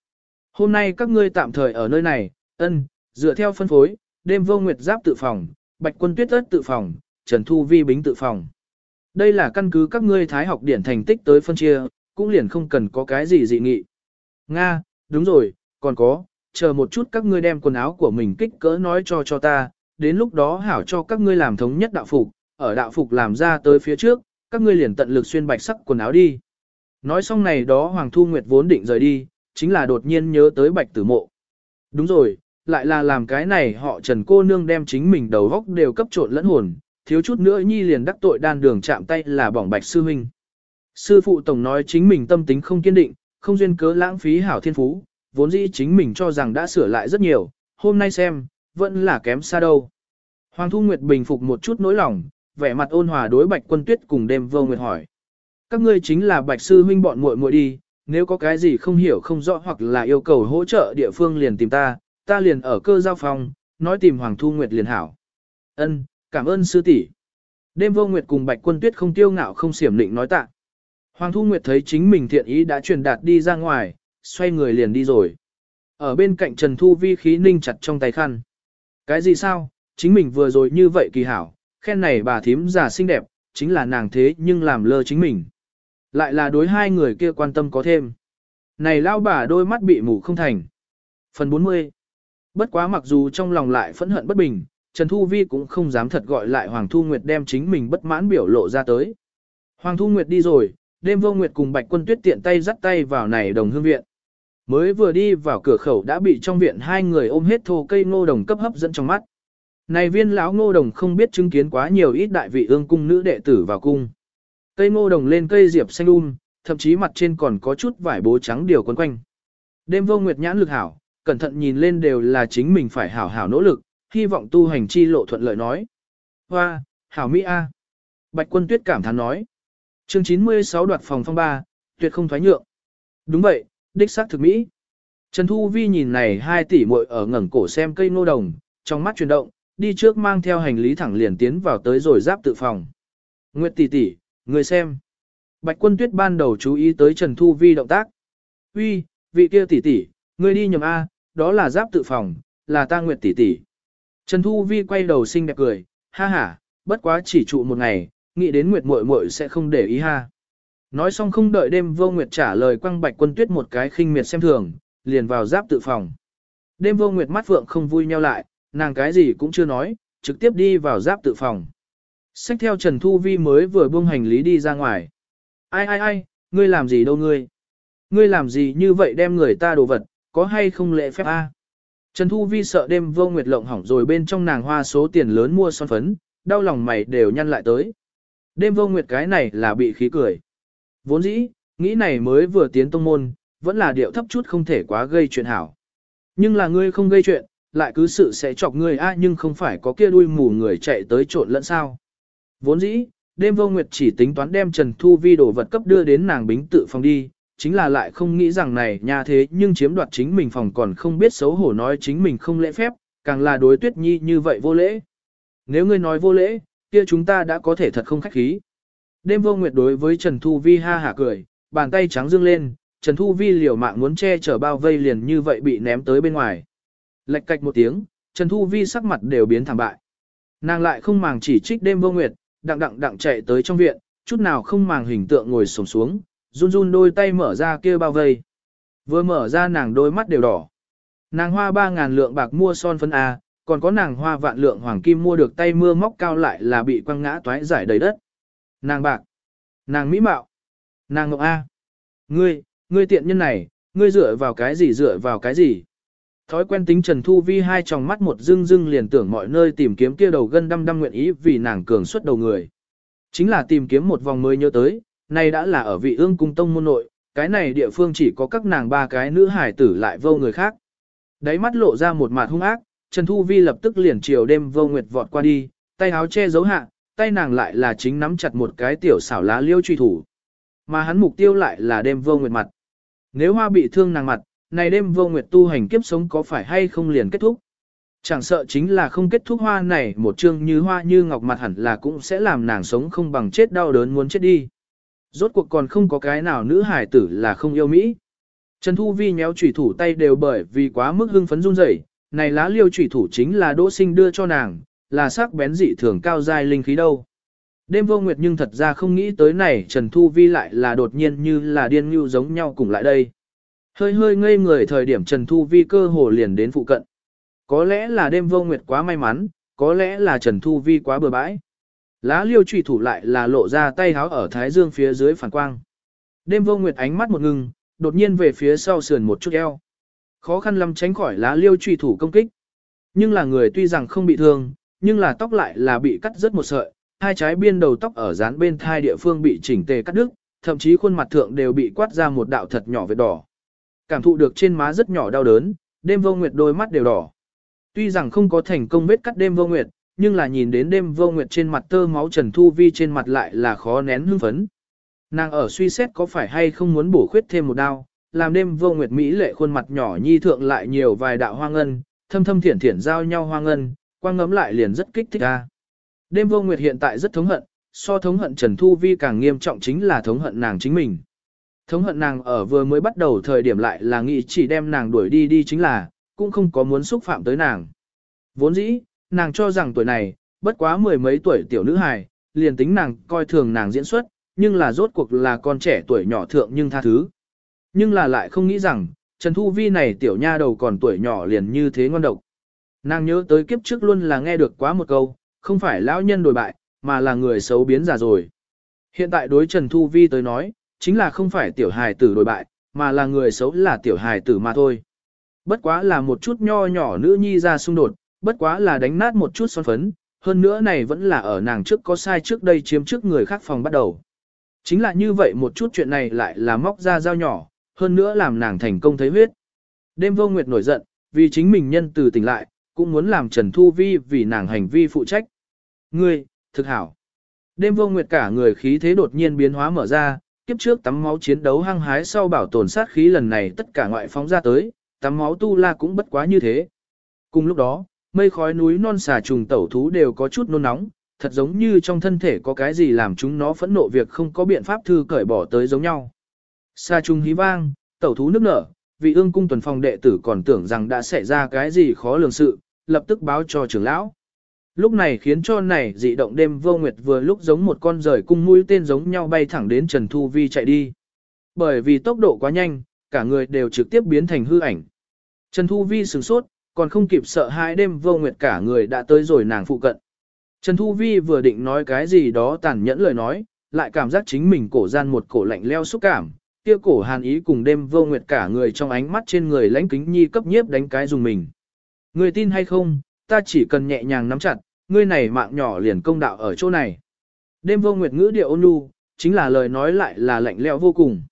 Hôm nay các ngươi tạm thời ở nơi này, ân, dựa theo phân phối, đêm vô nguyệt giáp tự phòng, bạch quân tuyết ớt tự phòng, trần thu vi bính tự phòng. Đây là căn cứ các ngươi thái học điển thành tích tới phân chia, cũng liền không cần có cái gì dị nghị. Nga, đúng rồi, còn có, chờ một chút các ngươi đem quần áo của mình kích cỡ nói cho cho ta, đến lúc đó hảo cho các ngươi làm thống nhất đạo phục, ở đạo phục làm ra tới phía trước, các ngươi liền tận lực xuyên bạch sắc quần áo đi. Nói xong này đó Hoàng Thu Nguyệt vốn định rời đi, chính là đột nhiên nhớ tới bạch tử mộ. Đúng rồi, lại là làm cái này họ trần cô nương đem chính mình đầu góc đều cấp trộn lẫn hồn, thiếu chút nữa nhi liền đắc tội đan đường chạm tay là bỏng bạch sư huynh. Sư phụ tổng nói chính mình tâm tính không kiên định, không duyên cớ lãng phí hảo thiên phú, vốn dĩ chính mình cho rằng đã sửa lại rất nhiều, hôm nay xem, vẫn là kém xa đâu. Hoàng Thu Nguyệt bình phục một chút nỗi lòng, vẻ mặt ôn hòa đối Bạch Quân Tuyết cùng đêm vô nguyệt hỏi. Các ngươi chính là Bạch Sư huynh bọn muội muội đi, nếu có cái gì không hiểu không rõ hoặc là yêu cầu hỗ trợ địa phương liền tìm ta, ta liền ở cơ giao phòng, nói tìm Hoàng Thu Nguyệt liền hảo. Ân, cảm ơn sư tỷ. Đêm vô nguyệt cùng Bạch Quân Tuyết không tiêu ngạo không xiểm định nói tạ. Hoàng Thu Nguyệt thấy chính mình thiện ý đã truyền đạt đi ra ngoài, xoay người liền đi rồi. Ở bên cạnh Trần Thu Vi khí ninh chặt trong tay khăn. Cái gì sao, chính mình vừa rồi như vậy kỳ hảo, khen này bà thím già xinh đẹp, chính là nàng thế nhưng làm lơ chính mình. Lại là đối hai người kia quan tâm có thêm. Này lao bà đôi mắt bị mù không thành. Phần 40 Bất quá mặc dù trong lòng lại phẫn hận bất bình, Trần Thu Vi cũng không dám thật gọi lại Hoàng Thu Nguyệt đem chính mình bất mãn biểu lộ ra tới. Hoàng Thu Nguyệt đi rồi, đêm vô Nguyệt cùng Bạch Quân Tuyết tiện tay dắt tay vào này đồng hương viện. Mới vừa đi vào cửa khẩu đã bị trong viện hai người ôm hết thô cây ngô đồng cấp hấp dẫn trong mắt. Này viên lão ngô đồng không biết chứng kiến quá nhiều ít đại vị ương cung nữ đệ tử vào cung. Cây ngô đồng lên cây diệp xanh um, thậm chí mặt trên còn có chút vải bố trắng điều quấn quanh. Đêm vô nguyệt nhãn lực hảo, cẩn thận nhìn lên đều là chính mình phải hảo hảo nỗ lực, hy vọng tu hành chi lộ thuận lợi nói. Hoa, hảo Mỹ A. Bạch quân tuyết cảm thán nói. Chương 96 đoạt phòng phong ba, tuyệt không thoái nhượng. Đúng vậy, đích xác thực Mỹ. Trần Thu Vi nhìn này hai tỷ muội ở ngẩng cổ xem cây nô đồng, trong mắt chuyển động, đi trước mang theo hành lý thẳng liền tiến vào tới rồi giáp tự phòng. Nguyệt tỷ tỷ, người xem. Bạch quân tuyết ban đầu chú ý tới Trần Thu Vi động tác. Uy, vị kia tỷ tỷ, người đi nhầm A, đó là giáp tự phòng, là ta Nguyệt tỷ tỷ. Trần Thu Vi quay đầu xinh đẹp cười, ha ha, bất quá chỉ trụ một ngày, nghĩ đến Nguyệt muội muội sẽ không để ý ha. Nói xong không đợi đêm vô Nguyệt trả lời quăng Bạch Quân Tuyết một cái khinh miệt xem thường, liền vào giáp tự phòng. Đêm vô Nguyệt mắt vượng không vui nheo lại, nàng cái gì cũng chưa nói, trực tiếp đi vào giáp tự phòng. Xách theo Trần Thu Vi mới vừa buông hành lý đi ra ngoài. Ai ai ai, ngươi làm gì đâu ngươi? Ngươi làm gì như vậy đem người ta đồ vật, có hay không lễ phép a? Trần Thu Vi sợ đêm vô nguyệt lộng hỏng rồi bên trong nàng hoa số tiền lớn mua son phấn, đau lòng mày đều nhăn lại tới. Đêm vô nguyệt cái này là bị khí cười. Vốn dĩ, nghĩ này mới vừa tiến tông môn, vẫn là điệu thấp chút không thể quá gây chuyện hảo. Nhưng là ngươi không gây chuyện, lại cứ sự sẽ chọc ngươi a nhưng không phải có kia đuôi mù người chạy tới trộn lẫn sao. Vốn dĩ, đêm vô nguyệt chỉ tính toán đem Trần Thu Vi đồ vật cấp đưa đến nàng bính tự phòng đi, chính là lại không nghĩ rằng này nha thế nhưng chiếm đoạt chính mình phòng còn không biết xấu hổ nói chính mình không lễ phép, càng là đối tuyết nhi như vậy vô lễ. Nếu ngươi nói vô lễ, kia chúng ta đã có thể thật không khách khí. Đêm vô nguyệt đối với Trần Thu Vi ha hả cười, bàn tay trắng dương lên, Trần Thu Vi liều mạng muốn che chở bao vây liền như vậy bị ném tới bên ngoài. Lệch cạch một tiếng, Trần Thu Vi sắc mặt đều biến thảm bại. Nàng lại không màng chỉ trích đêm vô nguyệt, đặng đặng đặng chạy tới trong viện, chút nào không màng hình tượng ngồi sổng xuống, run run đôi tay mở ra kia bao vây. Vừa mở ra nàng đôi mắt đều đỏ. Nàng hoa 3.000 lượng bạc mua son phấn A, còn có nàng hoa vạn lượng hoàng kim mua được tay mưa móc cao lại là bị quăng ngã toái giải đầy đất. Nàng bạc, nàng mỹ mạo, nàng ngọc A. Ngươi, ngươi tiện nhân này, ngươi dựa vào cái gì dựa vào cái gì? Thói quen tính Trần Thu Vi hai tròng mắt một dưng dưng liền tưởng mọi nơi tìm kiếm kia đầu gân đăm đăm nguyện ý vì nàng cường xuất đầu người. Chính là tìm kiếm một vòng mới nhớ tới, này đã là ở vị ương cung tông môn nội, cái này địa phương chỉ có các nàng ba cái nữ hải tử lại vô người khác. Đáy mắt lộ ra một mặt hung ác, Trần Thu Vi lập tức liền chiều đêm vô nguyệt vọt qua đi, tay áo che giấu hạ, tay nàng lại là chính nắm chặt một cái tiểu xảo lá liêu truy thủ. Mà hắn mục tiêu lại là đêm vô nguyệt mặt. Nếu hoa bị thương nàng mặt, này đêm vô nguyệt tu hành kiếp sống có phải hay không liền kết thúc? Chẳng sợ chính là không kết thúc hoa này một chương như hoa như ngọc mặt hẳn là cũng sẽ làm nàng sống không bằng chết đau đớn muốn chết đi. Rốt cuộc còn không có cái nào nữ hải tử là không yêu Mỹ. Trần Thu Vi nhéo chủy thủ tay đều bởi vì quá mức hưng phấn run rẩy, này lá liêu chủy thủ chính là Đỗ Sinh đưa cho nàng, là sắc bén dị thường cao giai linh khí đâu. Đêm vô nguyệt nhưng thật ra không nghĩ tới này Trần Thu Vi lại là đột nhiên như là điên như giống nhau cùng lại đây. Hơi hơi ngây người thời điểm Trần Thu Vi cơ hồ liền đến phụ cận. Có lẽ là đêm vô nguyệt quá may mắn, có lẽ là Trần Thu Vi quá bừa bãi. Lá liêu trùy thủ lại là lộ ra tay háo ở thái dương phía dưới phản quang. Đêm vô nguyệt ánh mắt một ngừng, đột nhiên về phía sau sườn một chút eo. Khó khăn lắm tránh khỏi lá liêu trùy thủ công kích. Nhưng là người tuy rằng không bị thương, nhưng là tóc lại là bị cắt rất một sợi, hai trái biên đầu tóc ở dán bên thai địa phương bị chỉnh tề cắt đứt, thậm chí khuôn mặt thượng đều bị quát ra một đạo thật nhỏ vết đỏ. Cảm thụ được trên má rất nhỏ đau đớn, đêm vô nguyệt đôi mắt đều đỏ. Tuy rằng không có thành công vết cắt đêm vô nguyệt, nhưng là nhìn đến đêm vô nguyệt trên mặt tơ máu Trần Thu Vi trên mặt lại là khó nén hưng phấn. Nàng ở suy xét có phải hay không muốn bổ khuyết thêm một đao, làm đêm vô nguyệt Mỹ lệ khuôn mặt nhỏ nhi thượng lại nhiều vài đạo hoa ngân, thâm thâm thiển thiển giao nhau hoa ngân, quang ngấm lại liền rất kích thích ra. Đêm vô nguyệt hiện tại rất thống hận, so thống hận Trần Thu Vi càng nghiêm trọng chính là thống hận nàng chính mình. Thống hận nàng ở vừa mới bắt đầu thời điểm lại là nghĩ chỉ đem nàng đuổi đi đi chính là, cũng không có muốn xúc phạm tới nàng. Vốn dĩ, nàng cho rằng tuổi này, bất quá mười mấy tuổi tiểu nữ hài, liền tính nàng coi thường nàng diễn xuất, nhưng là rốt cuộc là con trẻ tuổi nhỏ thượng nhưng tha thứ. Nhưng là lại không nghĩ rằng, Trần Thu Vi này tiểu nha đầu còn tuổi nhỏ liền như thế ngon độc. Nàng nhớ tới kiếp trước luôn là nghe được quá một câu, không phải lão nhân đổi bại, mà là người xấu biến già rồi. Hiện tại đối Trần Thu Vi tới nói, chính là không phải tiểu hài tử đổi bại, mà là người xấu là tiểu hài tử mà thôi. Bất quá là một chút nho nhỏ nữ nhi ra xung đột, bất quá là đánh nát một chút son phấn, hơn nữa này vẫn là ở nàng trước có sai trước đây chiếm trước người khác phòng bắt đầu. Chính là như vậy một chút chuyện này lại là móc ra dao nhỏ, hơn nữa làm nàng thành công thấy huyết. Đêm vô nguyệt nổi giận, vì chính mình nhân từ tỉnh lại, cũng muốn làm Trần Thu Vi vì nàng hành vi phụ trách. Ngươi, thực hảo. Đêm vô nguyệt cả người khí thế đột nhiên biến hóa mở ra, kiếp trước tắm máu chiến đấu hăng hái sau bảo tồn sát khí lần này tất cả ngoại phóng ra tới, tắm máu tu la cũng bất quá như thế. Cùng lúc đó, mây khói núi non xà trùng tẩu thú đều có chút nôn nóng, thật giống như trong thân thể có cái gì làm chúng nó phẫn nộ việc không có biện pháp thư cởi bỏ tới giống nhau. Xà trùng hí vang, tẩu thú nước nở, vị ương cung tuần phòng đệ tử còn tưởng rằng đã xảy ra cái gì khó lường sự, lập tức báo cho trưởng lão. Lúc này khiến cho này dị động đêm vô nguyệt vừa lúc giống một con rời cung mũi tên giống nhau bay thẳng đến Trần Thu Vi chạy đi. Bởi vì tốc độ quá nhanh, cả người đều trực tiếp biến thành hư ảnh. Trần Thu Vi sửng sốt, còn không kịp sợ hai đêm vô nguyệt cả người đã tới rồi nàng phụ cận. Trần Thu Vi vừa định nói cái gì đó tàn nhẫn lời nói, lại cảm giác chính mình cổ gian một cổ lạnh leo xúc cảm, kia cổ hàn ý cùng đêm vô nguyệt cả người trong ánh mắt trên người lãnh kính nhi cấp nhiếp đánh cái dùng mình. Người tin hay không, ta chỉ cần nhẹ nhàng nắm chặt, ngươi này mạng nhỏ liền công đạo ở chỗ này. Đêm vô nguyệt ngữ điệu ôn nhu, chính là lời nói lại là lạnh lẽo vô cùng.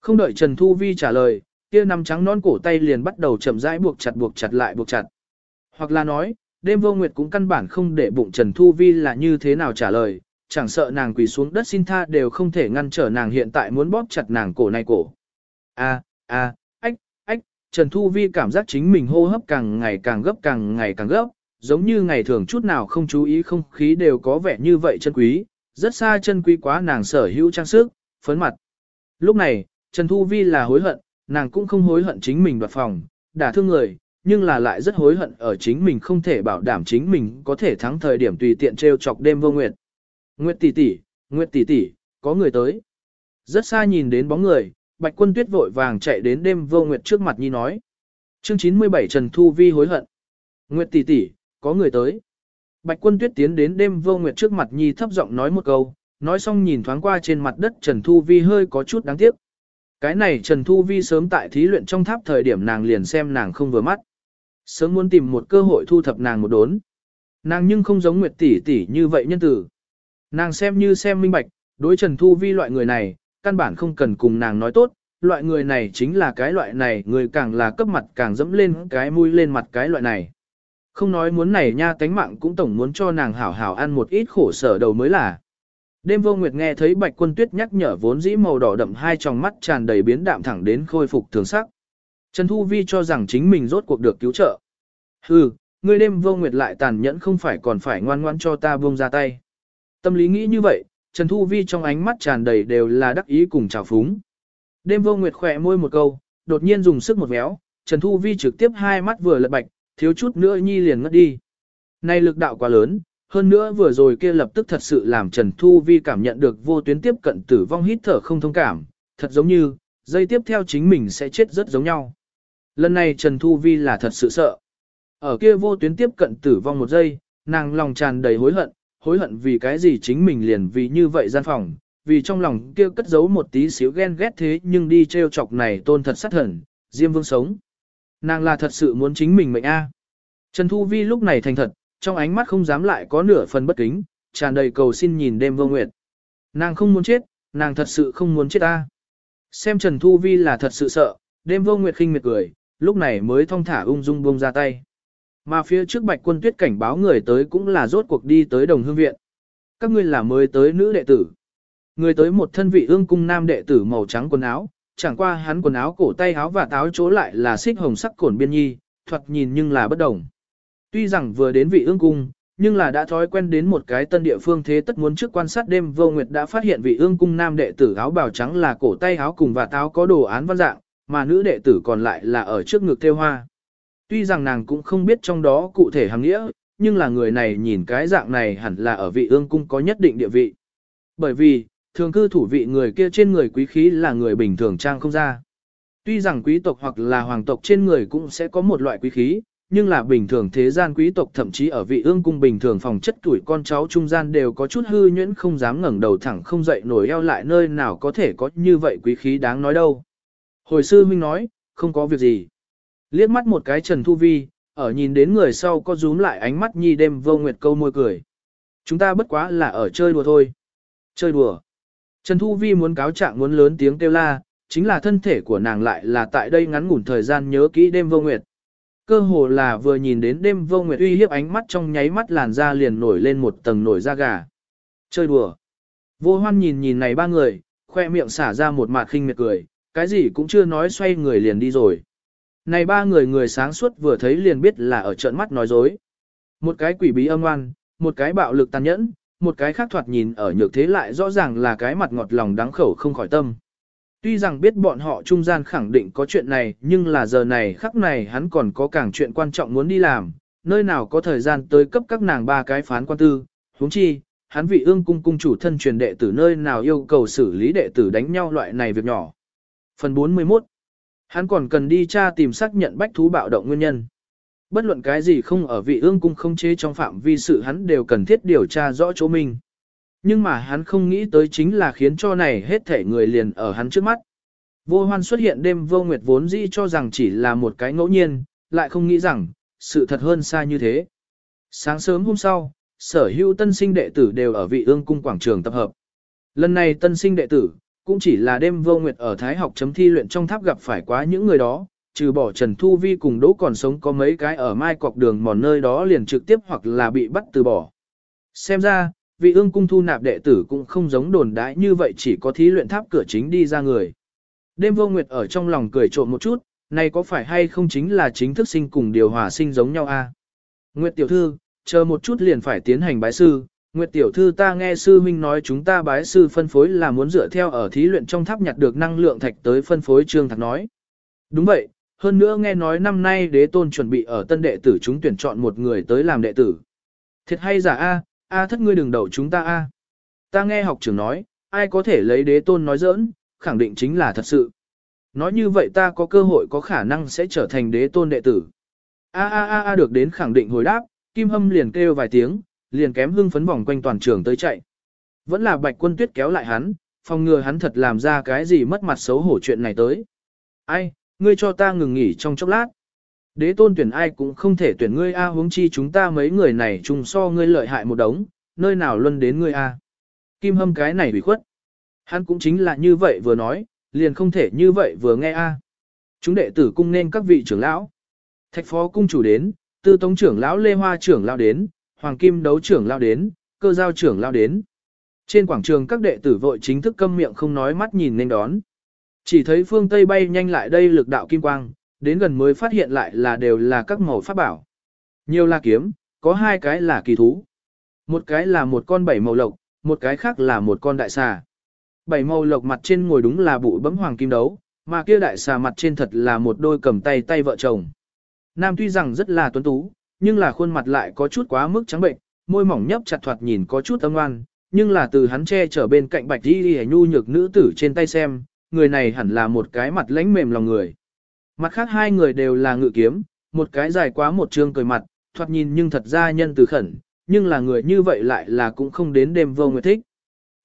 Không đợi Trần Thu Vi trả lời, kia nắm trắng non cổ tay liền bắt đầu chậm rãi buộc chặt buộc chặt lại buộc chặt. Hoặc là nói, đêm vô nguyệt cũng căn bản không để bụng Trần Thu Vi là như thế nào trả lời, chẳng sợ nàng quỳ xuống đất xin tha đều không thể ngăn trở nàng hiện tại muốn bóp chặt nàng cổ này cổ. A, a, Trần Thu Vi cảm giác chính mình hô hấp càng ngày càng gấp càng ngày càng gấp, giống như ngày thường chút nào không chú ý không khí đều có vẻ như vậy chân quý, rất xa chân quý quá nàng sở hữu trang sức, phấn mặt. Lúc này, Trần Thu Vi là hối hận, nàng cũng không hối hận chính mình đoạt phòng, đả thương người, nhưng là lại rất hối hận ở chính mình không thể bảo đảm chính mình có thể thắng thời điểm tùy tiện treo chọc đêm vô nguyệt. Nguyệt tỷ tỷ, Nguyệt tỷ tỷ, có người tới. Rất xa nhìn đến bóng người, Bạch Quân Tuyết vội vàng chạy đến đêm vô nguyệt trước mặt nhi nói. Chương 97 Trần Thu Vi hối hận. Nguyệt tỷ tỷ, có người tới. Bạch Quân Tuyết tiến đến đêm vô nguyệt trước mặt nhi thấp giọng nói một câu, nói xong nhìn thoáng qua trên mặt đất Trần Thu Vi hơi có chút đáng tiếc. Cái này Trần Thu Vi sớm tại thí luyện trong tháp thời điểm nàng liền xem nàng không vừa mắt. Sớm muốn tìm một cơ hội thu thập nàng một đốn. Nàng nhưng không giống Nguyệt tỷ tỷ như vậy nhân tử. Nàng xem như xem minh bạch, đối Trần Thu Vi loại người này, căn bản không cần cùng nàng nói tốt, loại người này chính là cái loại này, người càng là cấp mặt càng dẫm lên cái mũi lên mặt cái loại này. Không nói muốn này nha tánh mạng cũng tổng muốn cho nàng hảo hảo ăn một ít khổ sở đầu mới là. Đêm vô nguyệt nghe thấy bạch quân tuyết nhắc nhở vốn dĩ màu đỏ đậm hai tròng mắt tràn đầy biến đạm thẳng đến khôi phục thường sắc. Trần Thu Vi cho rằng chính mình rốt cuộc được cứu trợ. Hừ, ngươi đêm vô nguyệt lại tàn nhẫn không phải còn phải ngoan ngoãn cho ta buông ra tay. Tâm lý nghĩ như vậy, Trần Thu Vi trong ánh mắt tràn đầy đều là đắc ý cùng trào phúng. Đêm vô nguyệt khỏe môi một câu, đột nhiên dùng sức một véo, Trần Thu Vi trực tiếp hai mắt vừa lật bạch, thiếu chút nữa nhi liền ngất đi. Nay lực đạo quá lớn, hơn nữa vừa rồi kia lập tức thật sự làm Trần Thu Vi cảm nhận được vô tuyến tiếp cận tử vong hít thở không thông cảm, thật giống như, dây tiếp theo chính mình sẽ chết rất giống nhau. Lần này Trần Thu Vi là thật sự sợ. Ở kia vô tuyến tiếp cận tử vong một giây, nàng lòng tràn đầy hối hận, hối hận vì cái gì chính mình liền vì như vậy gian phòng, vì trong lòng kia cất giấu một tí xíu ghen ghét thế nhưng đi treo chọc này tôn thật sát thần, Diêm Vương sống. Nàng là thật sự muốn chính mình mệnh a. Trần Thu Vi lúc này thành thật, trong ánh mắt không dám lại có nửa phần bất kính, tràn đầy cầu xin nhìn đêm vô nguyệt. Nàng không muốn chết, nàng thật sự không muốn chết ta. Xem Trần Thu Vi là thật sự sợ, đêm vô nguyệt khinh miệt cười, lúc này mới thong thả ung dung buông ra tay. Mà phía trước bạch quân tuyết cảnh báo người tới cũng là rốt cuộc đi tới đồng hương viện. Các ngươi là mới tới nữ đệ tử. Người tới một thân vị ương cung nam đệ tử màu trắng quần áo, chẳng qua hắn quần áo cổ tay áo và táo chỗ lại là xích hồng sắc cổn biên nhi, thoạt nhìn nhưng là bất đồng. Tuy rằng vừa đến vị ương cung, nhưng là đã thói quen đến một cái tân địa phương thế tất muốn trước quan sát đêm vô nguyệt đã phát hiện vị ương cung nam đệ tử áo bào trắng là cổ tay áo cùng và táo có đồ án văn dạng, mà nữ đệ tử còn lại là ở trước ngực theo hoa. Tuy rằng nàng cũng không biết trong đó cụ thể hàng nghĩa, nhưng là người này nhìn cái dạng này hẳn là ở vị ương cung có nhất định địa vị. Bởi vì, thường cư thủ vị người kia trên người quý khí là người bình thường trang không ra. Tuy rằng quý tộc hoặc là hoàng tộc trên người cũng sẽ có một loại quý khí, nhưng là bình thường thế gian quý tộc thậm chí ở vị ương cung bình thường phòng chất tuổi con cháu trung gian đều có chút hư nhuyễn không dám ngẩng đầu thẳng không dậy nổi eo lại nơi nào có thể có như vậy quý khí đáng nói đâu. Hồi sư huynh nói, không có việc gì. Liếc mắt một cái Trần Thu Vi, ở nhìn đến người sau có rúm lại ánh mắt nhi đêm vô nguyệt câu môi cười. Chúng ta bất quá là ở chơi đùa thôi. Chơi đùa. Trần Thu Vi muốn cáo trạng muốn lớn tiếng kêu la, chính là thân thể của nàng lại là tại đây ngắn ngủn thời gian nhớ kỹ đêm vô nguyệt. Cơ hồ là vừa nhìn đến đêm vô nguyệt uy hiếp ánh mắt trong nháy mắt làn da liền nổi lên một tầng nổi da gà. Chơi đùa. Vô hoan nhìn nhìn này ba người, khoe miệng xả ra một mạt khinh miệt cười, cái gì cũng chưa nói xoay người liền đi rồi. Này ba người người sáng suốt vừa thấy liền biết là ở trận mắt nói dối. Một cái quỷ bí âm oan, một cái bạo lực tàn nhẫn, một cái khác thoạt nhìn ở nhược thế lại rõ ràng là cái mặt ngọt lòng đáng khẩu không khỏi tâm. Tuy rằng biết bọn họ trung gian khẳng định có chuyện này, nhưng là giờ này khắc này hắn còn có càng chuyện quan trọng muốn đi làm, nơi nào có thời gian tới cấp các nàng ba cái phán quan tư, huống chi, hắn vị ương cung cung chủ thân truyền đệ tử nơi nào yêu cầu xử lý đệ tử đánh nhau loại này việc nhỏ. Phần 41 Hắn còn cần đi tra tìm xác nhận bách thú bạo động nguyên nhân. Bất luận cái gì không ở vị ương cung không chế trong phạm vi sự hắn đều cần thiết điều tra rõ chỗ mình. Nhưng mà hắn không nghĩ tới chính là khiến cho này hết thể người liền ở hắn trước mắt. Vô hoan xuất hiện đêm vô nguyệt vốn dĩ cho rằng chỉ là một cái ngẫu nhiên, lại không nghĩ rằng, sự thật hơn xa như thế. Sáng sớm hôm sau, sở hữu tân sinh đệ tử đều ở vị ương cung quảng trường tập hợp. Lần này tân sinh đệ tử, cũng chỉ là đêm vô nguyệt ở Thái học chấm thi luyện trong tháp gặp phải quá những người đó, trừ bỏ Trần Thu Vi cùng Đỗ còn sống có mấy cái ở mai cọc đường mòn nơi đó liền trực tiếp hoặc là bị bắt từ bỏ. Xem ra, vị ương cung thu nạp đệ tử cũng không giống đồn đãi như vậy chỉ có thí luyện tháp cửa chính đi ra người. Đêm vô nguyệt ở trong lòng cười trộm một chút, này có phải hay không chính là chính thức sinh cùng điều hòa sinh giống nhau a? Nguyệt tiểu thư, chờ một chút liền phải tiến hành bái sư, Nguyệt tiểu thư ta nghe sư huynh nói chúng ta bái sư phân phối là muốn dựa theo ở thí luyện trong tháp nhặt được năng lượng thạch tới phân phối trương thạc nói. Đúng vậy, hơn nữa nghe nói năm nay đế tôn chuẩn bị ở tân đệ tử chúng tuyển chọn một người tới làm đệ tử. Thiệt hay giả a, a thất ngươi đừng đậu chúng ta a. Ta nghe học trưởng nói, ai có thể lấy đế tôn nói giỡn, khẳng định chính là thật sự. Nói như vậy ta có cơ hội có khả năng sẽ trở thành đế tôn đệ tử. A a a a được đến khẳng định hồi đáp, Kim Hâm liền kêu vài tiếng, liền kém hưng phấn vòng quanh toàn trường tới chạy. Vẫn là bạch quân tuyết kéo lại hắn, phòng ngừa hắn thật làm ra cái gì mất mặt xấu hổ chuyện này tới. Ai, ngươi cho ta ngừng nghỉ trong chốc lát. Đế tôn tuyển ai cũng không thể tuyển ngươi a huống chi chúng ta mấy người này chung so ngươi lợi hại một đống, nơi nào luân đến ngươi a. Kim hâm cái này bị khuất. Hắn cũng chính là như vậy vừa nói, liền không thể như vậy vừa nghe a. Chúng đệ tử cung nên các vị trưởng lão. Thạch phó cung chủ đến, Tư tống trưởng lão Lê Hoa trưởng lão đến, Hoàng Kim đấu trưởng lao đến, cơ giao trưởng lao đến. Trên quảng trường các đệ tử vội chính thức câm miệng không nói mắt nhìn nên đón. Chỉ thấy phương Tây bay nhanh lại đây lực đạo kim quang, đến gần mới phát hiện lại là đều là các màu pháp bảo. Nhiều là kiếm, có hai cái là kỳ thú. Một cái là một con bảy màu lộc, một cái khác là một con đại xà. Bảy màu lộc mặt trên ngồi đúng là bụi bấm hoàng kim đấu, mà kia đại xà mặt trên thật là một đôi cầm tay tay vợ chồng. Nam tuy rằng rất là tuấn tú, nhưng là khuôn mặt lại có chút quá mức trắng bệnh, môi mỏng nhấp chặt thoạt nhìn có chút âm ngoan, nhưng là từ hắn che chở bên cạnh bạch đi đi nhu nhược nữ tử trên tay xem, người này hẳn là một cái mặt lãnh mềm lòng người. Mặt khác hai người đều là ngự kiếm, một cái dài quá một trương cười mặt, thoạt nhìn nhưng thật ra nhân từ khẩn, nhưng là người như vậy lại là cũng không đến đêm vô nguyệt thích.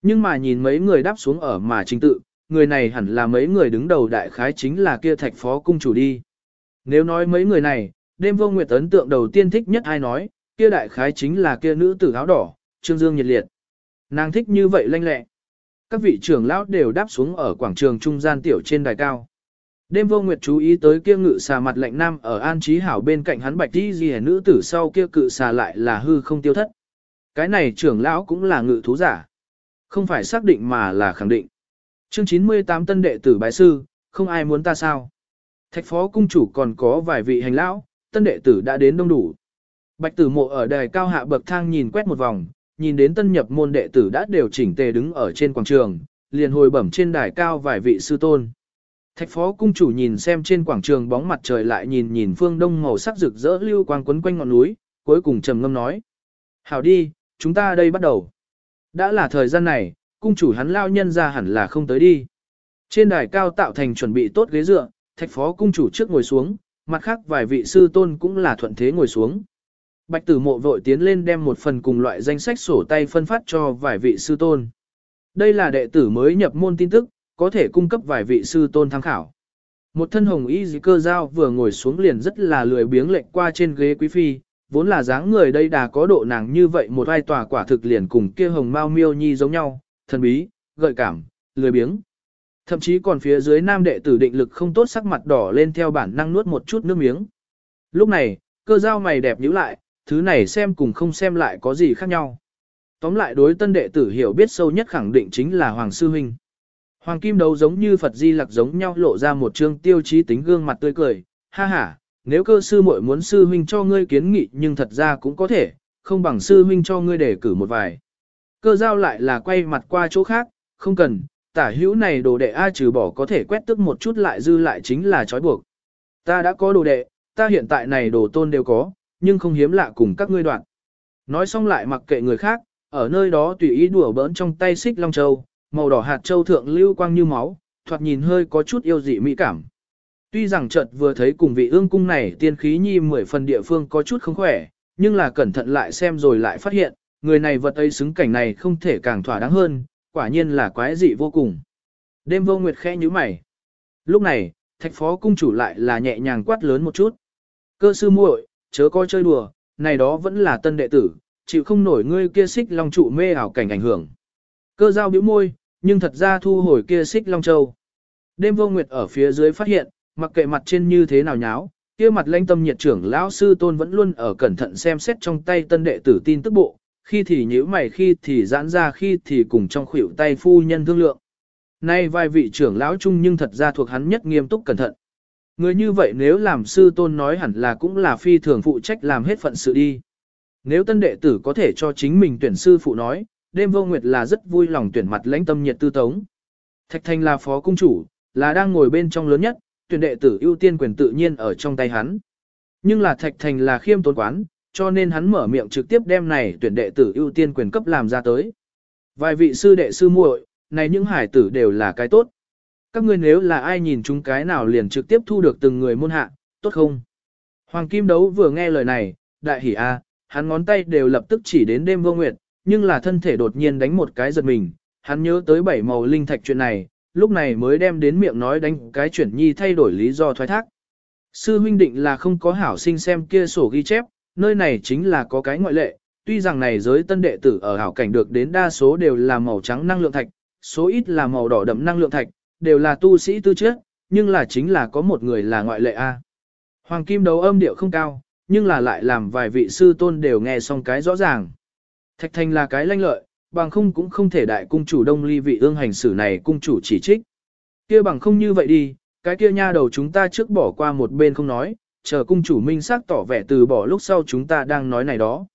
Nhưng mà nhìn mấy người đáp xuống ở mà chính tự, người này hẳn là mấy người đứng đầu đại khái chính là kia thạch phó cung chủ đi. Nếu nói mấy người này, đêm vô nguyệt ấn tượng đầu tiên thích nhất ai nói, kia đại khái chính là kia nữ tử áo đỏ, trương dương nhiệt liệt. Nàng thích như vậy lanh lẹ. Các vị trưởng lão đều đáp xuống ở quảng trường trung gian tiểu trên đài cao. Đêm vô nguyệt chú ý tới kia ngự xà mặt lạnh nam ở an trí hảo bên cạnh hắn bạch đi gì nữ tử sau kia cự xà lại là hư không tiêu thất. Cái này trưởng lão cũng là ngự thú giả. Không phải xác định mà là khẳng định. Chương 98 tân đệ tử bái sư, không ai muốn ta sao. Thạch phó cung chủ còn có vài vị hành lão, tân đệ tử đã đến đông đủ. Bạch tử mộ ở đài cao hạ bậc thang nhìn quét một vòng, nhìn đến tân nhập môn đệ tử đã đều chỉnh tề đứng ở trên quảng trường, liền hồi bẩm trên đài cao vài vị sư tôn. Thạch phó cung chủ nhìn xem trên quảng trường bóng mặt trời lại nhìn nhìn phương đông màu sắc rực rỡ lưu quang quấn quanh ngọn núi, cuối cùng trầm ngâm nói. Hảo đi, chúng ta đây bắt đầu. Đã là thời gian này, cung chủ hắn lao nhân ra hẳn là không tới đi. Trên đài cao tạo thành chuẩn bị tốt ghế dựa, thạch phó cung chủ trước ngồi xuống, mặt khác vài vị sư tôn cũng là thuận thế ngồi xuống. Bạch tử mộ vội tiến lên đem một phần cùng loại danh sách sổ tay phân phát cho vài vị sư tôn. Đây là đệ tử mới nhập môn tin tức, có thể cung cấp vài vị sư tôn tham khảo. Một thân hồng y dì cơ giao vừa ngồi xuống liền rất là lười biếng lệnh qua trên ghế quý phi, vốn là dáng người đây đà có độ nàng như vậy một vai tòa quả thực liền cùng kia hồng mao miêu nhi giống nhau, thần bí, gợi cảm, lười biếng. Thậm chí còn phía dưới nam đệ tử định lực không tốt sắc mặt đỏ lên theo bản năng nuốt một chút nước miếng. Lúc này, cơ giao mày đẹp nhíu lại, thứ này xem cùng không xem lại có gì khác nhau. Tóm lại đối tân đệ tử hiểu biết sâu nhất khẳng định chính là Hoàng Sư Huynh. Hoàng Kim Đấu giống như Phật Di Lặc giống nhau lộ ra một trương tiêu chí tính gương mặt tươi cười, ha ha, nếu cơ sư muội muốn sư huynh cho ngươi kiến nghị nhưng thật ra cũng có thể, không bằng sư huynh cho ngươi để cử một vài. Cơ giao lại là quay mặt qua chỗ khác, không cần, tả hữu này đồ đệ A trừ bỏ có thể quét tức một chút lại dư lại chính là trói buộc. Ta đã có đồ đệ, ta hiện tại này đồ tôn đều có, nhưng không hiếm lạ cùng các ngươi đoạn. Nói xong lại mặc kệ người khác, ở nơi đó tùy ý đùa bỡn trong tay xích long châu, màu đỏ hạt châu thượng lưu quang như máu, thoạt nhìn hơi có chút yêu dị mỹ cảm. Tuy rằng chợt vừa thấy cùng vị ương cung này tiên khí nhi mười phần địa phương có chút không khỏe, nhưng là cẩn thận lại xem rồi lại phát hiện, người này vật ấy xứng cảnh này không thể càng thỏa đáng hơn, quả nhiên là quái dị vô cùng. Đêm vô nguyệt khẽ nhíu mày. Lúc này, thạch phó cung chủ lại là nhẹ nhàng quát lớn một chút. Cơ sư muội, chớ coi chơi đùa, này đó vẫn là tân đệ tử, chịu không nổi ngươi kia xích long trụ mê ảo cảnh ảnh hưởng. Cơ giao bĩu môi, nhưng thật ra thu hồi kia xích long châu. Đêm vô nguyệt ở phía dưới phát hiện, mặc kệ mặt trên như thế nào nháo, kia mặt lãnh tâm nhiệt trưởng lão sư tôn vẫn luôn ở cẩn thận xem xét trong tay tân đệ tử tin tức bộ, khi thì nhíu mày khi thì giãn ra khi thì cùng trong khuỷu tay phu nhân thương lượng. Nay vài vị trưởng lão chung nhưng thật ra thuộc hắn nhất nghiêm túc cẩn thận. Người như vậy nếu làm sư tôn nói hẳn là cũng là phi thường phụ trách làm hết phận sự đi. Nếu tân đệ tử có thể cho chính mình tuyển sư phụ nói, đêm vô nguyệt là rất vui lòng tuyển mặt lãnh tâm nhiệt tư tống. Thạch Thanh là phó cung chủ, là đang ngồi bên trong lớn nhất, tuyển đệ tử ưu tiên quyền tự nhiên ở trong tay hắn. Nhưng là Thạch Thành là khiêm tốn quán, cho nên hắn mở miệng trực tiếp đem này tuyển đệ tử ưu tiên quyền cấp làm ra tới. Vài vị sư đệ sư muội, này những hải tử đều là cái tốt. Các ngươi nếu là ai nhìn chúng cái nào liền trực tiếp thu được từng người môn hạ, tốt không? Hoàng Kim Đấu vừa nghe lời này, đại hỉ a, hắn ngón tay đều lập tức chỉ đến đêm vô nguyệt, nhưng là thân thể đột nhiên đánh một cái giật mình, hắn nhớ tới bảy màu linh thạch chuyện này, lúc này mới đem đến miệng nói đánh cái chuyển nhi thay đổi lý do thoái thác. Sư huynh định là không có hảo sinh xem kia sổ ghi chép, nơi này chính là có cái ngoại lệ, tuy rằng này giới tân đệ tử ở hảo cảnh được đến đa số đều là màu trắng năng lượng thạch, số ít là màu đỏ đậm năng lượng thạch, đều là tu sĩ tư chất, nhưng là chính là có một người là ngoại lệ a. Hoàng kim đấu âm điệu không cao, nhưng là lại làm vài vị sư tôn đều nghe xong cái rõ ràng. Thạch thành là cái lanh lợi, bằng không cũng không thể đại cung chủ đông ly vị ương hành xử này cung chủ chỉ trích. kia bằng không như vậy đi, cái kia nha đầu chúng ta trước bỏ qua một bên không nói, chờ cung chủ minh xác tỏ vẻ từ bỏ lúc sau chúng ta đang nói này đó.